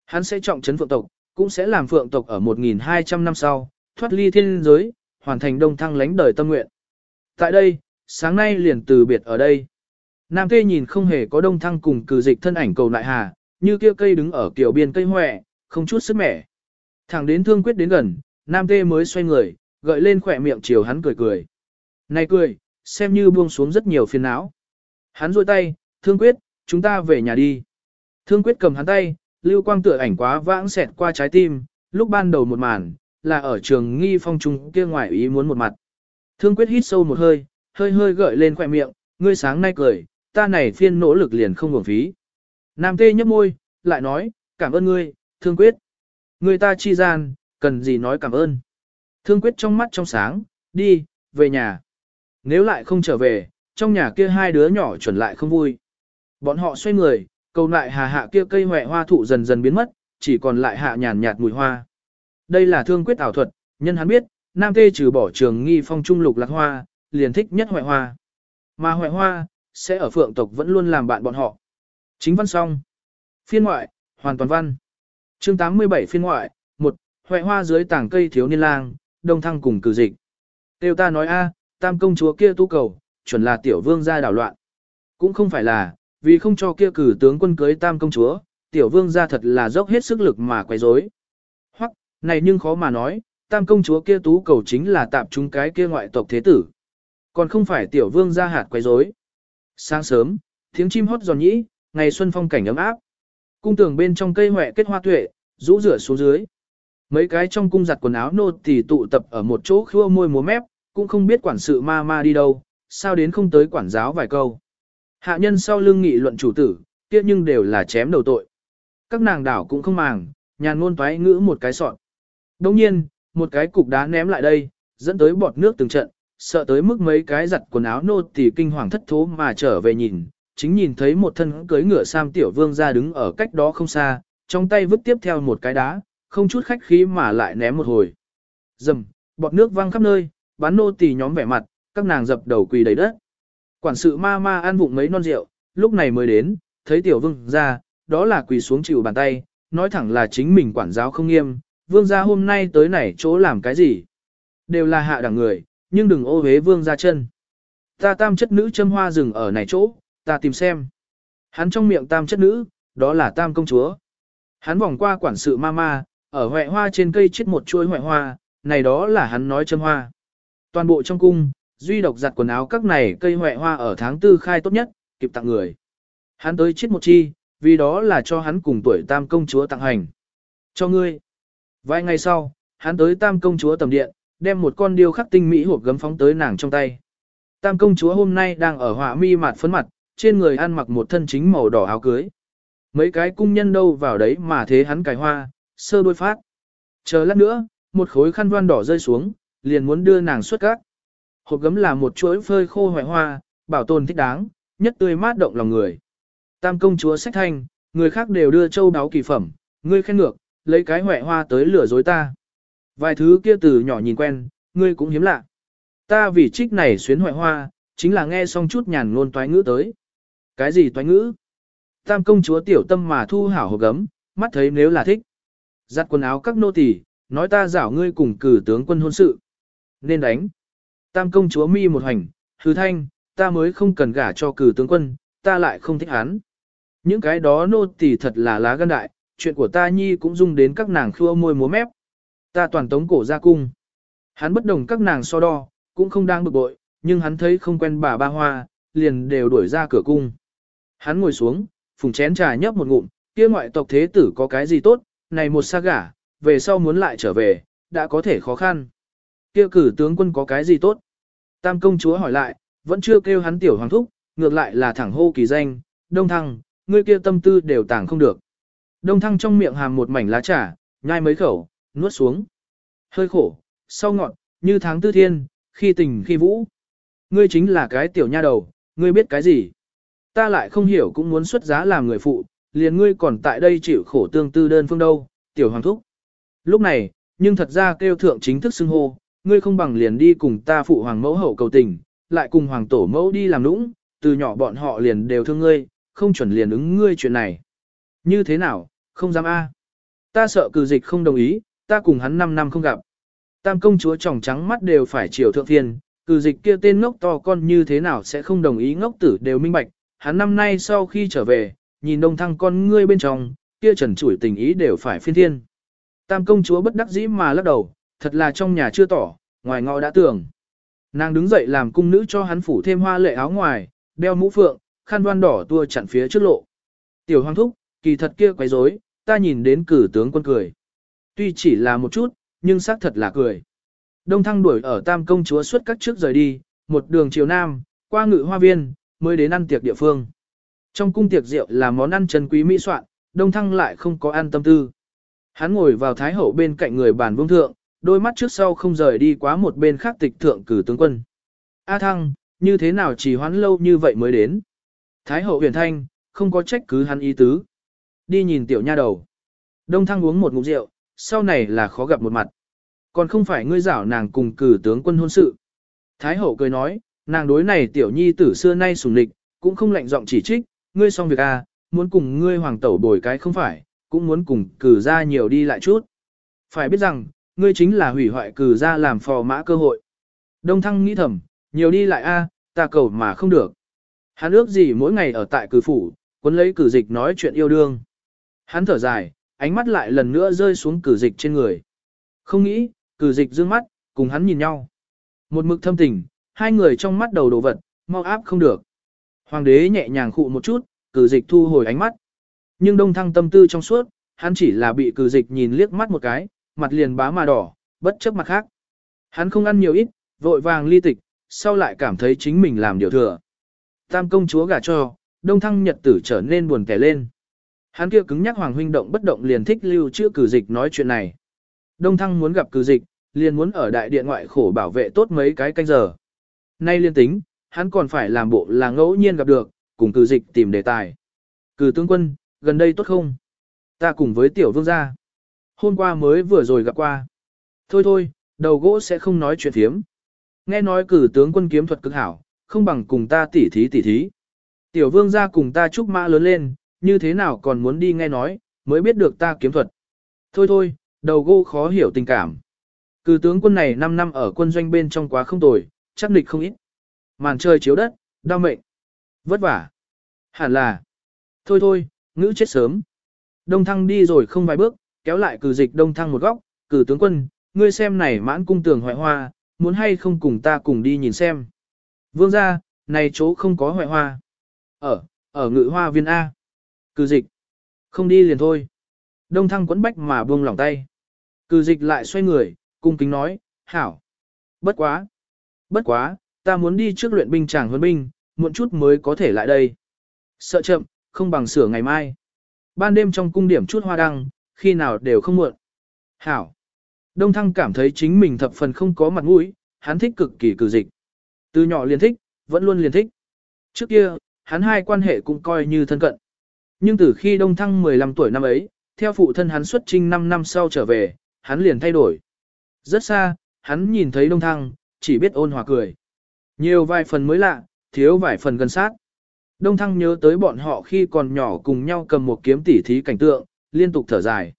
Hắn sẽ trọng trấn phượng tộc, cũng sẽ làm phượng tộc ở 1.200 năm sau, thoát ly thiên giới, hoàn thành đông thăng lánh đời tâm nguyện. Tại đây, sáng nay liền từ biệt ở đây. Nam Tê nhìn không hề có đông thăng cùng cử dịch thân ảnh cầu nại hà, như kia cây đứng ở kiểu biên cây hoẹ, không chút sức mẻ. Thẳng đến thương quyết đến gần, Nam Tê mới xoay người, gợi lên khỏe miệng chiều hắn cười cười. Này cười, xem như buông xuống rất nhiều phiền não. Hắn rôi tay, thương quyết, chúng ta về nhà đi. Thương quyết cầm hắn tay, lưu quang tựa ảnh quá vãng xẹt qua trái tim, lúc ban đầu một màn, là ở trường nghi phong trung kia ngoài ý muốn một mặt. Thương quyết hít sâu một hơi, hơi hơi gợi lên khỏe miệng, ngươi sáng nay cười, ta này phiên nỗ lực liền không hưởng phí. Nam tê nhấp môi, lại nói, cảm ơn ngươi, thương quyết. Người ta chi gian, cần gì nói cảm ơn. Thương quyết trong mắt trong sáng, đi, về nhà. Nếu lại không trở về, trong nhà kia hai đứa nhỏ chuẩn lại không vui. Bọn họ xoay người, cầu lại hà hạ kia cây hòe hoa thụ dần dần biến mất, chỉ còn lại hạ nhàn nhạt mùi hoa. Đây là thương quyết ảo thuật, nhân hắn biết, nam tê trừ bỏ trường nghi phong trung lục lạc hoa, liền thích nhất hoại hoa. Mà hoại hoa, sẽ ở phượng tộc vẫn luôn làm bạn bọn họ. Chính văn song. Phiên ngoại, hoàn toàn văn. Chương 87 phiên ngoại, một Hoại hoa dưới tảng cây thiếu niên lang, đông thăng cùng cử dịch. Tiêu ta nói a, tam công chúa kia tu cầu, chuẩn là tiểu vương gia đảo loạn. Cũng không phải là, vì không cho kia cử tướng quân cưới tam công chúa, tiểu vương gia thật là dốc hết sức lực mà quấy rối. Hoặc, này nhưng khó mà nói, tam công chúa kia tú cầu chính là tạm chúng cái kia ngoại tộc thế tử. Còn không phải tiểu vương gia hạt quấy rối. Sáng sớm, tiếng chim hót giòn nhĩ, ngày xuân phong cảnh ấm áp. Cung tường bên trong cây hoẹ kết hoa tuệ, rũ rửa xuống dưới. Mấy cái trong cung giặt quần áo nô tỳ tụ tập ở một chỗ khua môi múa mép, cũng không biết quản sự ma ma đi đâu, sao đến không tới quản giáo vài câu. Hạ nhân sau lưng nghị luận chủ tử, kia nhưng đều là chém đầu tội. Các nàng đảo cũng không màng, nhàn ngôn toái ngữ một cái sọn. Đồng nhiên, một cái cục đá ném lại đây, dẫn tới bọt nước từng trận, sợ tới mức mấy cái giặt quần áo nô tỳ kinh hoàng thất thố mà trở về nhìn, chính nhìn thấy một thân cưới ngựa sam tiểu vương ra đứng ở cách đó không xa, trong tay vứt tiếp theo một cái đá, không chút khách khí mà lại ném một hồi. Dầm, bọt nước văng khắp nơi, bán nô tỳ nhóm vẻ mặt, các nàng dập đầu quỳ đầy đất. Quản sự ma ma ăn vụng mấy non rượu, lúc này mới đến, thấy tiểu vương ra, đó là quỳ xuống chịu bàn tay, nói thẳng là chính mình quản giáo không nghiêm, vương gia hôm nay tới này chỗ làm cái gì. Đều là hạ đẳng người, nhưng đừng ô hế vương ra chân. Ta tam chất nữ châm hoa rừng ở này chỗ, ta tìm xem. Hắn trong miệng tam chất nữ, đó là tam công chúa. Hắn vòng qua quản sự ma ma, ở hoẹ hoa trên cây chết một chuỗi hoẹ hoa, này đó là hắn nói châm hoa. Toàn bộ trong cung, duy độc giặt quần áo các này cây hoẹ hoa ở tháng tư khai tốt nhất, kịp tặng người. Hắn tới chết một chi, vì đó là cho hắn cùng tuổi tam công chúa tặng hành. Cho ngươi. Vài ngày sau, hắn tới tam công chúa tầm điện, đem một con điêu khắc tinh mỹ hộp gấm phóng tới nàng trong tay. Tam công chúa hôm nay đang ở họa mi mặt phấn mặt, trên người ăn mặc một thân chính màu đỏ áo cưới. Mấy cái cung nhân đâu vào đấy mà thế hắn cài hoa, sơ đôi phát. Chờ lát nữa, một khối khăn voan đỏ rơi xuống, liền muốn đưa nàng xuất cát. Hộp gấm là một chuỗi phơi khô hoại hoa, bảo tồn thích đáng, nhất tươi mát động lòng người. Tam công chúa sách thanh, người khác đều đưa châu đáo kỳ phẩm, ngươi khen ngược, lấy cái hoại hoa tới lừa dối ta. Vài thứ kia từ nhỏ nhìn quen, ngươi cũng hiếm lạ. Ta vì trích này xuyến hoại hoa, chính là nghe xong chút nhàn ngôn toái ngữ tới. Cái gì toái ngữ? Tam công chúa tiểu tâm mà thu hảo hộp gấm, mắt thấy nếu là thích. Giặt quần áo các nô tỳ, nói ta giảo ngươi cùng cử tướng quân hôn sự. Nên đánh. Tam công chúa mi một hành, hứ thanh, ta mới không cần gả cho cử tướng quân, ta lại không thích hắn. Những cái đó nô tỳ thật là lá gan đại, chuyện của ta nhi cũng dung đến các nàng khua môi múa mép. Ta toàn tống cổ ra cung. Hắn bất đồng các nàng so đo, cũng không đang bực bội, nhưng hắn thấy không quen bà ba hoa, liền đều đuổi ra cửa cung. Hắn ngồi xuống, phùng chén trà nhấp một ngụm, kia ngoại tộc thế tử có cái gì tốt, này một xa gả, về sau muốn lại trở về, đã có thể khó khăn. Kia cử tướng quân có cái gì tốt? Tam công chúa hỏi lại, vẫn chưa kêu hắn tiểu hoàng thúc, ngược lại là thẳng hô kỳ danh, đông thăng, ngươi kia tâm tư đều tàng không được. Đông thăng trong miệng hàm một mảnh lá trà, nhai mấy khẩu, nuốt xuống. Hơi khổ, sau ngọn, như tháng tư thiên, khi tình khi vũ. Ngươi chính là cái tiểu nha đầu, ngươi biết cái gì? Ta lại không hiểu cũng muốn xuất giá làm người phụ, liền ngươi còn tại đây chịu khổ tương tư đơn phương đâu, tiểu hoàng thúc. Lúc này, nhưng thật ra kêu thượng chính thức xưng hô, ngươi không bằng liền đi cùng ta phụ hoàng mẫu hậu cầu tình, lại cùng hoàng tổ mẫu đi làm nũng, từ nhỏ bọn họ liền đều thương ngươi, không chuẩn liền ứng ngươi chuyện này. Như thế nào, không dám a. Ta sợ cử dịch không đồng ý, ta cùng hắn 5 năm không gặp. Tam công chúa tròng trắng mắt đều phải chiều thượng thiên, cử dịch kia tên ngốc to con như thế nào sẽ không đồng ý ngốc tử đều minh bạch, hắn năm nay sau khi trở về, nhìn đông thăng con ngươi bên trong, kia trần chủi tình ý đều phải phiên thiên. Tam công chúa bất đắc dĩ mà lắc đầu, thật là trong nhà chưa tỏ, ngoài ngõ đã tưởng. Nàng đứng dậy làm cung nữ cho hắn phủ thêm hoa lệ áo ngoài, đeo mũ phượng, khăn đoan đỏ tua chặn phía trước lộ. Tiểu hoàng thúc, kỳ thật kia quấy rối, ta nhìn đến cử tướng quân cười. Tuy chỉ là một chút, nhưng xác thật là cười. Đông thăng đuổi ở tam công chúa suốt các trước rời đi, một đường chiều nam, qua ngự hoa viên, mới đến ăn tiệc địa phương. Trong cung tiệc rượu là món ăn chân quý mỹ soạn, đông thăng lại không có ăn tâm tư. Hắn ngồi vào thái hậu bên cạnh người bàn vương thượng, đôi mắt trước sau không rời đi quá một bên khác tịch thượng cử tướng quân. A thăng, như thế nào chỉ hoãn lâu như vậy mới đến? Thái hậu huyền thanh, không có trách cứ hắn ý tứ. Đi nhìn tiểu nha đầu. Đông thăng uống một ngụm rượu, sau này là khó gặp một mặt. Còn không phải ngươi giảo nàng cùng cử tướng quân hôn sự. Thái hậu cười nói, nàng đối này tiểu nhi tử xưa nay sùng lịch, cũng không lạnh giọng chỉ trích, ngươi xong việc à, muốn cùng ngươi hoàng tẩu bồi cái không phải, cũng muốn cùng cử ra nhiều đi lại chút. Phải biết rằng, ngươi chính là hủy hoại cử ra làm phò mã cơ hội. Đông thăng nghĩ thầm, nhiều đi lại a, ta cầu mà không được. Hắn ước gì mỗi ngày ở tại cử phủ, cuốn lấy cử dịch nói chuyện yêu đương. Hắn thở dài, ánh mắt lại lần nữa rơi xuống cử dịch trên người. Không nghĩ, cử dịch dương mắt, cùng hắn nhìn nhau. Một mực thâm tình, hai người trong mắt đầu đồ vật, mau áp không được. Hoàng đế nhẹ nhàng khụ một chút, cử dịch thu hồi ánh mắt. Nhưng đông thăng tâm tư trong suốt, hắn chỉ là bị cử dịch nhìn liếc mắt một cái, mặt liền bá mà đỏ, bất chấp mặt khác. Hắn không ăn nhiều ít, vội vàng ly tịch, sau lại cảm thấy chính mình làm điều thừa. Tam công chúa gả cho, đông thăng nhật tử trở nên buồn kẻ lên. Hắn kia cứng nhắc hoàng huynh động bất động liền thích lưu chữa cử dịch nói chuyện này. Đông thăng muốn gặp cử dịch, liền muốn ở đại điện ngoại khổ bảo vệ tốt mấy cái canh giờ. Nay liên tính, hắn còn phải làm bộ là ngẫu nhiên gặp được, cùng cử dịch tìm đề tài. Cử tướng quân, gần đây tốt không? Ta cùng với tiểu vương gia. Hôm qua mới vừa rồi gặp qua. Thôi thôi, đầu gỗ sẽ không nói chuyện thiếm. Nghe nói cử tướng quân kiếm thuật cực hảo, không bằng cùng ta tỉ thí tỉ thí. Tiểu vương gia cùng ta chúc mã lớn lên, như thế nào còn muốn đi nghe nói, mới biết được ta kiếm thuật. Thôi thôi, đầu gỗ khó hiểu tình cảm. Cử tướng quân này 5 năm ở quân doanh bên trong quá không tồi, chắc địch không ít. Màn trời chiếu đất, đau mệnh. Vất vả. Hẳn là. Thôi thôi, ngữ chết sớm. Đông thăng đi rồi không vài bước, kéo lại cử dịch đông thăng một góc, cử tướng quân, ngươi xem này mãn cung tường hoại hoa, muốn hay không cùng ta cùng đi nhìn xem. Vương ra, này chỗ không có hoại hoa. Ở, ở ngự hoa viên A. Cử dịch. Không đi liền thôi. Đông thăng quấn bách mà buông lỏng tay. Cử dịch lại xoay người, cung kính nói, hảo. Bất quá. Bất quá, ta muốn đi trước luyện binh chàng huấn binh, muộn chút mới có thể lại đây. Sợ chậm, không bằng sửa ngày mai. Ban đêm trong cung điểm chút hoa đăng, khi nào đều không muộn. Hảo. Đông Thăng cảm thấy chính mình thập phần không có mặt mũi, hắn thích cực kỳ cử dịch. Từ nhỏ liền thích, vẫn luôn liền thích. Trước kia, hắn hai quan hệ cũng coi như thân cận. Nhưng từ khi Đông Thăng 15 tuổi năm ấy, theo phụ thân hắn xuất trinh 5 năm sau trở về, hắn liền thay đổi. Rất xa, hắn nhìn thấy Đông Thăng, chỉ biết ôn hòa cười. Nhiều vài phần mới lạ, thiếu vài phần gần sát. Đông Thăng nhớ tới bọn họ khi còn nhỏ cùng nhau cầm một kiếm tỉ thí cảnh tượng, liên tục thở dài.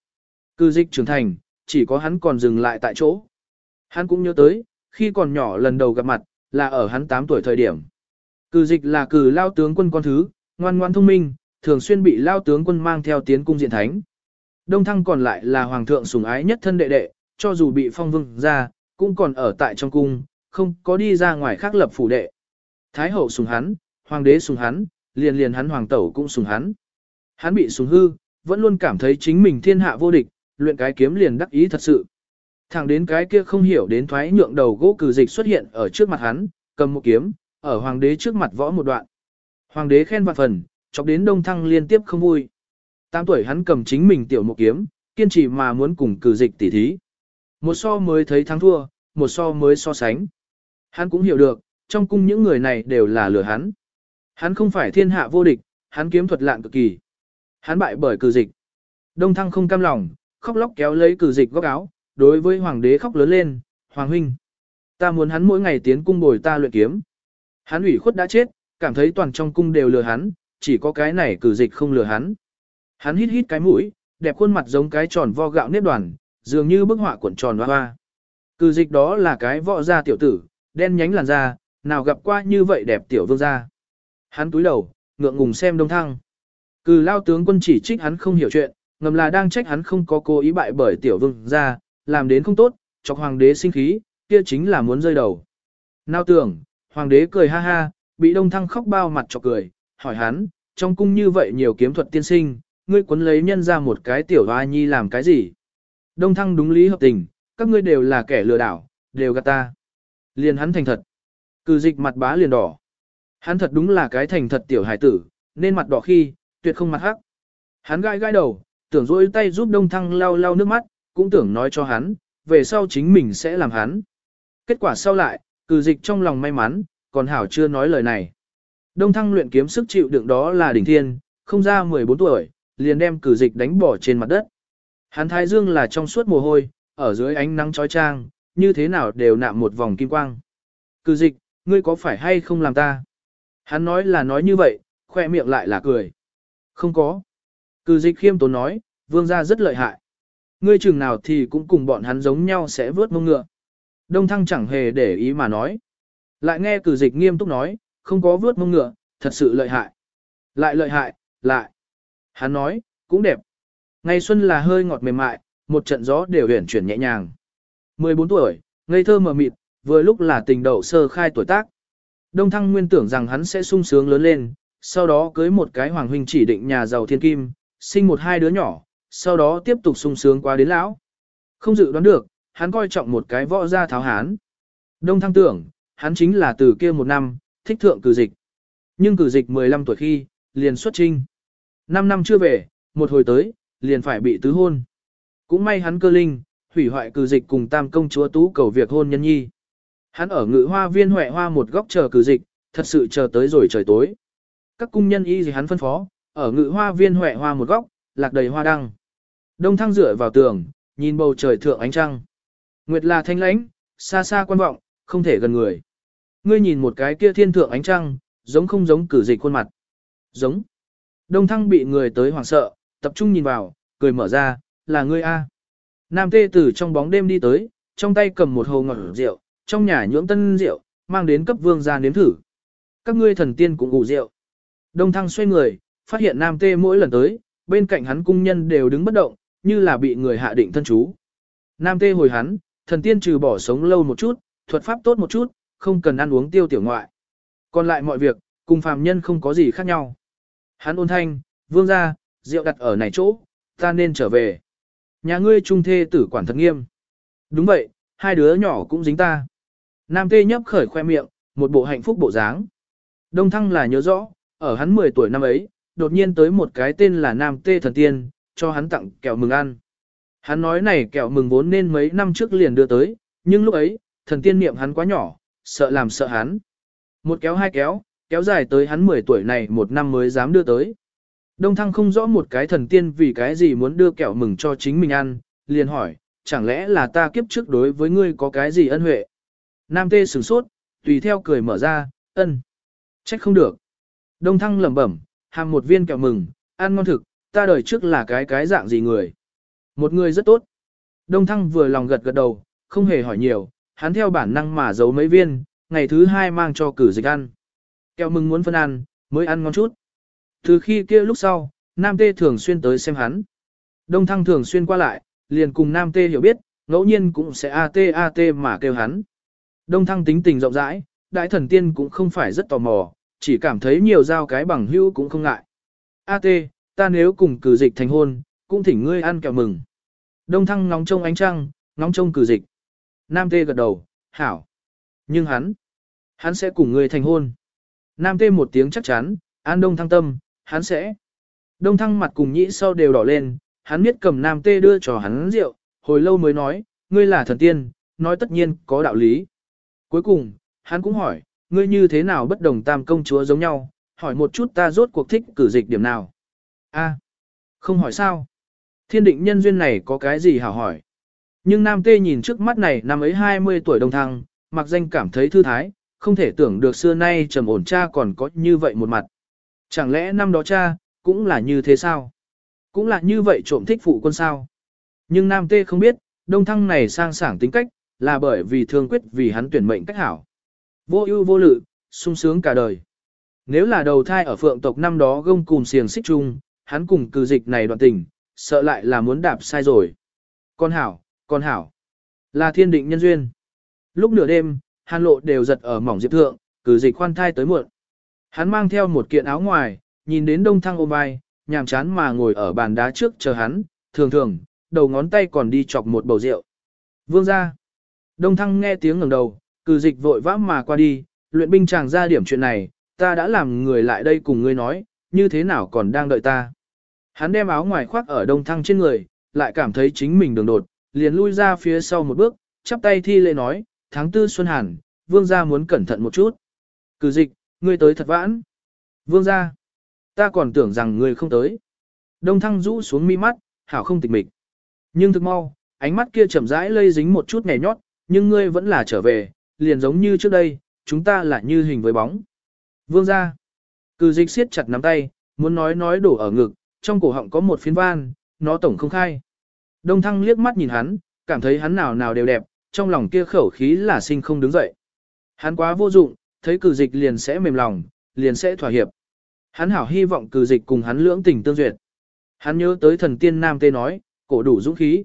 Cư dịch trưởng thành, chỉ có hắn còn dừng lại tại chỗ. Hắn cũng nhớ tới, khi còn nhỏ lần đầu gặp mặt, là ở hắn 8 tuổi thời điểm. Cử dịch là cử lao tướng quân con thứ, ngoan ngoan thông minh, thường xuyên bị lao tướng quân mang theo tiến cung diện thánh. Đông thăng còn lại là hoàng thượng sủng ái nhất thân đệ đệ, cho dù bị phong vương ra, cũng còn ở tại trong cung, không có đi ra ngoài khác lập phủ đệ. Thái hậu sùng hắn, hoàng đế sùng hắn, liền liền hắn hoàng tẩu cũng sùng hắn. Hắn bị sùng hư, vẫn luôn cảm thấy chính mình thiên hạ vô địch, luyện cái kiếm liền đắc ý thật sự. Thẳng đến cái kia không hiểu đến thoái nhượng đầu gỗ cử dịch xuất hiện ở trước mặt hắn, cầm một kiếm, ở hoàng đế trước mặt võ một đoạn. Hoàng đế khen vạn phần, chọc đến đông thăng liên tiếp không vui. Tám tuổi hắn cầm chính mình tiểu một kiếm, kiên trì mà muốn cùng cử dịch tỉ thí. Một so mới thấy thắng thua, một so mới so sánh. Hắn cũng hiểu được, trong cung những người này đều là lừa hắn. Hắn không phải thiên hạ vô địch, hắn kiếm thuật lạn cực kỳ. Hắn bại bởi cử dịch. Đông thăng không cam lòng, khóc lóc kéo lấy cử dịch góc áo, đối với hoàng đế khóc lớn lên, hoàng huynh. Ta muốn hắn mỗi ngày tiến cung bồi ta luyện kiếm. Hắn ủy khuất đã chết, cảm thấy toàn trong cung đều lừa hắn, chỉ có cái này cử dịch không lừa hắn. Hắn hít hít cái mũi, đẹp khuôn mặt giống cái tròn vo gạo nếp đoàn, dường như bức họa cuộn tròn hoa hoa. Cử dịch đó là cái võ gia tiểu tử, đen nhánh làn da, nào gặp qua như vậy đẹp tiểu vương gia. Hắn túi đầu, ngượng ngùng xem đông thăng. cử lao tướng quân chỉ trích hắn không hiểu chuyện, ngầm là đang trách hắn không có cố ý bại bởi tiểu vương gia làm đến không tốt, chọc hoàng đế sinh khí, kia chính là muốn rơi đầu. Nào tưởng, hoàng đế cười ha ha, bị đông thăng khóc bao mặt chọc cười, hỏi hắn, trong cung như vậy nhiều kiếm thuật tiên sinh, ngươi quấn lấy nhân ra một cái tiểu hoa nhi làm cái gì? Đông thăng đúng lý hợp tình, các ngươi đều là kẻ lừa đảo, đều gạt ta. Liền hắn thành thật. cử dịch mặt bá liền đỏ. Hắn thật đúng là cái thành thật tiểu hải tử, nên mặt đỏ khi, tuyệt không mặt hắc. Hắn gai gai đầu, tưởng rỗi tay giúp đông thăng lau lau nước mắt, cũng tưởng nói cho hắn, về sau chính mình sẽ làm hắn. Kết quả sau lại, cử dịch trong lòng may mắn, còn hảo chưa nói lời này. Đông thăng luyện kiếm sức chịu đựng đó là đỉnh thiên, không ra 14 tuổi, liền đem cử dịch đánh bỏ trên mặt đất. Hắn thái dương là trong suốt mồ hôi, ở dưới ánh nắng chói trang, như thế nào đều nạm một vòng kim quang. Cử dịch, ngươi có phải hay không làm ta? Hắn nói là nói như vậy, khoe miệng lại là cười. Không có. Cử dịch khiêm tốn nói, vương gia rất lợi hại. Ngươi chừng nào thì cũng cùng bọn hắn giống nhau sẽ vớt mông ngựa. Đông thăng chẳng hề để ý mà nói. Lại nghe cử dịch nghiêm túc nói, không có vớt mông ngựa, thật sự lợi hại. Lại lợi hại, lại. Hắn nói, cũng đẹp. Ngày xuân là hơi ngọt mềm mại, một trận gió đều huyền chuyển nhẹ nhàng. 14 tuổi, ngây thơ mờ mịt, vừa lúc là tình đầu sơ khai tuổi tác. Đông Thăng nguyên tưởng rằng hắn sẽ sung sướng lớn lên, sau đó cưới một cái hoàng huynh chỉ định nhà giàu thiên kim, sinh một hai đứa nhỏ, sau đó tiếp tục sung sướng qua đến lão. Không dự đoán được, hắn coi trọng một cái võ gia tháo hán. Đông Thăng tưởng, hắn chính là từ kia một năm, thích thượng cử dịch. Nhưng cử dịch 15 tuổi khi, liền xuất trinh. 5 năm chưa về, một hồi tới, liền phải bị tứ hôn. Cũng may hắn cơ linh, hủy hoại cử dịch cùng tam công chúa tú cầu việc hôn nhân nhi. Hắn ở ngự hoa viên huệ hoa một góc chờ cử dịch, thật sự chờ tới rồi trời tối. Các cung nhân y gì hắn phân phó, ở ngự hoa viên huệ hoa một góc, lạc đầy hoa đăng. Đông thăng dựa vào tường, nhìn bầu trời thượng ánh trăng. Nguyệt là thanh lãnh, xa xa quan vọng, không thể gần người. Ngươi nhìn một cái kia thiên thượng ánh trăng, giống không giống cử dịch khuôn mặt. Giống. Đông thăng bị người tới hoảng sợ, tập trung nhìn vào, cười mở ra, là ngươi A. Nam tê tử trong bóng đêm đi tới, trong tay cầm một hồ ngọt rượu, trong nhà nhưỡng tân rượu, mang đến cấp vương ra nếm thử. Các ngươi thần tiên cũng ngủ rượu. Đông thăng xoay người, phát hiện nam tê mỗi lần tới, bên cạnh hắn cung nhân đều đứng bất động, như là bị người hạ định thân chú. Nam tê hồi hắn, thần tiên trừ bỏ sống lâu một chút, thuật pháp tốt một chút, không cần ăn uống tiêu tiểu ngoại. Còn lại mọi việc, cùng phàm nhân không có gì khác nhau. Hắn ôn thanh, vương ra, rượu đặt ở này chỗ, ta nên trở về. Nhà ngươi trung thê tử quản thật nghiêm. Đúng vậy, hai đứa nhỏ cũng dính ta. Nam tê nhấp khởi khoe miệng, một bộ hạnh phúc bộ dáng. Đông thăng là nhớ rõ, ở hắn 10 tuổi năm ấy, đột nhiên tới một cái tên là Nam tê thần tiên, cho hắn tặng kẹo mừng ăn. Hắn nói này kẹo mừng vốn nên mấy năm trước liền đưa tới, nhưng lúc ấy, thần tiên niệm hắn quá nhỏ, sợ làm sợ hắn. Một kéo hai kéo, kéo dài tới hắn 10 tuổi này một năm mới dám đưa tới. Đông Thăng không rõ một cái thần tiên vì cái gì muốn đưa kẹo mừng cho chính mình ăn, liền hỏi, chẳng lẽ là ta kiếp trước đối với ngươi có cái gì ân huệ? Nam tê sửng sốt, tùy theo cười mở ra, ân. Trách không được. Đông Thăng lẩm bẩm, hàm một viên kẹo mừng, ăn ngon thực, ta đời trước là cái cái dạng gì người. Một người rất tốt. Đông Thăng vừa lòng gật gật đầu, không hề hỏi nhiều, hắn theo bản năng mà giấu mấy viên, ngày thứ hai mang cho cử dịch ăn. Kẹo mừng muốn phân ăn, mới ăn ngon chút. Từ khi kia lúc sau, Nam Tê thường xuyên tới xem hắn. Đông Thăng thường xuyên qua lại, liền cùng Nam Tê hiểu biết, ngẫu nhiên cũng sẽ AT AT mà kêu hắn. Đông Thăng tính tình rộng rãi, đại thần tiên cũng không phải rất tò mò, chỉ cảm thấy nhiều giao cái bằng hữu cũng không ngại. AT, ta nếu cùng cử dịch thành hôn, cũng thỉnh ngươi ăn kẹo mừng. Đông Thăng ngóng trông ánh trăng, ngóng trông cử dịch. Nam Tê gật đầu, hảo. Nhưng hắn, hắn sẽ cùng ngươi thành hôn. Nam Tê một tiếng chắc chắn, an Đông Thăng tâm, hắn sẽ. Đông thăng mặt cùng nhĩ sau đều đỏ lên, hắn biết cầm nam tê đưa cho hắn rượu, hồi lâu mới nói, ngươi là thần tiên, nói tất nhiên có đạo lý. Cuối cùng, hắn cũng hỏi, ngươi như thế nào bất đồng tam công chúa giống nhau, hỏi một chút ta rốt cuộc thích cử dịch điểm nào. A, không hỏi sao. Thiên định nhân duyên này có cái gì hảo hỏi. Nhưng nam tê nhìn trước mắt này năm ấy 20 tuổi đông thăng, mặc danh cảm thấy thư thái, không thể tưởng được xưa nay trầm ổn cha còn có như vậy một mặt. Chẳng lẽ năm đó cha, cũng là như thế sao? Cũng là như vậy trộm thích phụ quân sao? Nhưng Nam Tê không biết, đông thăng này sang sảng tính cách, là bởi vì thương quyết vì hắn tuyển mệnh cách hảo. Vô ưu vô lự, sung sướng cả đời. Nếu là đầu thai ở phượng tộc năm đó gông cùng xiềng xích chung, hắn cùng cư dịch này đoạn tình, sợ lại là muốn đạp sai rồi. Con hảo, con hảo, là thiên định nhân duyên. Lúc nửa đêm, hàn lộ đều giật ở mỏng diệp thượng, cử dịch khoan thai tới muộn. Hắn mang theo một kiện áo ngoài, nhìn đến đông thăng ôm vai, nhàm chán mà ngồi ở bàn đá trước chờ hắn, thường thường, đầu ngón tay còn đi chọc một bầu rượu. Vương ra. Đông thăng nghe tiếng ngẩng đầu, cử dịch vội vã mà qua đi, luyện binh chàng ra điểm chuyện này, ta đã làm người lại đây cùng ngươi nói, như thế nào còn đang đợi ta. Hắn đem áo ngoài khoác ở đông thăng trên người, lại cảm thấy chính mình đường đột, liền lui ra phía sau một bước, chắp tay thi lễ nói, tháng tư xuân hàn, vương gia muốn cẩn thận một chút. Cử dịch, ngươi tới thật vãn. Vương gia, ta còn tưởng rằng ngươi không tới. Đông thăng rũ xuống mi mắt, hảo không tịch mịch. Nhưng thực mau, ánh mắt kia chậm rãi lây dính một chút nhẹ nhót, nhưng ngươi vẫn là trở về, liền giống như trước đây, chúng ta là như hình với bóng. Vương gia, cử dịch siết chặt nắm tay, muốn nói nói đổ ở ngực, trong cổ họng có một phiến van, nó tổng không khai. Đông thăng liếc mắt nhìn hắn, cảm thấy hắn nào nào đều đẹp, trong lòng kia khẩu khí là sinh không đứng dậy. Hắn quá vô dụng, thấy cử dịch liền sẽ mềm lòng, liền sẽ thỏa hiệp. Hắn hảo hy vọng cử dịch cùng hắn lưỡng tình tương duyệt. Hắn nhớ tới thần tiên nam tê nói, cổ đủ dũng khí.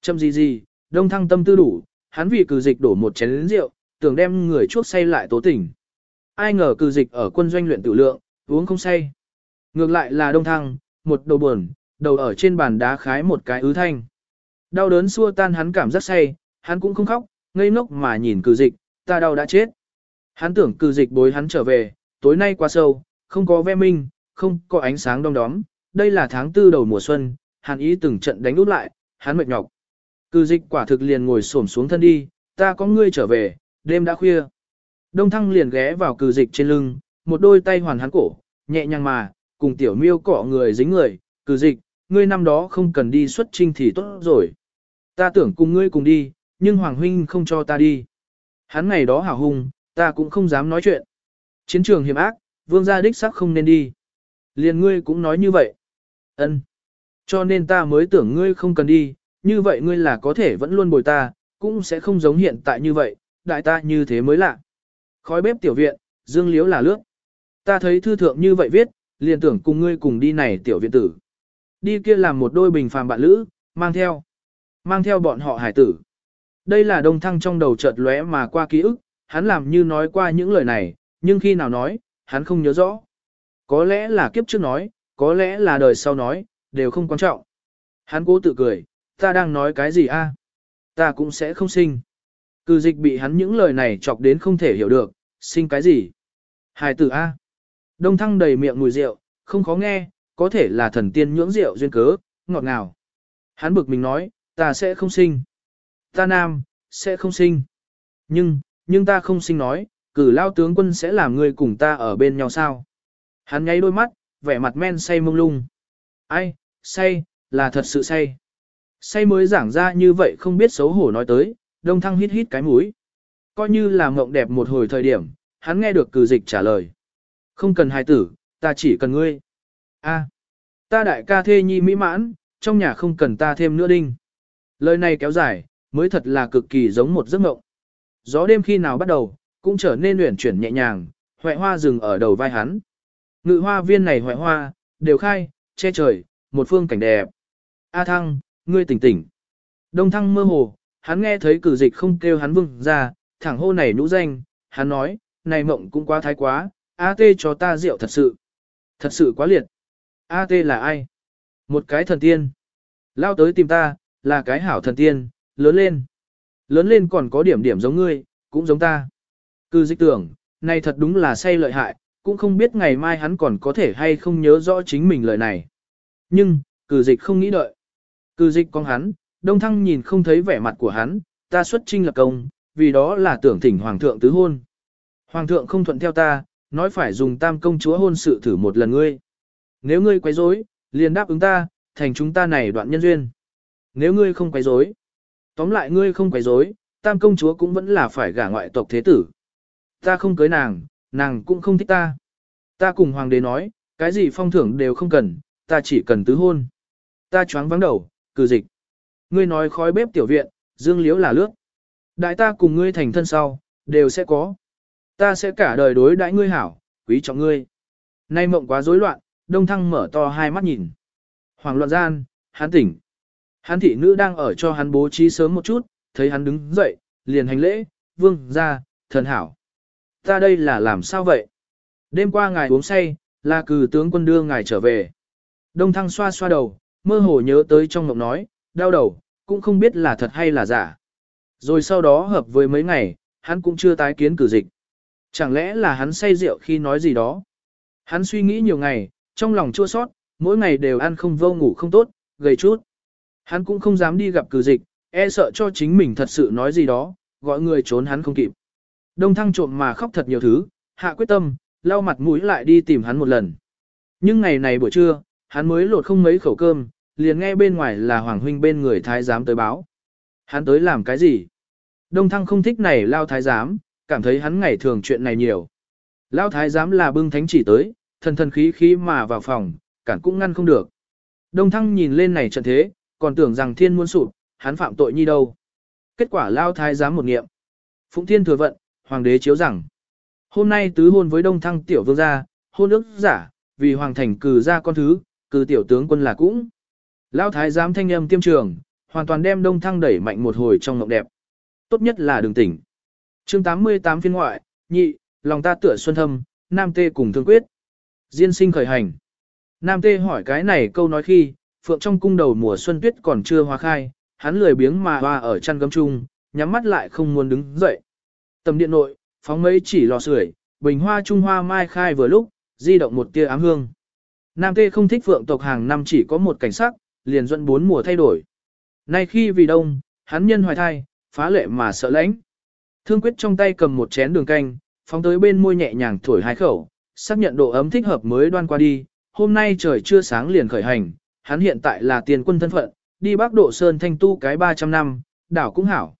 Châm gì gì, đông thăng tâm tư đủ, hắn vì cử dịch đổ một chén rượu, tưởng đem người chuốc say lại tố tỉnh. Ai ngờ cử dịch ở quân doanh luyện tự lượng, uống không say. Ngược lại là đông thăng, một đầu buồn, đầu ở trên bàn đá khái một cái ứ thanh. Đau đớn xua tan hắn cảm giác say, hắn cũng không khóc, ngây ngốc mà nhìn cử dịch, ta đau đã chết. Hắn tưởng cử dịch bối hắn trở về, tối nay quá sâu, không có ve minh, không có ánh sáng đông đóm, đây là tháng tư đầu mùa xuân, hắn ý từng trận đánh út lại, hắn mệt nhọc. Cử dịch quả thực liền ngồi xổm xuống thân đi, ta có ngươi trở về, đêm đã khuya. Đông thăng liền ghé vào cử dịch trên lưng, một đôi tay hoàn hắn cổ, nhẹ nhàng mà, cùng tiểu miêu cọ người dính người, cử dịch, ngươi năm đó không cần đi xuất trinh thì tốt rồi. Ta tưởng cùng ngươi cùng đi, nhưng Hoàng Huynh không cho ta đi. Hắn ngày đó hào hung, ta cũng không dám nói chuyện. Chiến trường hiểm ác, vương gia đích sắc không nên đi. Liền ngươi cũng nói như vậy. ân Cho nên ta mới tưởng ngươi không cần đi, như vậy ngươi là có thể vẫn luôn bồi ta, cũng sẽ không giống hiện tại như vậy, đại ta như thế mới lạ. Khói bếp tiểu viện, dương liếu là lướt. Ta thấy thư thượng như vậy viết, liền tưởng cùng ngươi cùng đi này tiểu viện tử. Đi kia làm một đôi bình phàm bạn lữ, mang theo. Mang theo bọn họ hải tử. Đây là đông thăng trong đầu chợt lóe mà qua ký ức, hắn làm như nói qua những lời này, nhưng khi nào nói, hắn không nhớ rõ. Có lẽ là kiếp trước nói, có lẽ là đời sau nói, đều không quan trọng. Hắn cố tự cười, ta đang nói cái gì a? Ta cũng sẽ không sinh. Cư dịch bị hắn những lời này chọc đến không thể hiểu được, sinh cái gì? Hài tử a. Đông thăng đầy miệng mùi rượu, không khó nghe, có thể là thần tiên nhưỡng rượu duyên cớ, ngọt ngào. Hắn bực mình nói, ta sẽ không sinh. Ta nam, sẽ không sinh. Nhưng, nhưng ta không sinh nói, cử lao tướng quân sẽ làm người cùng ta ở bên nhau sao. Hắn nháy đôi mắt, vẻ mặt men say mông lung. Ai, say, là thật sự say. Say mới giảng ra như vậy không biết xấu hổ nói tới, đông thăng hít hít cái mũi. Coi như là mộng đẹp một hồi thời điểm, hắn nghe được cử dịch trả lời. Không cần hài tử, ta chỉ cần ngươi. A, ta đại ca thê nhi mỹ mãn, trong nhà không cần ta thêm nữa đinh. Lời này kéo dài, mới thật là cực kỳ giống một giấc mộng. Gió đêm khi nào bắt đầu, cũng trở nên luyện chuyển nhẹ nhàng, hoại hoa rừng ở đầu vai hắn. Ngự hoa viên này hoại hoa, đều khai, che trời, một phương cảnh đẹp. A thăng, ngươi tỉnh tỉnh. Đông thăng mơ hồ, hắn nghe thấy cử dịch không kêu hắn vương ra, thẳng hô này nhũ danh, hắn nói, này mộng cũng quá thái quá, A tê cho ta rượu thật sự. Thật sự quá liệt. A tê là ai? Một cái thần tiên. Lao tới tìm ta, là cái hảo thần tiên, lớn lên. Lớn lên còn có điểm điểm giống ngươi, cũng giống ta. Cư dịch tưởng, này thật đúng là say lợi hại, cũng không biết ngày mai hắn còn có thể hay không nhớ rõ chính mình lời này. Nhưng, cử dịch không nghĩ đợi. Cử dịch con hắn, đông thăng nhìn không thấy vẻ mặt của hắn, ta xuất trinh lập công, vì đó là tưởng thỉnh hoàng thượng tứ hôn. Hoàng thượng không thuận theo ta, nói phải dùng tam công chúa hôn sự thử một lần ngươi. Nếu ngươi quấy rối, liền đáp ứng ta, thành chúng ta này đoạn nhân duyên. Nếu ngươi không quấy rối, tóm lại ngươi không quấy rối, tam công chúa cũng vẫn là phải gả ngoại tộc thế tử. Ta không cưới nàng, nàng cũng không thích ta. Ta cùng hoàng đế nói, cái gì phong thưởng đều không cần, ta chỉ cần tứ hôn. Ta choáng vắng đầu, cử dịch. Ngươi nói khói bếp tiểu viện, dương liếu là lướt. Đại ta cùng ngươi thành thân sau, đều sẽ có. Ta sẽ cả đời đối đãi ngươi hảo, quý trọng ngươi. Nay mộng quá rối loạn, đông thăng mở to hai mắt nhìn. Hoàng loạn gian, hắn tỉnh. Hắn thị nữ đang ở cho hắn bố trí sớm một chút, thấy hắn đứng dậy, liền hành lễ, vương, ra, thần hảo. Ta đây là làm sao vậy? Đêm qua ngài uống say, là cử tướng quân đưa ngài trở về. Đông thăng xoa xoa đầu, mơ hồ nhớ tới trong mộng nói, đau đầu, cũng không biết là thật hay là giả. Rồi sau đó hợp với mấy ngày, hắn cũng chưa tái kiến cử dịch. Chẳng lẽ là hắn say rượu khi nói gì đó? Hắn suy nghĩ nhiều ngày, trong lòng chua sót, mỗi ngày đều ăn không vô ngủ không tốt, gầy chút. Hắn cũng không dám đi gặp cử dịch, e sợ cho chính mình thật sự nói gì đó, gọi người trốn hắn không kịp. Đông thăng trộm mà khóc thật nhiều thứ, hạ quyết tâm, lau mặt mũi lại đi tìm hắn một lần. Nhưng ngày này buổi trưa, hắn mới lột không mấy khẩu cơm, liền nghe bên ngoài là Hoàng Huynh bên người thái giám tới báo. Hắn tới làm cái gì? Đông thăng không thích này lao thái giám, cảm thấy hắn ngày thường chuyện này nhiều. Lao thái giám là bưng thánh chỉ tới, thần thần khí khí mà vào phòng, cản cũng ngăn không được. Đông thăng nhìn lên này trận thế, còn tưởng rằng thiên muốn sụp, hắn phạm tội nhi đâu. Kết quả lao thái giám một nghiệm. Phụng thiên thừa vận, hoàng đế chiếu rằng. Hôm nay tứ hôn với đông thăng tiểu vương gia, hôn ước giả, vì hoàng thành cử ra con thứ, cử tiểu tướng quân là cũng. Lao thái giám thanh âm tiêm trường, hoàn toàn đem đông thăng đẩy mạnh một hồi trong ngọc đẹp. Tốt nhất là đường tỉnh. chương 88 phiên ngoại, nhị, lòng ta tựa xuân thâm, nam tê cùng thương quyết. Diên sinh khởi hành. Nam tê hỏi cái này câu nói khi, phượng trong cung đầu mùa xuân tuyết còn chưa hoa khai, hắn lười biếng mà hoa ở chăn gấm chung, nhắm mắt lại không muốn đứng dậy. Tầm điện nội, phóng mấy chỉ lò sưởi, bình hoa trung hoa mai khai vừa lúc, di động một tia ám hương. Nam tê không thích phượng tộc hàng năm chỉ có một cảnh sắc, liền dẫn bốn mùa thay đổi. Nay khi vì đông, hắn nhân hoài thai, phá lệ mà sợ lãnh. Thương quyết trong tay cầm một chén đường canh, phóng tới bên môi nhẹ nhàng thổi hai khẩu, xác nhận độ ấm thích hợp mới đoan qua đi. Hôm nay trời chưa sáng liền khởi hành, hắn hiện tại là tiền quân thân phận, đi bắc độ sơn thanh tu cái 300 năm, đảo cũng hảo.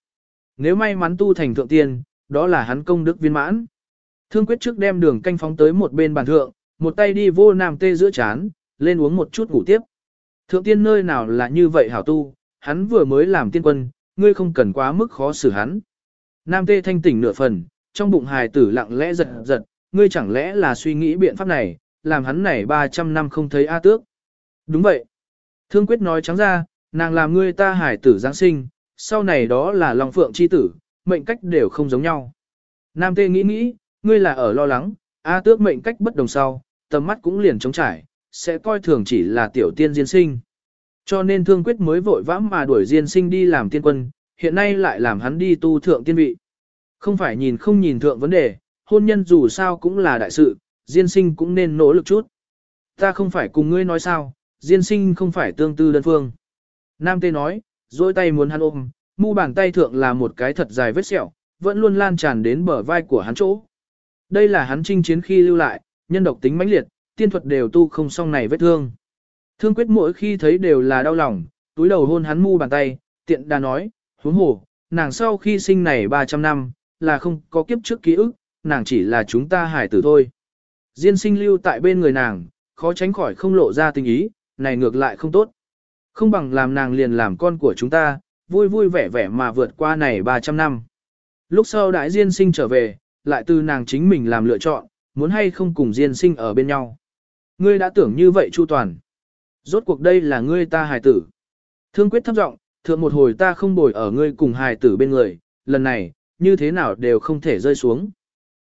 Nếu may mắn tu thành thượng tiên, đó là hắn công đức viên mãn. Thương quyết trước đem đường canh phóng tới một bên bàn thượng, một tay đi vô nam tê giữa chán, lên uống một chút ngủ tiếp. Thượng tiên nơi nào là như vậy hảo tu, hắn vừa mới làm tiên quân, ngươi không cần quá mức khó xử hắn. Nam tê thanh tỉnh nửa phần, trong bụng hài tử lặng lẽ giật giật, ngươi chẳng lẽ là suy nghĩ biện pháp này, làm hắn này 300 năm không thấy A tước. Đúng vậy. Thương quyết nói trắng ra, nàng làm ngươi ta hải tử Giáng sinh, sau này đó là lòng phượng chi tử, mệnh cách đều không giống nhau. Nam tê nghĩ nghĩ, ngươi là ở lo lắng, A tước mệnh cách bất đồng sau, tầm mắt cũng liền trống trải, sẽ coi thường chỉ là tiểu tiên diên sinh. Cho nên thương quyết mới vội vã mà đuổi diên sinh đi làm tiên quân, hiện nay lại làm hắn đi tu thượng tiên vị. Không phải nhìn không nhìn thượng vấn đề, hôn nhân dù sao cũng là đại sự, diên sinh cũng nên nỗ lực chút. Ta không phải cùng ngươi nói sao, diên sinh không phải tương tư đơn phương. Nam Tê nói, dối tay muốn hắn ôm, mu bàn tay thượng là một cái thật dài vết sẹo, vẫn luôn lan tràn đến bờ vai của hắn chỗ. Đây là hắn chinh chiến khi lưu lại, nhân độc tính mãnh liệt, tiên thuật đều tu không xong này vết thương. Thương quyết mỗi khi thấy đều là đau lòng, túi đầu hôn hắn mu bàn tay, tiện đà nói, huống hồ, nàng sau khi sinh này 300 năm, là không có kiếp trước ký ức, nàng chỉ là chúng ta hải tử thôi. Diên sinh lưu tại bên người nàng, khó tránh khỏi không lộ ra tình ý, này ngược lại không tốt. Không bằng làm nàng liền làm con của chúng ta, vui vui vẻ vẻ mà vượt qua này 300 năm. Lúc sau đại diên sinh trở về, lại từ nàng chính mình làm lựa chọn, muốn hay không cùng diên sinh ở bên nhau. Ngươi đã tưởng như vậy chu toàn. Rốt cuộc đây là ngươi ta hài tử. Thương quyết thấp giọng, thượng một hồi ta không bồi ở ngươi cùng hài tử bên người, lần này, như thế nào đều không thể rơi xuống.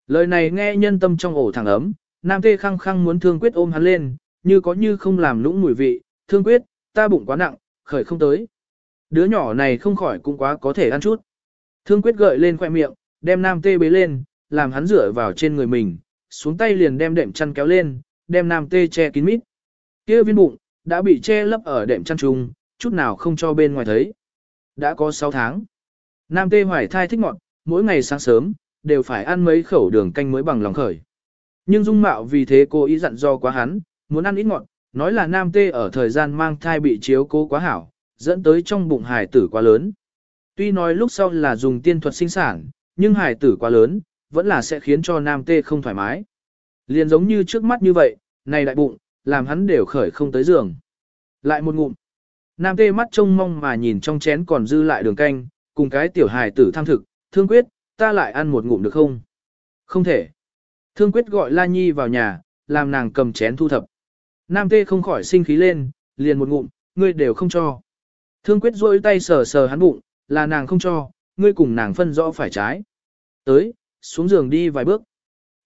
Lời này nghe nhân tâm trong ổ thẳng ấm, nam tê khăng khăng muốn thương quyết ôm hắn lên, như có như không làm lũng mùi vị, thương quyết, ta bụng quá nặng, khởi không tới. Đứa nhỏ này không khỏi cũng quá có thể ăn chút. Thương quyết gợi lên khoẻ miệng, đem nam tê bế lên, làm hắn rửa vào trên người mình, xuống tay liền đem đệm chăn kéo lên, đem nam tê che kín mít. kia viên bụng, đã bị che lấp ở đệm chăn trung, chút nào không cho bên ngoài thấy. Đã có 6 tháng. Nam tê hoài thai thích ngọt, mỗi ngày sáng sớm, đều phải ăn mấy khẩu đường canh mới bằng lòng khởi. Nhưng dung mạo vì thế cô ý dặn do quá hắn, muốn ăn ít ngọt, nói là nam tê ở thời gian mang thai bị chiếu cố quá hảo, dẫn tới trong bụng Hải tử quá lớn. Tuy nói lúc sau là dùng tiên thuật sinh sản, nhưng Hải tử quá lớn, vẫn là sẽ khiến cho nam tê không thoải mái. Liền giống như trước mắt như vậy, này đại bụng, làm hắn đều khởi không tới giường. Lại một ngụm. Nam tê mắt trông mong mà nhìn trong chén còn dư lại đường canh, cùng cái tiểu hài tử tham thực, thương quyết, ta lại ăn một ngụm được không? Không thể. Thương quyết gọi La Nhi vào nhà, làm nàng cầm chén thu thập. Nam tê không khỏi sinh khí lên, liền một ngụm, ngươi đều không cho. Thương quyết rôi tay sờ sờ hắn bụng, là nàng không cho, ngươi cùng nàng phân rõ phải trái. Tới, xuống giường đi vài bước.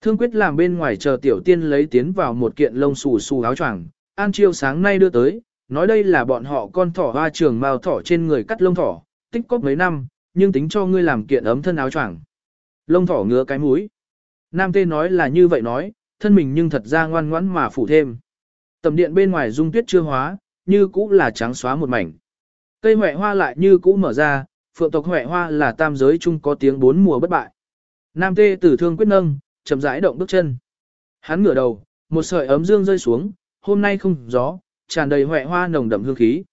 Thương quyết làm bên ngoài chờ tiểu tiên lấy tiến vào một kiện lông xù xù áo choàng, An Chiêu sáng nay đưa tới, nói đây là bọn họ con thỏ hoa trường mao thỏ trên người cắt lông thỏ, tích cóp mấy năm, nhưng tính cho ngươi làm kiện ấm thân áo choàng. Lông thỏ ngứa cái mũi. Nam tê nói là như vậy nói, thân mình nhưng thật ra ngoan ngoãn mà phủ thêm. Tầm điện bên ngoài dung tuyết chưa hóa, như cũ là trắng xóa một mảnh. Cây huệ hoa lại như cũ mở ra, phượng tộc huệ hoa là tam giới chung có tiếng bốn mùa bất bại. Nam tê tử thương quyết nâng, chậm rãi động bước chân. Hắn ngửa đầu, một sợi ấm dương rơi xuống, hôm nay không gió, tràn đầy huệ hoa nồng đậm hương khí.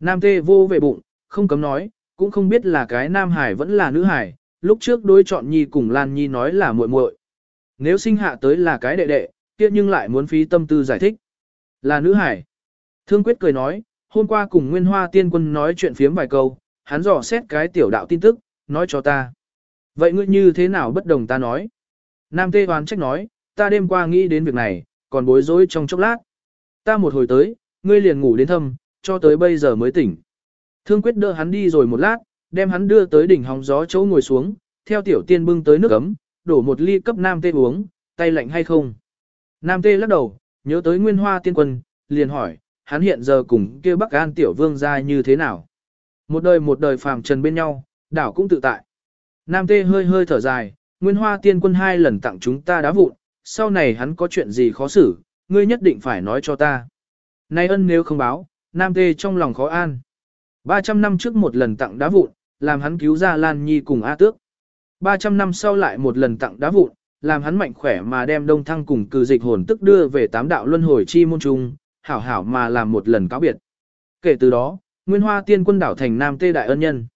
Nam tê vô về bụng, không cấm nói, cũng không biết là cái nam hải vẫn là nữ hải, lúc trước đối chọn nhi cùng Lan Nhi nói là muội muội. Nếu sinh hạ tới là cái đệ đệ, kia nhưng lại muốn phí tâm tư giải thích. Là nữ hải. Thương quyết cười nói, hôm qua cùng Nguyên Hoa tiên quân nói chuyện phiếm vài câu, hắn dò xét cái tiểu đạo tin tức, nói cho ta. Vậy ngươi như thế nào bất đồng ta nói? Nam Tê Hoán trách nói, ta đêm qua nghĩ đến việc này, còn bối rối trong chốc lát. Ta một hồi tới, ngươi liền ngủ đến thâm, cho tới bây giờ mới tỉnh. Thương quyết đỡ hắn đi rồi một lát, đem hắn đưa tới đỉnh hóng gió chỗ ngồi xuống, theo tiểu tiên bưng tới nước ấm, đổ một ly cấp Nam Tê uống, tay lạnh hay không. Nam Tê lắc đầu, nhớ tới Nguyên Hoa tiên quân, liền hỏi, hắn hiện giờ cùng kia Bắc An tiểu vương ra như thế nào. Một đời một đời phàm trần bên nhau, đảo cũng tự tại. Nam Tê hơi hơi thở dài, Nguyên Hoa tiên quân hai lần tặng chúng ta đá vụn, sau này hắn có chuyện gì khó xử, ngươi nhất định phải nói cho ta. Nay ân nếu không báo, Nam Tê trong lòng khó an. 300 năm trước một lần tặng đá vụn, làm hắn cứu ra Lan Nhi cùng A Tước. 300 năm sau lại một lần tặng đá vụn, làm hắn mạnh khỏe mà đem đông thăng cùng cử dịch hồn tức đưa về tám đạo luân hồi chi môn trung, hảo hảo mà làm một lần cáo biệt. Kể từ đó, Nguyên Hoa tiên quân đảo thành Nam Tê Đại ân nhân.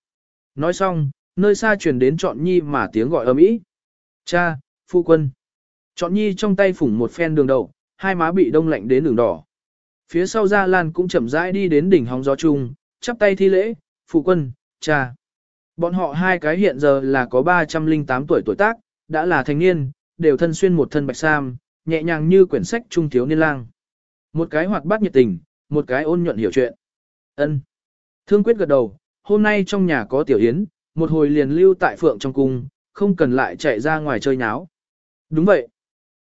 Nói xong, nơi xa truyền đến trọn nhi mà tiếng gọi ầm ĩ. Cha, phu quân. Trọn nhi trong tay phủng một phen đường đầu, hai má bị đông lạnh đến đường đỏ. Phía sau Gia Lan cũng chậm rãi đi đến đỉnh hóng gió chung, chắp tay thi lễ, phụ quân, cha. Bọn họ hai cái hiện giờ là có 308 tuổi tuổi tác, đã là thành niên, đều thân xuyên một thân bạch sam, nhẹ nhàng như quyển sách trung thiếu niên lang. Một cái hoạt bát nhiệt tình, một cái ôn nhuận hiểu chuyện. Ân. Thương quyết gật đầu, hôm nay trong nhà có tiểu yến, một hồi liền lưu tại phượng trong cung, không cần lại chạy ra ngoài chơi nháo. Đúng vậy.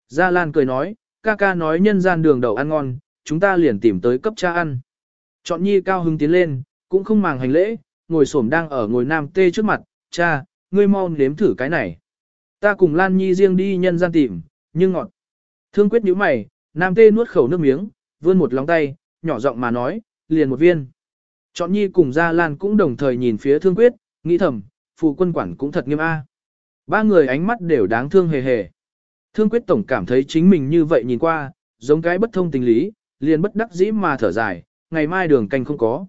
Gia Lan cười nói, ca ca nói nhân gian đường đầu ăn ngon, chúng ta liền tìm tới cấp cha ăn. Chọn nhi cao hứng tiến lên, cũng không màng hành lễ, ngồi xổm đang ở ngồi nam tê trước mặt, cha, ngươi mau nếm thử cái này. Ta cùng Lan Nhi riêng đi nhân gian tìm, nhưng ngọt. Thương quyết nhíu mày, nam tê nuốt khẩu nước miếng, vươn một lòng tay, nhỏ giọng mà nói, liền một viên. Chọn nhi cùng Gia Lan cũng đồng thời nhìn phía thương quyết, nghĩ thầm, phụ quân quản cũng thật nghiêm a. Ba người ánh mắt đều đáng thương hề hề. Thương quyết tổng cảm thấy chính mình như vậy nhìn qua, giống cái bất thông tình lý, liền bất đắc dĩ mà thở dài, ngày mai đường canh không có.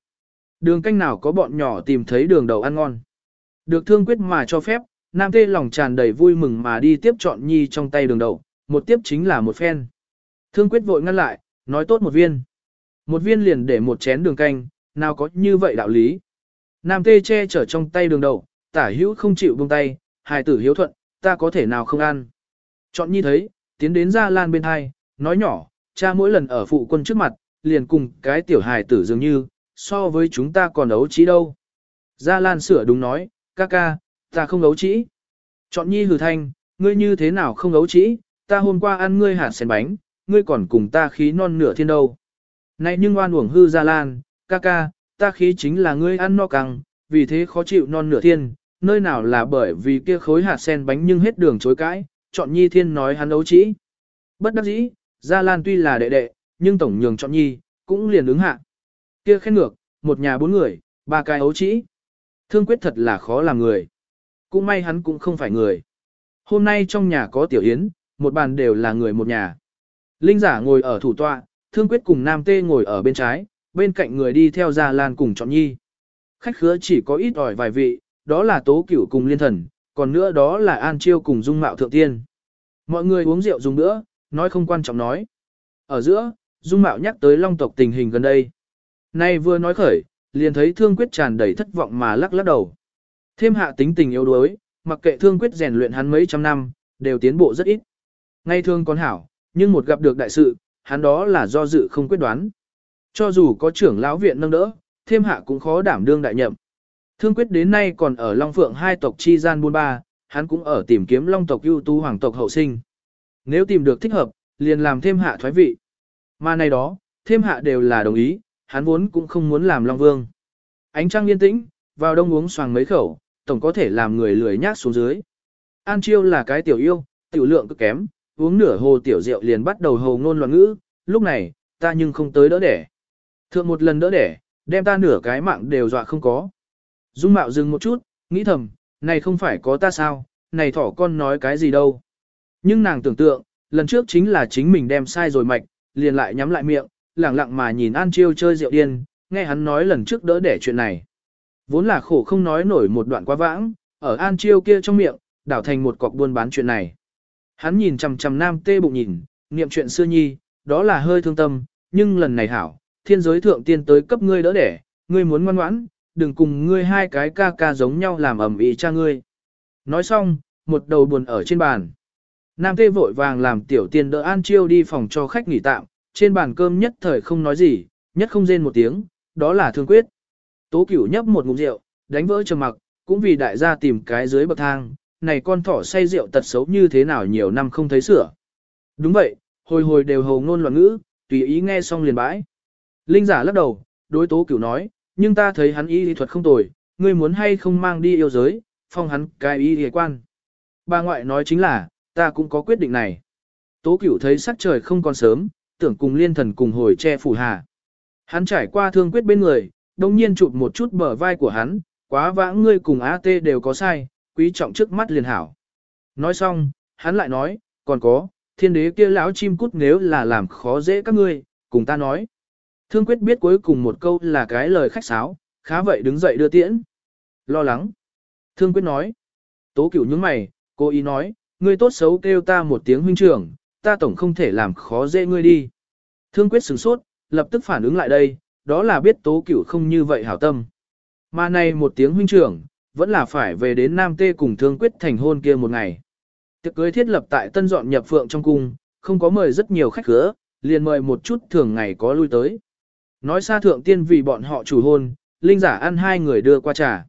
Đường canh nào có bọn nhỏ tìm thấy đường đầu ăn ngon. Được thương quyết mà cho phép, nam tê lòng tràn đầy vui mừng mà đi tiếp chọn nhi trong tay đường đầu, một tiếp chính là một phen. Thương quyết vội ngăn lại, nói tốt một viên. Một viên liền để một chén đường canh, nào có như vậy đạo lý. Nam tê che chở trong tay đường đầu, tả hữu không chịu buông tay, hài tử hiếu thuận, ta có thể nào không ăn. Chọn nhi thấy, tiến đến ra lan bên hai, nói nhỏ, cha mỗi lần ở phụ quân trước mặt, liền cùng cái tiểu hài tử dường như, so với chúng ta còn ấu trí đâu. Gia Lan sửa đúng nói, ca ca, ta không ấu trí. Chọn nhi hừ thanh, ngươi như thế nào không ấu trí, ta hôm qua ăn ngươi hạt sen bánh, ngươi còn cùng ta khí non nửa thiên đâu. Này nhưng oan uổng hư Gia Lan, ca ca, ta khí chính là ngươi ăn no căng, vì thế khó chịu non nửa thiên, nơi nào là bởi vì kia khối hạt sen bánh nhưng hết đường chối cãi, chọn nhi thiên nói hắn ấu trí. Bất đắc dĩ, Gia Lan tuy là đệ đệ, nhưng tổng nhường chọn nhi, cũng liền ứng hạ. Kia khen ngược, một nhà bốn người, ba cái ấu trĩ. Thương quyết thật là khó làm người. Cũng may hắn cũng không phải người. Hôm nay trong nhà có tiểu yến, một bàn đều là người một nhà. Linh giả ngồi ở thủ tọa, thương quyết cùng nam tê ngồi ở bên trái, bên cạnh người đi theo Gia Lan cùng chọn nhi. Khách khứa chỉ có ít ỏi vài vị, đó là tố cửu cùng liên thần, còn nữa đó là an chiêu cùng dung mạo thượng tiên. Mọi người uống rượu dùng nữa, nói không quan trọng nói. Ở giữa, dung mạo nhắc tới long tộc tình hình gần đây. Nay vừa nói khởi, liền thấy thương quyết tràn đầy thất vọng mà lắc lắc đầu. Thêm hạ tính tình yếu đuối, mặc kệ thương quyết rèn luyện hắn mấy trăm năm, đều tiến bộ rất ít. Ngay thương còn hảo, nhưng một gặp được đại sự, hắn đó là do dự không quyết đoán. Cho dù có trưởng lão viện nâng đỡ, thêm hạ cũng khó đảm đương đại nhậm. Thương quyết đến nay còn ở Long Phượng hai tộc chi gian buôn ba, hắn cũng ở tìm kiếm Long tộc ưu tú hoàng tộc hậu sinh. Nếu tìm được thích hợp, liền làm thêm hạ thoái vị. Mà này đó, thêm hạ đều là đồng ý, hắn vốn cũng không muốn làm Long Vương. Ánh trăng yên tĩnh, vào đông uống xoàng mấy khẩu, tổng có thể làm người lười nhác xuống dưới. An Chiêu là cái tiểu yêu, tiểu lượng cực kém, uống nửa hồ tiểu rượu liền bắt đầu hồ ngôn loạn ngữ, lúc này, ta nhưng không tới đỡ đẻ. Thượng một lần đỡ đẻ, đem ta nửa cái mạng đều dọa không có. Dung mạo dừng một chút, nghĩ thầm, này không phải có ta sao, này thỏ con nói cái gì đâu. Nhưng nàng tưởng tượng, lần trước chính là chính mình đem sai rồi mạch, liền lại nhắm lại miệng, lẳng lặng mà nhìn An Chiêu chơi rượu điên, nghe hắn nói lần trước đỡ đẻ chuyện này. Vốn là khổ không nói nổi một đoạn quá vãng, ở An Chiêu kia trong miệng, đảo thành một cọc buôn bán chuyện này. Hắn nhìn chằm chằm nam tê bụng nhìn, niệm chuyện xưa nhi, đó là hơi thương tâm, nhưng lần này hảo, thiên giới thượng tiên tới cấp ngươi đỡ đẻ, ngươi muốn ngoan ngoãn, đừng cùng ngươi hai cái ca ca giống nhau làm ầm ĩ cha ngươi. Nói xong, một đầu buồn ở trên bàn. Nam tê vội vàng làm tiểu tiên đỡ An Chiêu đi phòng cho khách nghỉ tạm, trên bàn cơm nhất thời không nói gì, nhất không rên một tiếng, đó là thương quyết. Tố cửu nhấp một ngụm rượu, đánh vỡ trầm mặc, cũng vì đại gia tìm cái dưới bậc thang, này con thỏ say rượu tật xấu như thế nào nhiều năm không thấy sửa. Đúng vậy, hồi hồi đều hầu ngôn loạn ngữ, tùy ý nghe xong liền bãi. Linh giả lắc đầu, đối tố cửu nói, nhưng ta thấy hắn y lý thuật không tồi, ngươi muốn hay không mang đi yêu giới, phong hắn cái y lý quan. Bà ngoại nói chính là, ta cũng có quyết định này. Tố cửu thấy sắc trời không còn sớm, tưởng cùng liên thần cùng hồi che phủ hà. Hắn trải qua thương quyết bên người, đồng nhiên chụp một chút bờ vai của hắn, quá vãng ngươi cùng AT đều có sai, quý trọng trước mắt liền hảo. Nói xong, hắn lại nói, còn có, thiên đế kia lão chim cút nếu là làm khó dễ các ngươi, cùng ta nói. Thương quyết biết cuối cùng một câu là cái lời khách sáo, khá vậy đứng dậy đưa tiễn. Lo lắng. Thương quyết nói. Tố cửu những mày, cô ý nói, ngươi tốt xấu kêu ta một tiếng huynh trưởng, ta tổng không thể làm khó dễ ngươi đi. Thương quyết sửng sốt, lập tức phản ứng lại đây, đó là biết tố cửu không như vậy hảo tâm. Mà này một tiếng huynh trưởng, vẫn là phải về đến Nam Tê cùng thương quyết thành hôn kia một ngày. Tiệc cưới thiết lập tại tân dọn nhập phượng trong cung, không có mời rất nhiều khách khứa, liền mời một chút thường ngày có lui tới. Nói xa thượng tiên vì bọn họ chủ hôn, linh giả ăn hai người đưa qua trà.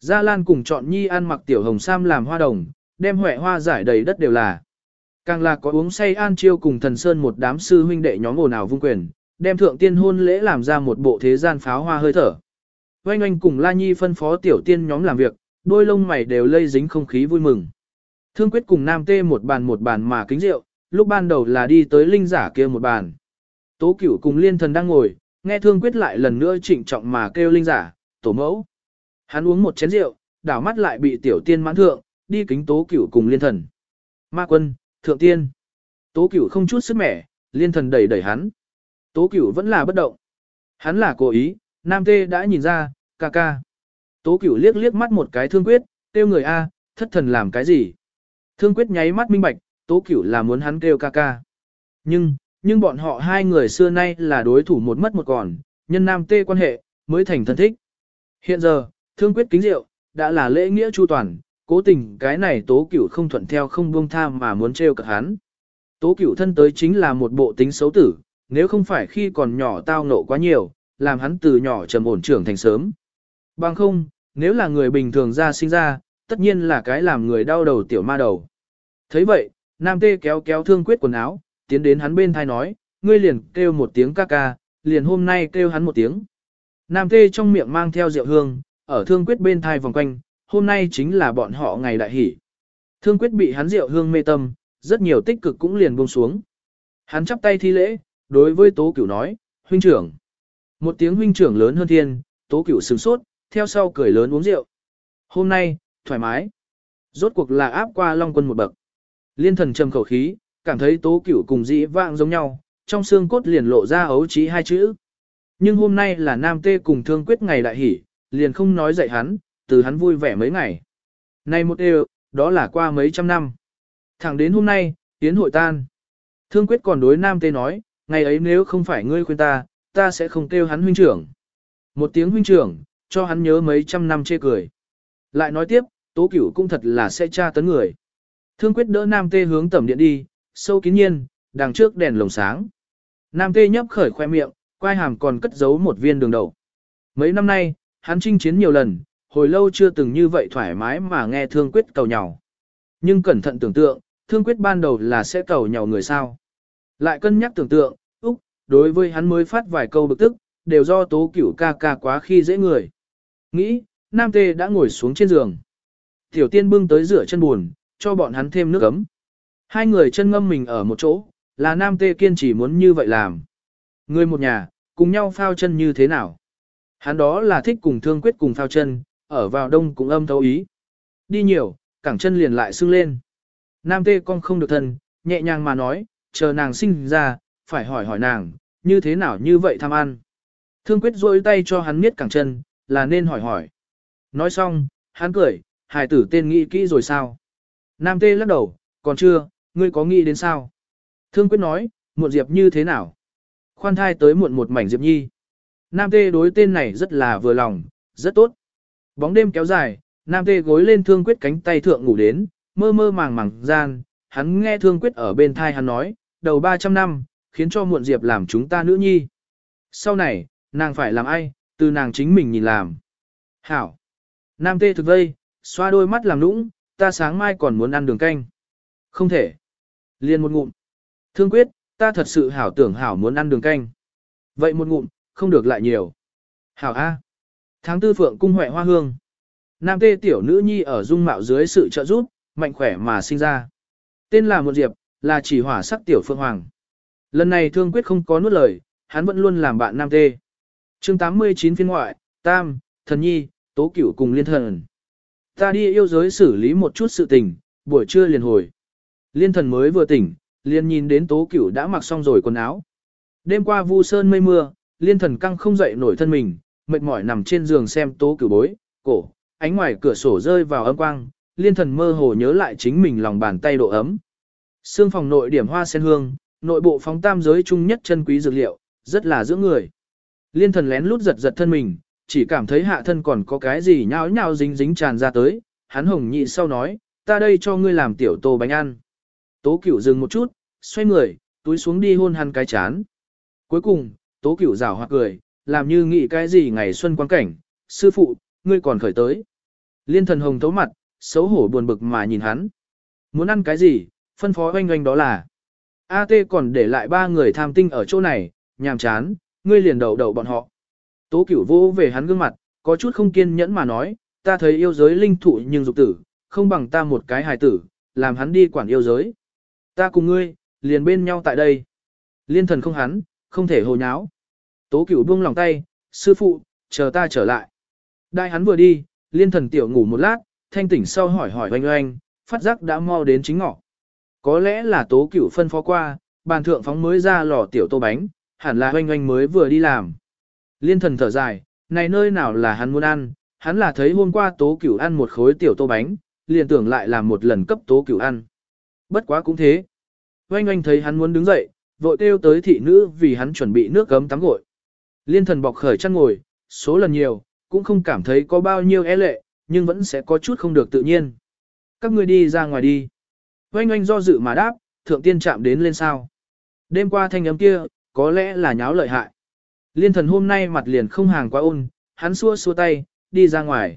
Gia Lan cùng chọn nhi ăn mặc tiểu hồng sam làm hoa đồng, đem huệ hoa giải đầy đất đều là. Càng là có uống say an chiêu cùng thần sơn một đám sư huynh đệ nhóm ồn ào vung quyền, đem thượng tiên hôn lễ làm ra một bộ thế gian pháo hoa hơi thở. Oanh oanh cùng La Nhi phân phó tiểu tiên nhóm làm việc, đôi lông mày đều lây dính không khí vui mừng. Thương quyết cùng nam tê một bàn một bàn mà kính rượu, lúc ban đầu là đi tới linh giả kia một bàn. Tố cửu cùng liên thần đang ngồi, nghe thương quyết lại lần nữa trịnh trọng mà kêu linh giả, tổ mẫu. Hắn uống một chén rượu, đảo mắt lại bị tiểu tiên mãn thượng, đi kính tố cửu cùng liên thần. Ma quân, thượng tiên. Tố cửu không chút sức mẻ, liên thần đẩy đẩy hắn. Tố cửu vẫn là bất động. Hắn là cố ý, nam tê đã nhìn ra, ca ca. Tố cửu liếc liếc mắt một cái thương quyết, kêu người A, thất thần làm cái gì. Thương quyết nháy mắt minh bạch, tố cửu là muốn hắn kêu ca ca. Nhưng, nhưng bọn họ hai người xưa nay là đối thủ một mất một còn, nhân nam tê quan hệ, mới thành thân thích. Hiện giờ, thương quyết kính rượu, đã là lễ nghĩa chu toàn, cố tình cái này tố cửu không thuận theo không buông tha mà muốn trêu cợt hắn. Tố cửu thân tới chính là một bộ tính xấu tử, nếu không phải khi còn nhỏ tao nộ quá nhiều, làm hắn từ nhỏ trầm ổn trưởng thành sớm. Bằng không, nếu là người bình thường ra sinh ra, tất nhiên là cái làm người đau đầu tiểu ma đầu. thấy vậy, nam tê kéo kéo thương quyết quần áo, tiến đến hắn bên thai nói, ngươi liền kêu một tiếng ca ca, liền hôm nay kêu hắn một tiếng. Nam tê trong miệng mang theo rượu hương, ở thương quyết bên thai vòng quanh, hôm nay chính là bọn họ ngày đại hỷ. Thương quyết bị hắn rượu hương mê tâm, rất nhiều tích cực cũng liền buông xuống. Hắn chắp tay thi lễ, đối với tố cửu nói, huynh trưởng. Một tiếng huynh trưởng lớn hơn thiên, tố cửu sừng sốt, theo sau cười lớn uống rượu. Hôm nay, thoải mái. Rốt cuộc là áp qua long quân một bậc. Liên thần trầm khẩu khí, cảm thấy tố cửu cùng dĩ vạng giống nhau, trong xương cốt liền lộ ra ấu trí hai chữ. Nhưng hôm nay là nam tê cùng thương quyết ngày đại hỉ liền không nói dạy hắn, từ hắn vui vẻ mấy ngày. Nay một đều, đó là qua mấy trăm năm. Thẳng đến hôm nay, tiến hội tan. Thương quyết còn đối nam tê nói, ngày ấy nếu không phải ngươi khuyên ta, ta sẽ không kêu hắn huynh trưởng. Một tiếng huynh trưởng, cho hắn nhớ mấy trăm năm chê cười. Lại nói tiếp, tố cửu cũng thật là sẽ tra tấn người. Thương quyết đỡ nam tê hướng tẩm điện đi, sâu kín nhiên, đằng trước đèn lồng sáng. Nam tê nhấp khởi khoe miệng, quai hàm còn cất giấu một viên đường đầu. Mấy năm nay, hắn chinh chiến nhiều lần, hồi lâu chưa từng như vậy thoải mái mà nghe thương quyết cầu nhau. Nhưng cẩn thận tưởng tượng, thương quyết ban đầu là sẽ cầu nhau người sao. Lại cân nhắc tưởng tượng, đối với hắn mới phát vài câu bực tức, đều do tố cửu ca ca quá khi dễ người. Nghĩ, Nam Tê đã ngồi xuống trên giường. Tiểu tiên bưng tới rửa chân buồn, cho bọn hắn thêm nước ấm. Hai người chân ngâm mình ở một chỗ, là Nam Tê kiên chỉ muốn như vậy làm. Người một nhà, cùng nhau phao chân như thế nào? Hắn đó là thích cùng thương quyết cùng phao chân, ở vào đông cũng âm thấu ý. Đi nhiều, cẳng chân liền lại sưng lên. Nam tê con không được thân, nhẹ nhàng mà nói, chờ nàng sinh ra, phải hỏi hỏi nàng, như thế nào như vậy tham ăn. Thương quyết rôi tay cho hắn miết cẳng chân, là nên hỏi hỏi. Nói xong, hắn cười, hài tử tên nghĩ kỹ rồi sao? Nam tê lắc đầu, còn chưa, ngươi có nghĩ đến sao? Thương quyết nói, muộn diệp như thế nào? Khoan thai tới muộn một mảnh diệp nhi. Nam tê đối tên này rất là vừa lòng, rất tốt. Bóng đêm kéo dài, Nam tê gối lên thương quyết cánh tay thượng ngủ đến, mơ mơ màng màng gian, hắn nghe thương quyết ở bên thai hắn nói, đầu 300 năm, khiến cho muộn diệp làm chúng ta nữ nhi. Sau này, nàng phải làm ai, từ nàng chính mình nhìn làm. Hảo. Nam tê thực vây, xoa đôi mắt làm nũng, ta sáng mai còn muốn ăn đường canh. Không thể. Liên một ngụm. Thương quyết, ta thật sự hảo tưởng hảo muốn ăn đường canh. Vậy một ngụm, không được lại nhiều. Hảo A. Tháng tư phượng cung huệ hoa hương. Nam tê tiểu nữ nhi ở dung mạo dưới sự trợ giúp, mạnh khỏe mà sinh ra. Tên là một diệp, là chỉ hỏa sắc tiểu phượng hoàng. Lần này thương quyết không có nuốt lời, hắn vẫn luôn làm bạn nam tê. chương 89 phiên ngoại, tam, thần nhi, tố cửu cùng liên thần. Ta đi yêu giới xử lý một chút sự tình, buổi trưa liền hồi. Liên thần mới vừa tỉnh, liền nhìn đến tố cửu đã mặc xong rồi quần áo. Đêm qua vu sơn mây mưa, liên thần căng không dậy nổi thân mình, mệt mỏi nằm trên giường xem tố cửu bối, cổ, ánh ngoài cửa sổ rơi vào âm quang, liên thần mơ hồ nhớ lại chính mình lòng bàn tay độ ấm. Sương phòng nội điểm hoa sen hương, nội bộ phóng tam giới chung nhất chân quý dược liệu, rất là dưỡng người. Liên thần lén lút giật giật thân mình, chỉ cảm thấy hạ thân còn có cái gì nhão nhão dính dính tràn ra tới, hắn hồng nhị sau nói, ta đây cho ngươi làm tiểu tô bánh ăn. Tố cửu dừng một chút, xoay người, túi xuống đi hôn hắn cái chán. Cuối cùng, tố cửu rào hoặc cười, làm như nghĩ cái gì ngày xuân quang cảnh, sư phụ, ngươi còn khởi tới. Liên thần hồng thấu mặt, xấu hổ buồn bực mà nhìn hắn. Muốn ăn cái gì, phân phó oanh oanh đó là. AT còn để lại ba người tham tinh ở chỗ này, nhàm chán, ngươi liền đầu đầu bọn họ. Tố cửu vô về hắn gương mặt, có chút không kiên nhẫn mà nói, ta thấy yêu giới linh thụ nhưng dục tử, không bằng ta một cái hài tử, làm hắn đi quản yêu giới. Ta cùng ngươi, liền bên nhau tại đây. Liên thần không hắn, không thể hồ nháo. Tố cửu buông lòng tay, sư phụ, chờ ta trở lại. Đại hắn vừa đi, liên thần tiểu ngủ một lát, thanh tỉnh sau hỏi hỏi oanh oanh, phát giác đã mau đến chính ngọ. Có lẽ là tố cửu phân phó qua, bàn thượng phóng mới ra lò tiểu tô bánh, hẳn là oanh oanh mới vừa đi làm. Liên thần thở dài, này nơi nào là hắn muốn ăn, hắn là thấy hôm qua tố cửu ăn một khối tiểu tô bánh, liền tưởng lại làm một lần cấp tố cửu ăn. Bất quá cũng thế. Oanh oanh thấy hắn muốn đứng dậy, vội kêu tới thị nữ vì hắn chuẩn bị nước gấm tắm gội. Liên thần bọc khởi chăn ngồi, số lần nhiều, cũng không cảm thấy có bao nhiêu e lệ, nhưng vẫn sẽ có chút không được tự nhiên. Các ngươi đi ra ngoài đi. Oanh oanh do dự mà đáp, thượng tiên chạm đến lên sao. Đêm qua thanh ấm kia, có lẽ là nháo lợi hại. Liên thần hôm nay mặt liền không hàng quá ôn, hắn xua xua tay, đi ra ngoài.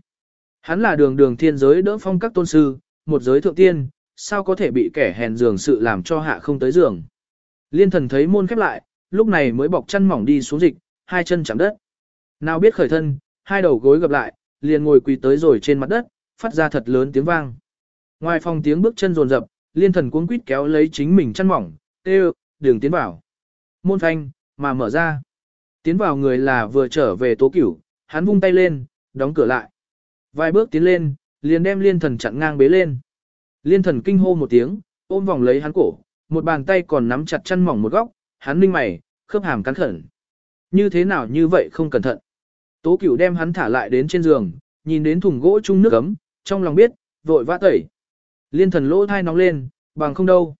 Hắn là đường đường thiên giới đỡ phong các tôn sư, một giới thượng tiên, sao có thể bị kẻ hèn giường sự làm cho hạ không tới giường. Liên thần thấy môn khép lại, lúc này mới bọc chân mỏng đi xuống dịch, hai chân chạm đất. Nào biết khởi thân, hai đầu gối gặp lại, liền ngồi quỳ tới rồi trên mặt đất, phát ra thật lớn tiếng vang. Ngoài phòng tiếng bước chân rồn rập, liên thần cuống quýt kéo lấy chính mình chăn mỏng, tê đường tiến vào. Môn phanh, mà mở ra. Tiến vào người là vừa trở về tố cửu, hắn vung tay lên, đóng cửa lại. Vài bước tiến lên, liền đem liên thần chặn ngang bế lên. Liên thần kinh hô một tiếng, ôm vòng lấy hắn cổ, một bàn tay còn nắm chặt chăn mỏng một góc, hắn ninh mày, khớp hàm cắn khẩn. Như thế nào như vậy không cẩn thận. Tố cửu đem hắn thả lại đến trên giường, nhìn đến thùng gỗ chung nước ấm, trong lòng biết, vội vã tẩy. Liên thần lỗ thai nóng lên, bằng không đâu.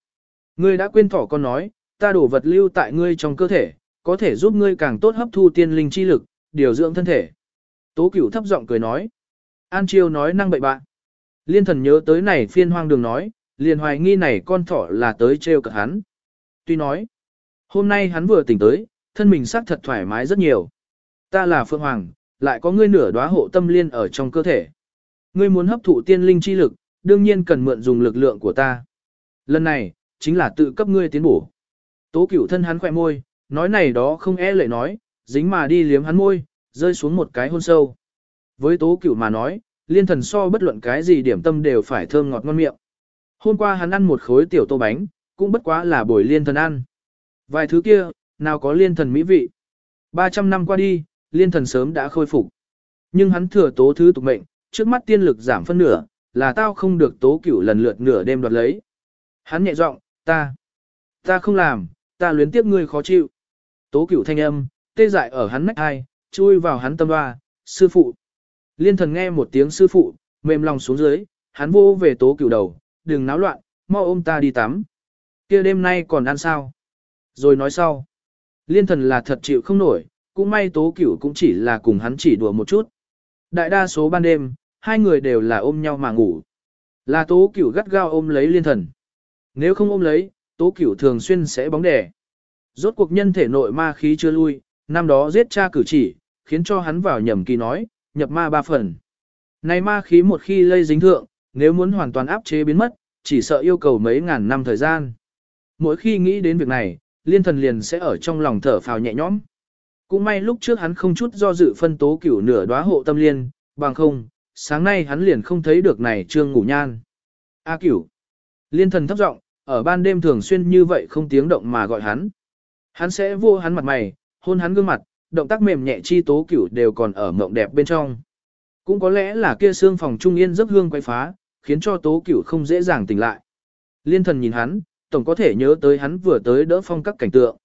Ngươi đã quên thỏ con nói, ta đổ vật lưu tại ngươi trong cơ thể, có thể giúp ngươi càng tốt hấp thu tiên linh chi lực, điều dưỡng thân thể. Tố cửu thấp giọng cười nói. An Chiêu nói năng bậy bạn. Liên thần nhớ tới này phiên hoang đường nói, liền hoài nghi này con thỏ là tới trêu cợt hắn. Tuy nói, hôm nay hắn vừa tỉnh tới, thân mình xác thật thoải mái rất nhiều. Ta là Phượng Hoàng, lại có ngươi nửa đóa hộ tâm liên ở trong cơ thể. Ngươi muốn hấp thụ tiên linh chi lực, đương nhiên cần mượn dùng lực lượng của ta. Lần này, chính là tự cấp ngươi tiến bổ. Tố cửu thân hắn khỏe môi, nói này đó không e lệ nói, dính mà đi liếm hắn môi, rơi xuống một cái hôn sâu. Với tố cửu mà nói, liên thần so bất luận cái gì điểm tâm đều phải thơm ngọt ngon miệng. Hôm qua hắn ăn một khối tiểu tô bánh, cũng bất quá là buổi liên thần ăn. Vài thứ kia, nào có liên thần mỹ vị. 300 năm qua đi, liên thần sớm đã khôi phục. Nhưng hắn thừa tố thứ tục mệnh, trước mắt tiên lực giảm phân nửa, là tao không được tố cửu lần lượt nửa đêm đoạt lấy. Hắn nhẹ giọng, ta, ta không làm, ta luyến tiếp ngươi khó chịu. Tố cửu thanh âm, tê dại ở hắn nách hai, chui vào hắn tâm hoa, sư phụ. Liên thần nghe một tiếng sư phụ, mềm lòng xuống dưới, hắn vô về tố cửu đầu, đừng náo loạn, mau ôm ta đi tắm. kia đêm nay còn ăn sao? Rồi nói sau. Liên thần là thật chịu không nổi, cũng may tố cửu cũng chỉ là cùng hắn chỉ đùa một chút. Đại đa số ban đêm, hai người đều là ôm nhau mà ngủ. Là tố cửu gắt gao ôm lấy liên thần. Nếu không ôm lấy, tố cửu thường xuyên sẽ bóng đẻ. Rốt cuộc nhân thể nội ma khí chưa lui, năm đó giết cha cử chỉ, khiến cho hắn vào nhầm kỳ nói, nhập ma ba phần. Này ma khí một khi lây dính thượng, nếu muốn hoàn toàn áp chế biến mất, chỉ sợ yêu cầu mấy ngàn năm thời gian. Mỗi khi nghĩ đến việc này, liên thần liền sẽ ở trong lòng thở phào nhẹ nhõm. Cũng may lúc trước hắn không chút do dự phân tố cửu nửa đóa hộ tâm liên, bằng không, sáng nay hắn liền không thấy được này trương ngủ nhan. A cửu. Liên thần thấp giọng, ở ban đêm thường xuyên như vậy không tiếng động mà gọi hắn. Hắn sẽ vô hắn mặt mày, hôn hắn gương mặt, động tác mềm nhẹ chi tố cửu đều còn ở mộng đẹp bên trong. Cũng có lẽ là kia xương phòng trung yên giấc hương quay phá, khiến cho tố cửu không dễ dàng tỉnh lại. Liên thần nhìn hắn, tổng có thể nhớ tới hắn vừa tới đỡ phong các cảnh tượng.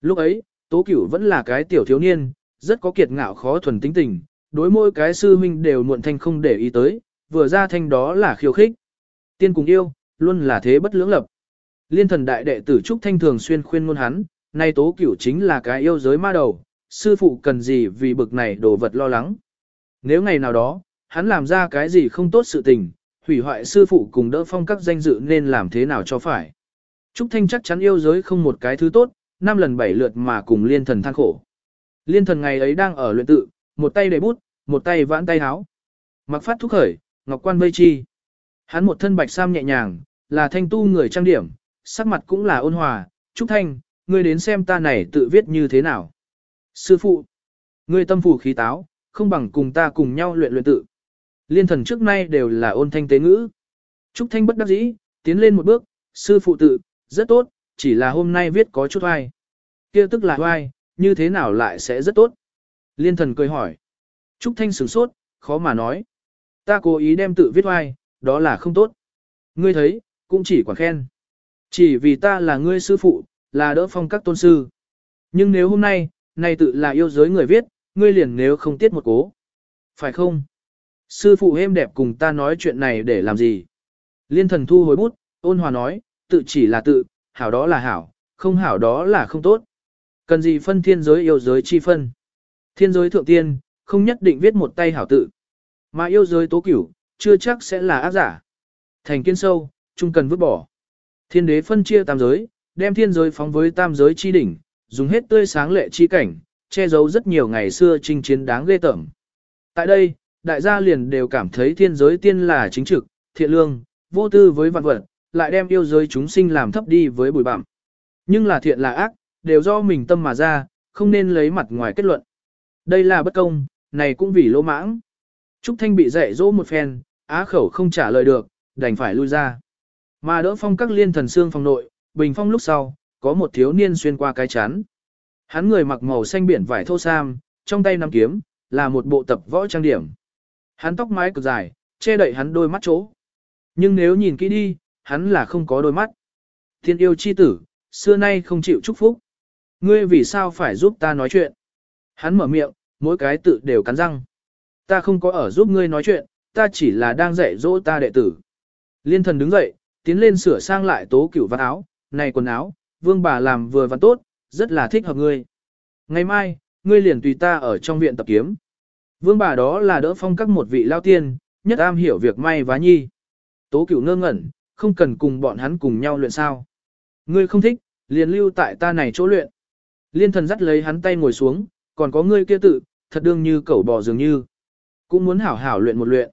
Lúc ấy, tố cửu vẫn là cái tiểu thiếu niên, rất có kiệt ngạo khó thuần tính tình, đối mỗi cái sư huynh đều muộn thanh không để ý tới, vừa ra thanh đó là khiêu khích. Tiên cùng yêu, luôn là thế bất lưỡng lập. Liên thần đại đệ tử Trúc Thanh thường xuyên khuyên ngôn hắn, nay tố cửu chính là cái yêu giới ma đầu, sư phụ cần gì vì bực này đồ vật lo lắng. Nếu ngày nào đó, hắn làm ra cái gì không tốt sự tình, hủy hoại sư phụ cùng đỡ phong các danh dự nên làm thế nào cho phải. Trúc Thanh chắc chắn yêu giới không một cái thứ tốt, năm lần bảy lượt mà cùng liên thần than khổ. Liên thần ngày ấy đang ở luyện tự, một tay để bút, một tay vãn tay háo. Mặc phát thúc khởi, ngọc quan vây chi. Hắn một thân bạch sam nhẹ nhàng, là thanh tu người trang điểm, sắc mặt cũng là ôn hòa. Trúc Thanh, ngươi đến xem ta này tự viết như thế nào. Sư phụ, ngươi tâm phủ khí táo, không bằng cùng ta cùng nhau luyện luyện tự. Liên thần trước nay đều là ôn thanh tế ngữ. Trúc Thanh bất đắc dĩ, tiến lên một bước, sư phụ tự, rất tốt, chỉ là hôm nay viết có chút oai. kia tức là oai, như thế nào lại sẽ rất tốt. Liên thần cười hỏi. Trúc Thanh sửng sốt, khó mà nói. Ta cố ý đem tự viết oai, đó là không tốt. Ngươi thấy, cũng chỉ quả khen. Chỉ vì ta là ngươi sư phụ, là đỡ phong các tôn sư. Nhưng nếu hôm nay, này tự là yêu giới người viết, ngươi liền nếu không tiết một cố. Phải không? Sư phụ êm đẹp cùng ta nói chuyện này để làm gì? Liên thần thu hồi bút, ôn hòa nói, tự chỉ là tự, hảo đó là hảo, không hảo đó là không tốt. Cần gì phân thiên giới yêu giới chi phân? Thiên giới thượng tiên, không nhất định viết một tay hảo tự. Mà yêu giới tố cửu, chưa chắc sẽ là ác giả. Thành kiên sâu, chung cần vứt bỏ. Thiên đế phân chia tam giới, đem thiên giới phóng với tam giới chi đỉnh, dùng hết tươi sáng lệ chi cảnh, che giấu rất nhiều ngày xưa chinh chiến đáng ghê tởm. Tại đây, đại gia liền đều cảm thấy thiên giới tiên là chính trực, thiện lương, vô tư với vạn vật, lại đem yêu giới chúng sinh làm thấp đi với bụi bặm. Nhưng là thiện là ác, đều do mình tâm mà ra, không nên lấy mặt ngoài kết luận. Đây là bất công, này cũng vì lỗ mãng. Trúc Thanh bị dạy dỗ một phen, á khẩu không trả lời được, đành phải lui ra. Mà đỡ phong các liên thần xương phòng nội, bình phong lúc sau, có một thiếu niên xuyên qua cái chán. Hắn người mặc màu xanh biển vải thô sam, trong tay nắm kiếm, là một bộ tập võ trang điểm. Hắn tóc mái cực dài, che đậy hắn đôi mắt chỗ. Nhưng nếu nhìn kỹ đi, hắn là không có đôi mắt. Thiên yêu chi tử, xưa nay không chịu chúc phúc. Ngươi vì sao phải giúp ta nói chuyện? Hắn mở miệng, mỗi cái tự đều cắn răng. Ta không có ở giúp ngươi nói chuyện, ta chỉ là đang dạy dỗ ta đệ tử. Liên thần đứng dậy, tiến lên sửa sang lại tố cửu văn áo, này quần áo, vương bà làm vừa và tốt, rất là thích hợp ngươi. Ngày mai, ngươi liền tùy ta ở trong viện tập kiếm. Vương bà đó là đỡ phong các một vị lao tiên, nhất am hiểu việc may vá nhi. Tố cửu ngơ ngẩn, không cần cùng bọn hắn cùng nhau luyện sao. Ngươi không thích, liền lưu tại ta này chỗ luyện. Liên thần dắt lấy hắn tay ngồi xuống, còn có ngươi kia tự, thật đương như cẩu bò dường như. Cũng muốn hảo hảo luyện một luyện.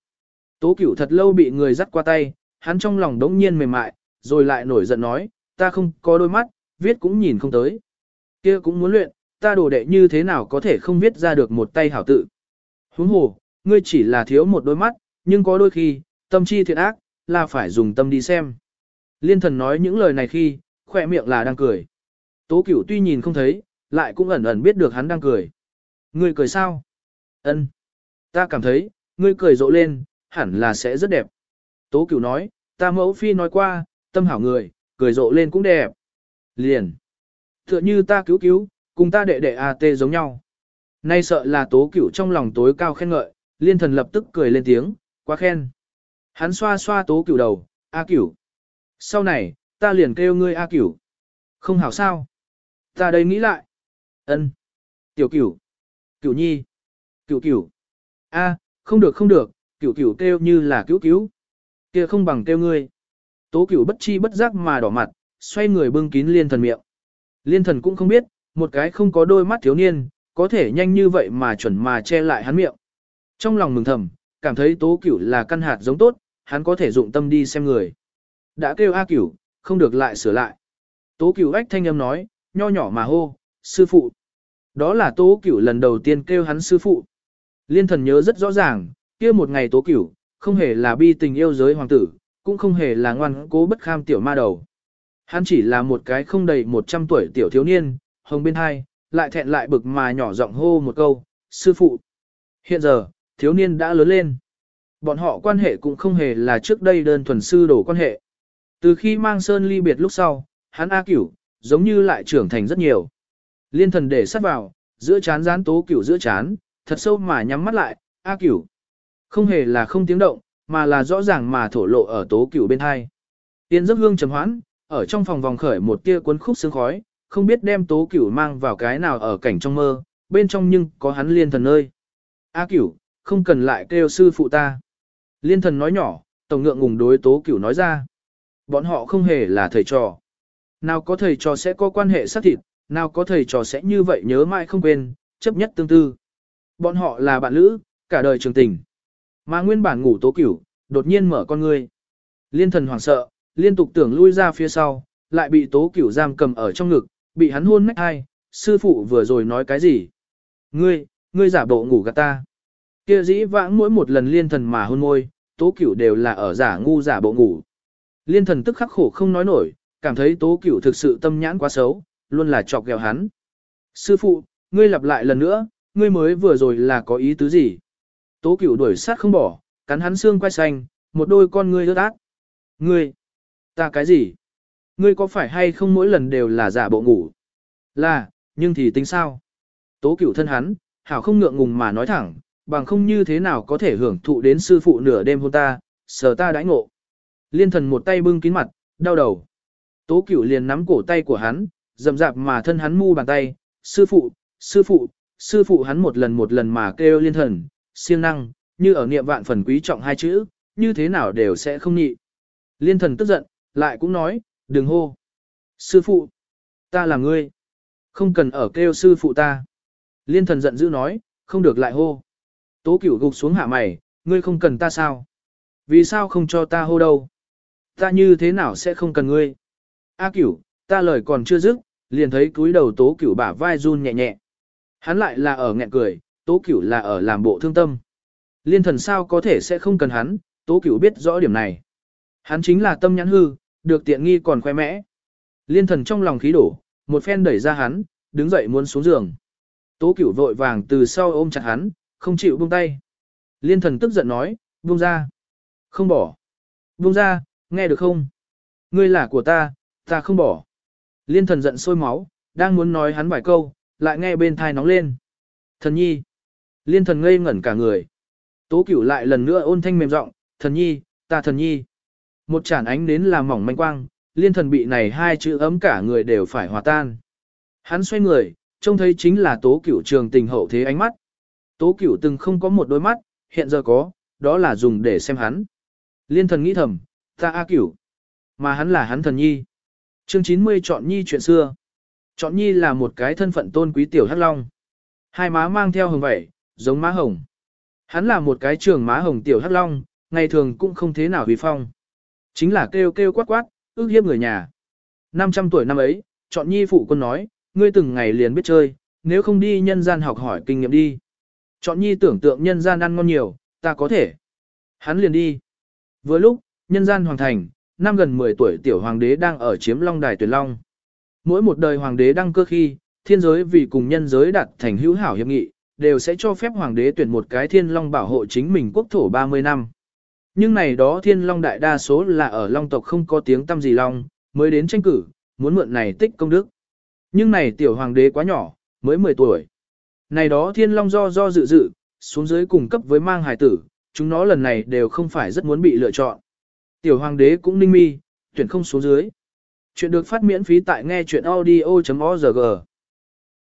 Tố cửu thật lâu bị người dắt qua tay, hắn trong lòng đống nhiên mềm mại, rồi lại nổi giận nói, ta không có đôi mắt, viết cũng nhìn không tới. kia cũng muốn luyện, ta đồ đệ như thế nào có thể không viết ra được một tay hảo tự. Huống hồ, ngươi chỉ là thiếu một đôi mắt, nhưng có đôi khi, tâm chi thiện ác, là phải dùng tâm đi xem. Liên thần nói những lời này khi, khỏe miệng là đang cười. Tố cửu tuy nhìn không thấy, lại cũng ẩn ẩn biết được hắn đang cười. Ngươi cười sao? Ân, Ta cảm thấy, ngươi cười rộ lên, hẳn là sẽ rất đẹp. Tố cửu nói, ta mẫu phi nói qua, tâm hảo người, cười rộ lên cũng đẹp. Liền. Tựa như ta cứu cứu, cùng ta đệ đệ AT giống nhau. Nay sợ là tố cửu trong lòng tối cao khen ngợi, liên thần lập tức cười lên tiếng, quá khen. Hắn xoa xoa tố cửu đầu, A cửu. Sau này, ta liền kêu ngươi A cửu. Không hảo sao. Ta đây nghĩ lại ân Tiểu cửu. Cửu nhi. Cửu cửu. A, không được không được, cửu cửu kêu như là cứu cứu. kia không bằng kêu ngươi. Tố cửu bất chi bất giác mà đỏ mặt, xoay người bưng kín liên thần miệng. Liên thần cũng không biết, một cái không có đôi mắt thiếu niên, có thể nhanh như vậy mà chuẩn mà che lại hắn miệng. Trong lòng mừng thầm, cảm thấy tố cửu là căn hạt giống tốt, hắn có thể dụng tâm đi xem người. Đã kêu A cửu, không được lại sửa lại. Tố cửu ách thanh âm nói, nho nhỏ mà hô, sư phụ. Đó là tố cửu lần đầu tiên kêu hắn sư phụ. Liên thần nhớ rất rõ ràng, kia một ngày tố cửu, không hề là bi tình yêu giới hoàng tử, cũng không hề là ngoan cố bất kham tiểu ma đầu. Hắn chỉ là một cái không đầy 100 tuổi tiểu thiếu niên, hồng bên hai, lại thẹn lại bực mà nhỏ giọng hô một câu, sư phụ. Hiện giờ, thiếu niên đã lớn lên. Bọn họ quan hệ cũng không hề là trước đây đơn thuần sư đổ quan hệ. Từ khi mang sơn ly biệt lúc sau, hắn A cửu, giống như lại trưởng thành rất nhiều. Liên thần để sát vào, giữa chán gián tố cửu giữa chán, thật sâu mà nhắm mắt lại, A cửu. Không hề là không tiếng động, mà là rõ ràng mà thổ lộ ở tố cửu bên hai. Tiên giấc hương trầm hoãn, ở trong phòng vòng khởi một tia cuốn khúc sương khói, không biết đem tố cửu mang vào cái nào ở cảnh trong mơ, bên trong nhưng có hắn liên thần ơi. A cửu, không cần lại kêu sư phụ ta. Liên thần nói nhỏ, tổng ngượng ngùng đối tố cửu nói ra. Bọn họ không hề là thầy trò. Nào có thầy trò sẽ có quan hệ xác thịt, nào có thầy trò sẽ như vậy nhớ mãi không quên, chấp nhất tương tư. Bọn họ là bạn lữ, cả đời trường tình. Mà nguyên bản ngủ tố cửu, đột nhiên mở con ngươi. Liên thần hoảng sợ, liên tục tưởng lui ra phía sau, lại bị tố cửu giam cầm ở trong ngực, bị hắn hôn nách hai, sư phụ vừa rồi nói cái gì? Ngươi, ngươi giả bộ ngủ gạt ta. Kia dĩ vãng mỗi một lần liên thần mà hôn môi, tố cửu đều là ở giả ngu giả bộ ngủ. Liên thần tức khắc khổ không nói nổi, cảm thấy tố cửu thực sự tâm nhãn quá xấu, luôn là chọc ghẹo hắn. Sư phụ, ngươi lặp lại lần nữa, ngươi mới vừa rồi là có ý tứ gì? Tố cửu đuổi sát không bỏ, cắn hắn xương quay xanh, một đôi con ngươi ướt át. Ngươi, ta cái gì? Ngươi có phải hay không mỗi lần đều là giả bộ ngủ? Là, nhưng thì tính sao? Tố cửu thân hắn, hảo không ngượng ngùng mà nói thẳng, bằng không như thế nào có thể hưởng thụ đến sư phụ nửa đêm hôn ta, sờ ta đãi ngộ. Liên thần một tay bưng kín mặt, đau đầu. Tố cửu liền nắm cổ tay của hắn, dầm dạp mà thân hắn mu bàn tay, sư phụ, sư phụ, sư phụ hắn một lần một lần mà kêu liên thần, siêng năng, như ở niệm vạn phần quý trọng hai chữ, như thế nào đều sẽ không nhị. Liên thần tức giận, lại cũng nói, đừng hô. Sư phụ, ta là ngươi. Không cần ở kêu sư phụ ta. Liên thần giận dữ nói, không được lại hô. Tố cửu gục xuống hạ mày, ngươi không cần ta sao? Vì sao không cho ta hô đâu? Ta như thế nào sẽ không cần ngươi? A cửu, ta lời còn chưa dứt, liền thấy cúi đầu tố cửu bả vai run nhẹ nhẹ. Hắn lại là ở nghẹn cười, tố cửu là ở làm bộ thương tâm. Liên thần sao có thể sẽ không cần hắn, tố cửu biết rõ điểm này. Hắn chính là tâm nhãn hư, được tiện nghi còn khoe mẽ. Liên thần trong lòng khí đổ, một phen đẩy ra hắn, đứng dậy muốn xuống giường. Tố cửu vội vàng từ sau ôm chặt hắn, không chịu buông tay. Liên thần tức giận nói, buông ra. Không bỏ. Buông ra, nghe được không? Ngươi là của ta, ta không bỏ. Liên thần giận sôi máu, đang muốn nói hắn vài câu, lại nghe bên thai nóng lên. Thần nhi. Liên thần ngây ngẩn cả người. Tố cửu lại lần nữa ôn thanh mềm giọng, thần nhi, ta thần nhi. Một chản ánh đến làm mỏng manh quang, liên thần bị này hai chữ ấm cả người đều phải hòa tan. Hắn xoay người, trông thấy chính là tố cửu trường tình hậu thế ánh mắt. Tố cửu từng không có một đôi mắt, hiện giờ có, đó là dùng để xem hắn. Liên thần nghĩ thầm, ta A cửu, mà hắn là hắn thần nhi. Chương 90 chọn nhi chuyện xưa. Chọn nhi là một cái thân phận tôn quý tiểu hắc long. Hai má mang theo hồng vẩy, giống má hồng. Hắn là một cái trường má hồng tiểu hắc long, ngày thường cũng không thế nào vì phong. Chính là kêu kêu quát quát, ước hiếp người nhà. 500 tuổi năm ấy, chọn nhi phụ quân nói, ngươi từng ngày liền biết chơi, nếu không đi nhân gian học hỏi kinh nghiệm đi. Chọn nhi tưởng tượng nhân gian ăn ngon nhiều, ta có thể. Hắn liền đi. Vừa lúc, nhân gian hoàng thành, năm gần 10 tuổi tiểu hoàng đế đang ở chiếm long đài tuyển long. Mỗi một đời hoàng đế đăng cơ khi, thiên giới vì cùng nhân giới đạt thành hữu hảo hiệp nghị, đều sẽ cho phép hoàng đế tuyển một cái thiên long bảo hộ chính mình quốc thổ 30 năm. Nhưng này đó thiên long đại đa số là ở long tộc không có tiếng tăm gì long, mới đến tranh cử, muốn mượn này tích công đức. Nhưng này tiểu hoàng đế quá nhỏ, mới 10 tuổi. Này đó thiên long do do dự dự, xuống dưới cùng cấp với mang hài tử, chúng nó lần này đều không phải rất muốn bị lựa chọn. Tiểu hoàng đế cũng ninh mi, tuyển không xuống dưới. Chuyện được phát miễn phí tại nghe chuyện audio.org.